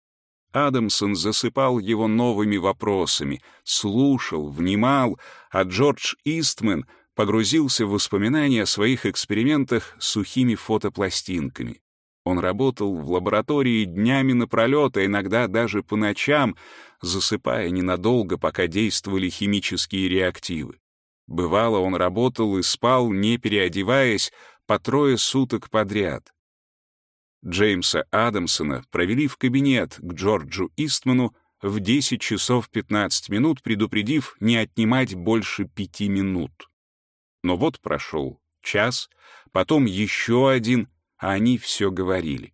Адамсон засыпал его новыми вопросами, слушал, внимал, а Джордж Истмен погрузился в воспоминания о своих экспериментах с сухими фотопластинками. Он работал в лаборатории днями напролет, а иногда даже по ночам, засыпая ненадолго, пока действовали химические реактивы. Бывало, он работал и спал, не переодеваясь, по трое суток подряд. Джеймса Адамсона провели в кабинет к Джорджу Истману в 10 часов 15 минут, предупредив не отнимать больше пяти минут. Но вот прошел час, потом еще один, а они все говорили.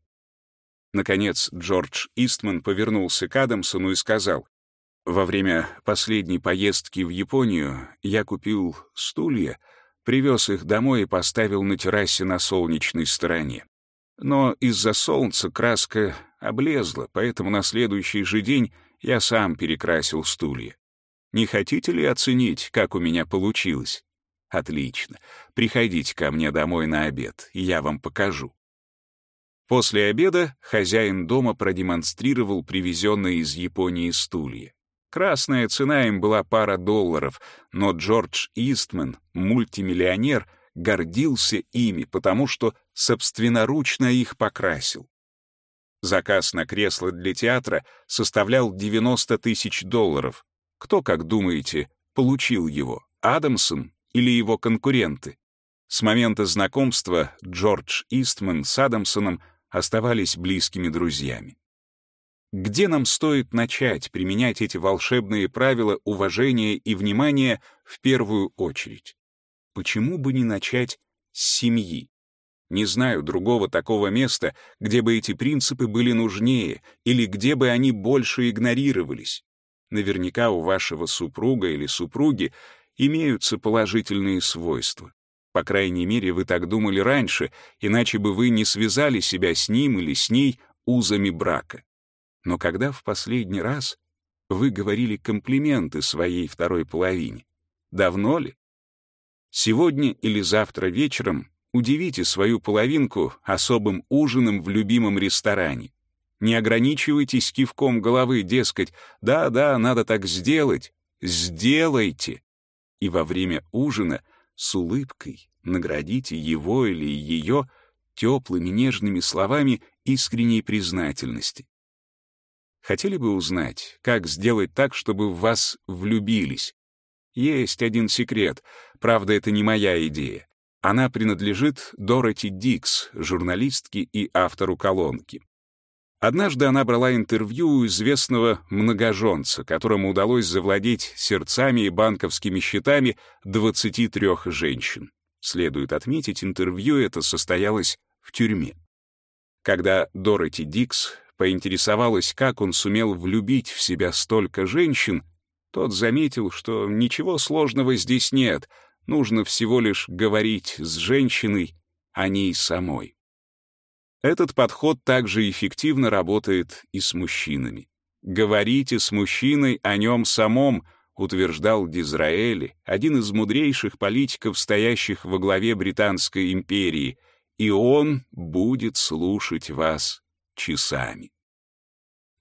Наконец Джордж Истман повернулся к Адамсону и сказал, во время последней поездки в Японию я купил стулья, привез их домой и поставил на террасе на солнечной стороне. Но из-за солнца краска облезла, поэтому на следующий же день я сам перекрасил стулья. Не хотите ли оценить, как у меня получилось? Отлично. Приходите ко мне домой на обед, и я вам покажу. После обеда хозяин дома продемонстрировал привезенные из Японии стулья. Красная цена им была пара долларов, но Джордж Истман, мультимиллионер, гордился ими, потому что собственноручно их покрасил. Заказ на кресло для театра составлял 90 тысяч долларов. Кто, как думаете, получил его, Адамсон или его конкуренты? С момента знакомства Джордж Истман с Адамсоном оставались близкими друзьями. Где нам стоит начать применять эти волшебные правила уважения и внимания в первую очередь? Почему бы не начать с семьи? Не знаю другого такого места, где бы эти принципы были нужнее или где бы они больше игнорировались. Наверняка у вашего супруга или супруги имеются положительные свойства. По крайней мере, вы так думали раньше, иначе бы вы не связали себя с ним или с ней узами брака. Но когда в последний раз вы говорили комплименты своей второй половине? Давно ли? Сегодня или завтра вечером удивите свою половинку особым ужином в любимом ресторане. Не ограничивайтесь кивком головы, дескать, «да-да, надо так сделать». Сделайте! И во время ужина с улыбкой наградите его или ее теплыми нежными словами искренней признательности. Хотели бы узнать, как сделать так, чтобы в вас влюбились? Есть один секрет, правда, это не моя идея. Она принадлежит Дороти Дикс, журналистке и автору колонки. Однажды она брала интервью у известного многоженца, которому удалось завладеть сердцами и банковскими счетами 23 женщин. Следует отметить, интервью это состоялось в тюрьме. Когда Дороти Дикс поинтересовалась, как он сумел влюбить в себя столько женщин, тот заметил, что ничего сложного здесь нет, нужно всего лишь говорить с женщиной, о ней самой. Этот подход также эффективно работает и с мужчинами. «Говорите с мужчиной о нем самом», утверждал Дизраэли, один из мудрейших политиков, стоящих во главе Британской империи, и он будет слушать вас часами.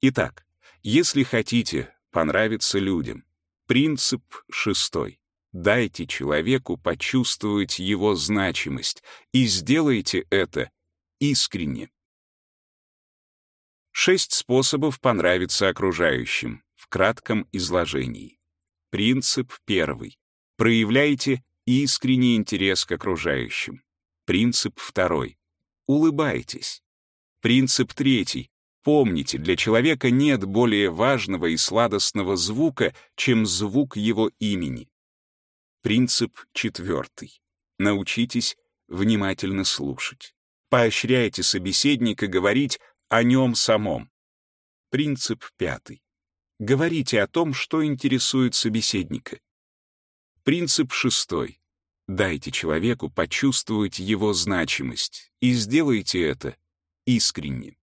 Итак, если хотите понравиться людям, принцип шестой. Дайте человеку почувствовать его значимость и сделайте это искренне. Шесть способов понравиться окружающим в кратком изложении. Принцип первый. Проявляйте искренний интерес к окружающим. Принцип второй. Улыбайтесь. Принцип третий. Помните, для человека нет более важного и сладостного звука, чем звук его имени. Принцип четвертый. Научитесь внимательно слушать. Поощряйте собеседника говорить о нем самом. Принцип пятый. Говорите о том, что интересует собеседника. Принцип шестой. Дайте человеку почувствовать его значимость и сделайте это искренне.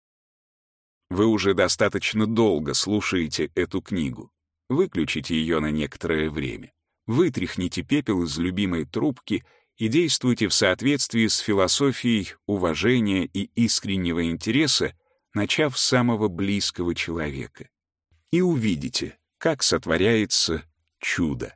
Вы уже достаточно долго слушаете эту книгу. Выключите ее на некоторое время. Вытряхните пепел из любимой трубки и действуйте в соответствии с философией уважения и искреннего интереса, начав с самого близкого человека. И увидите, как сотворяется чудо.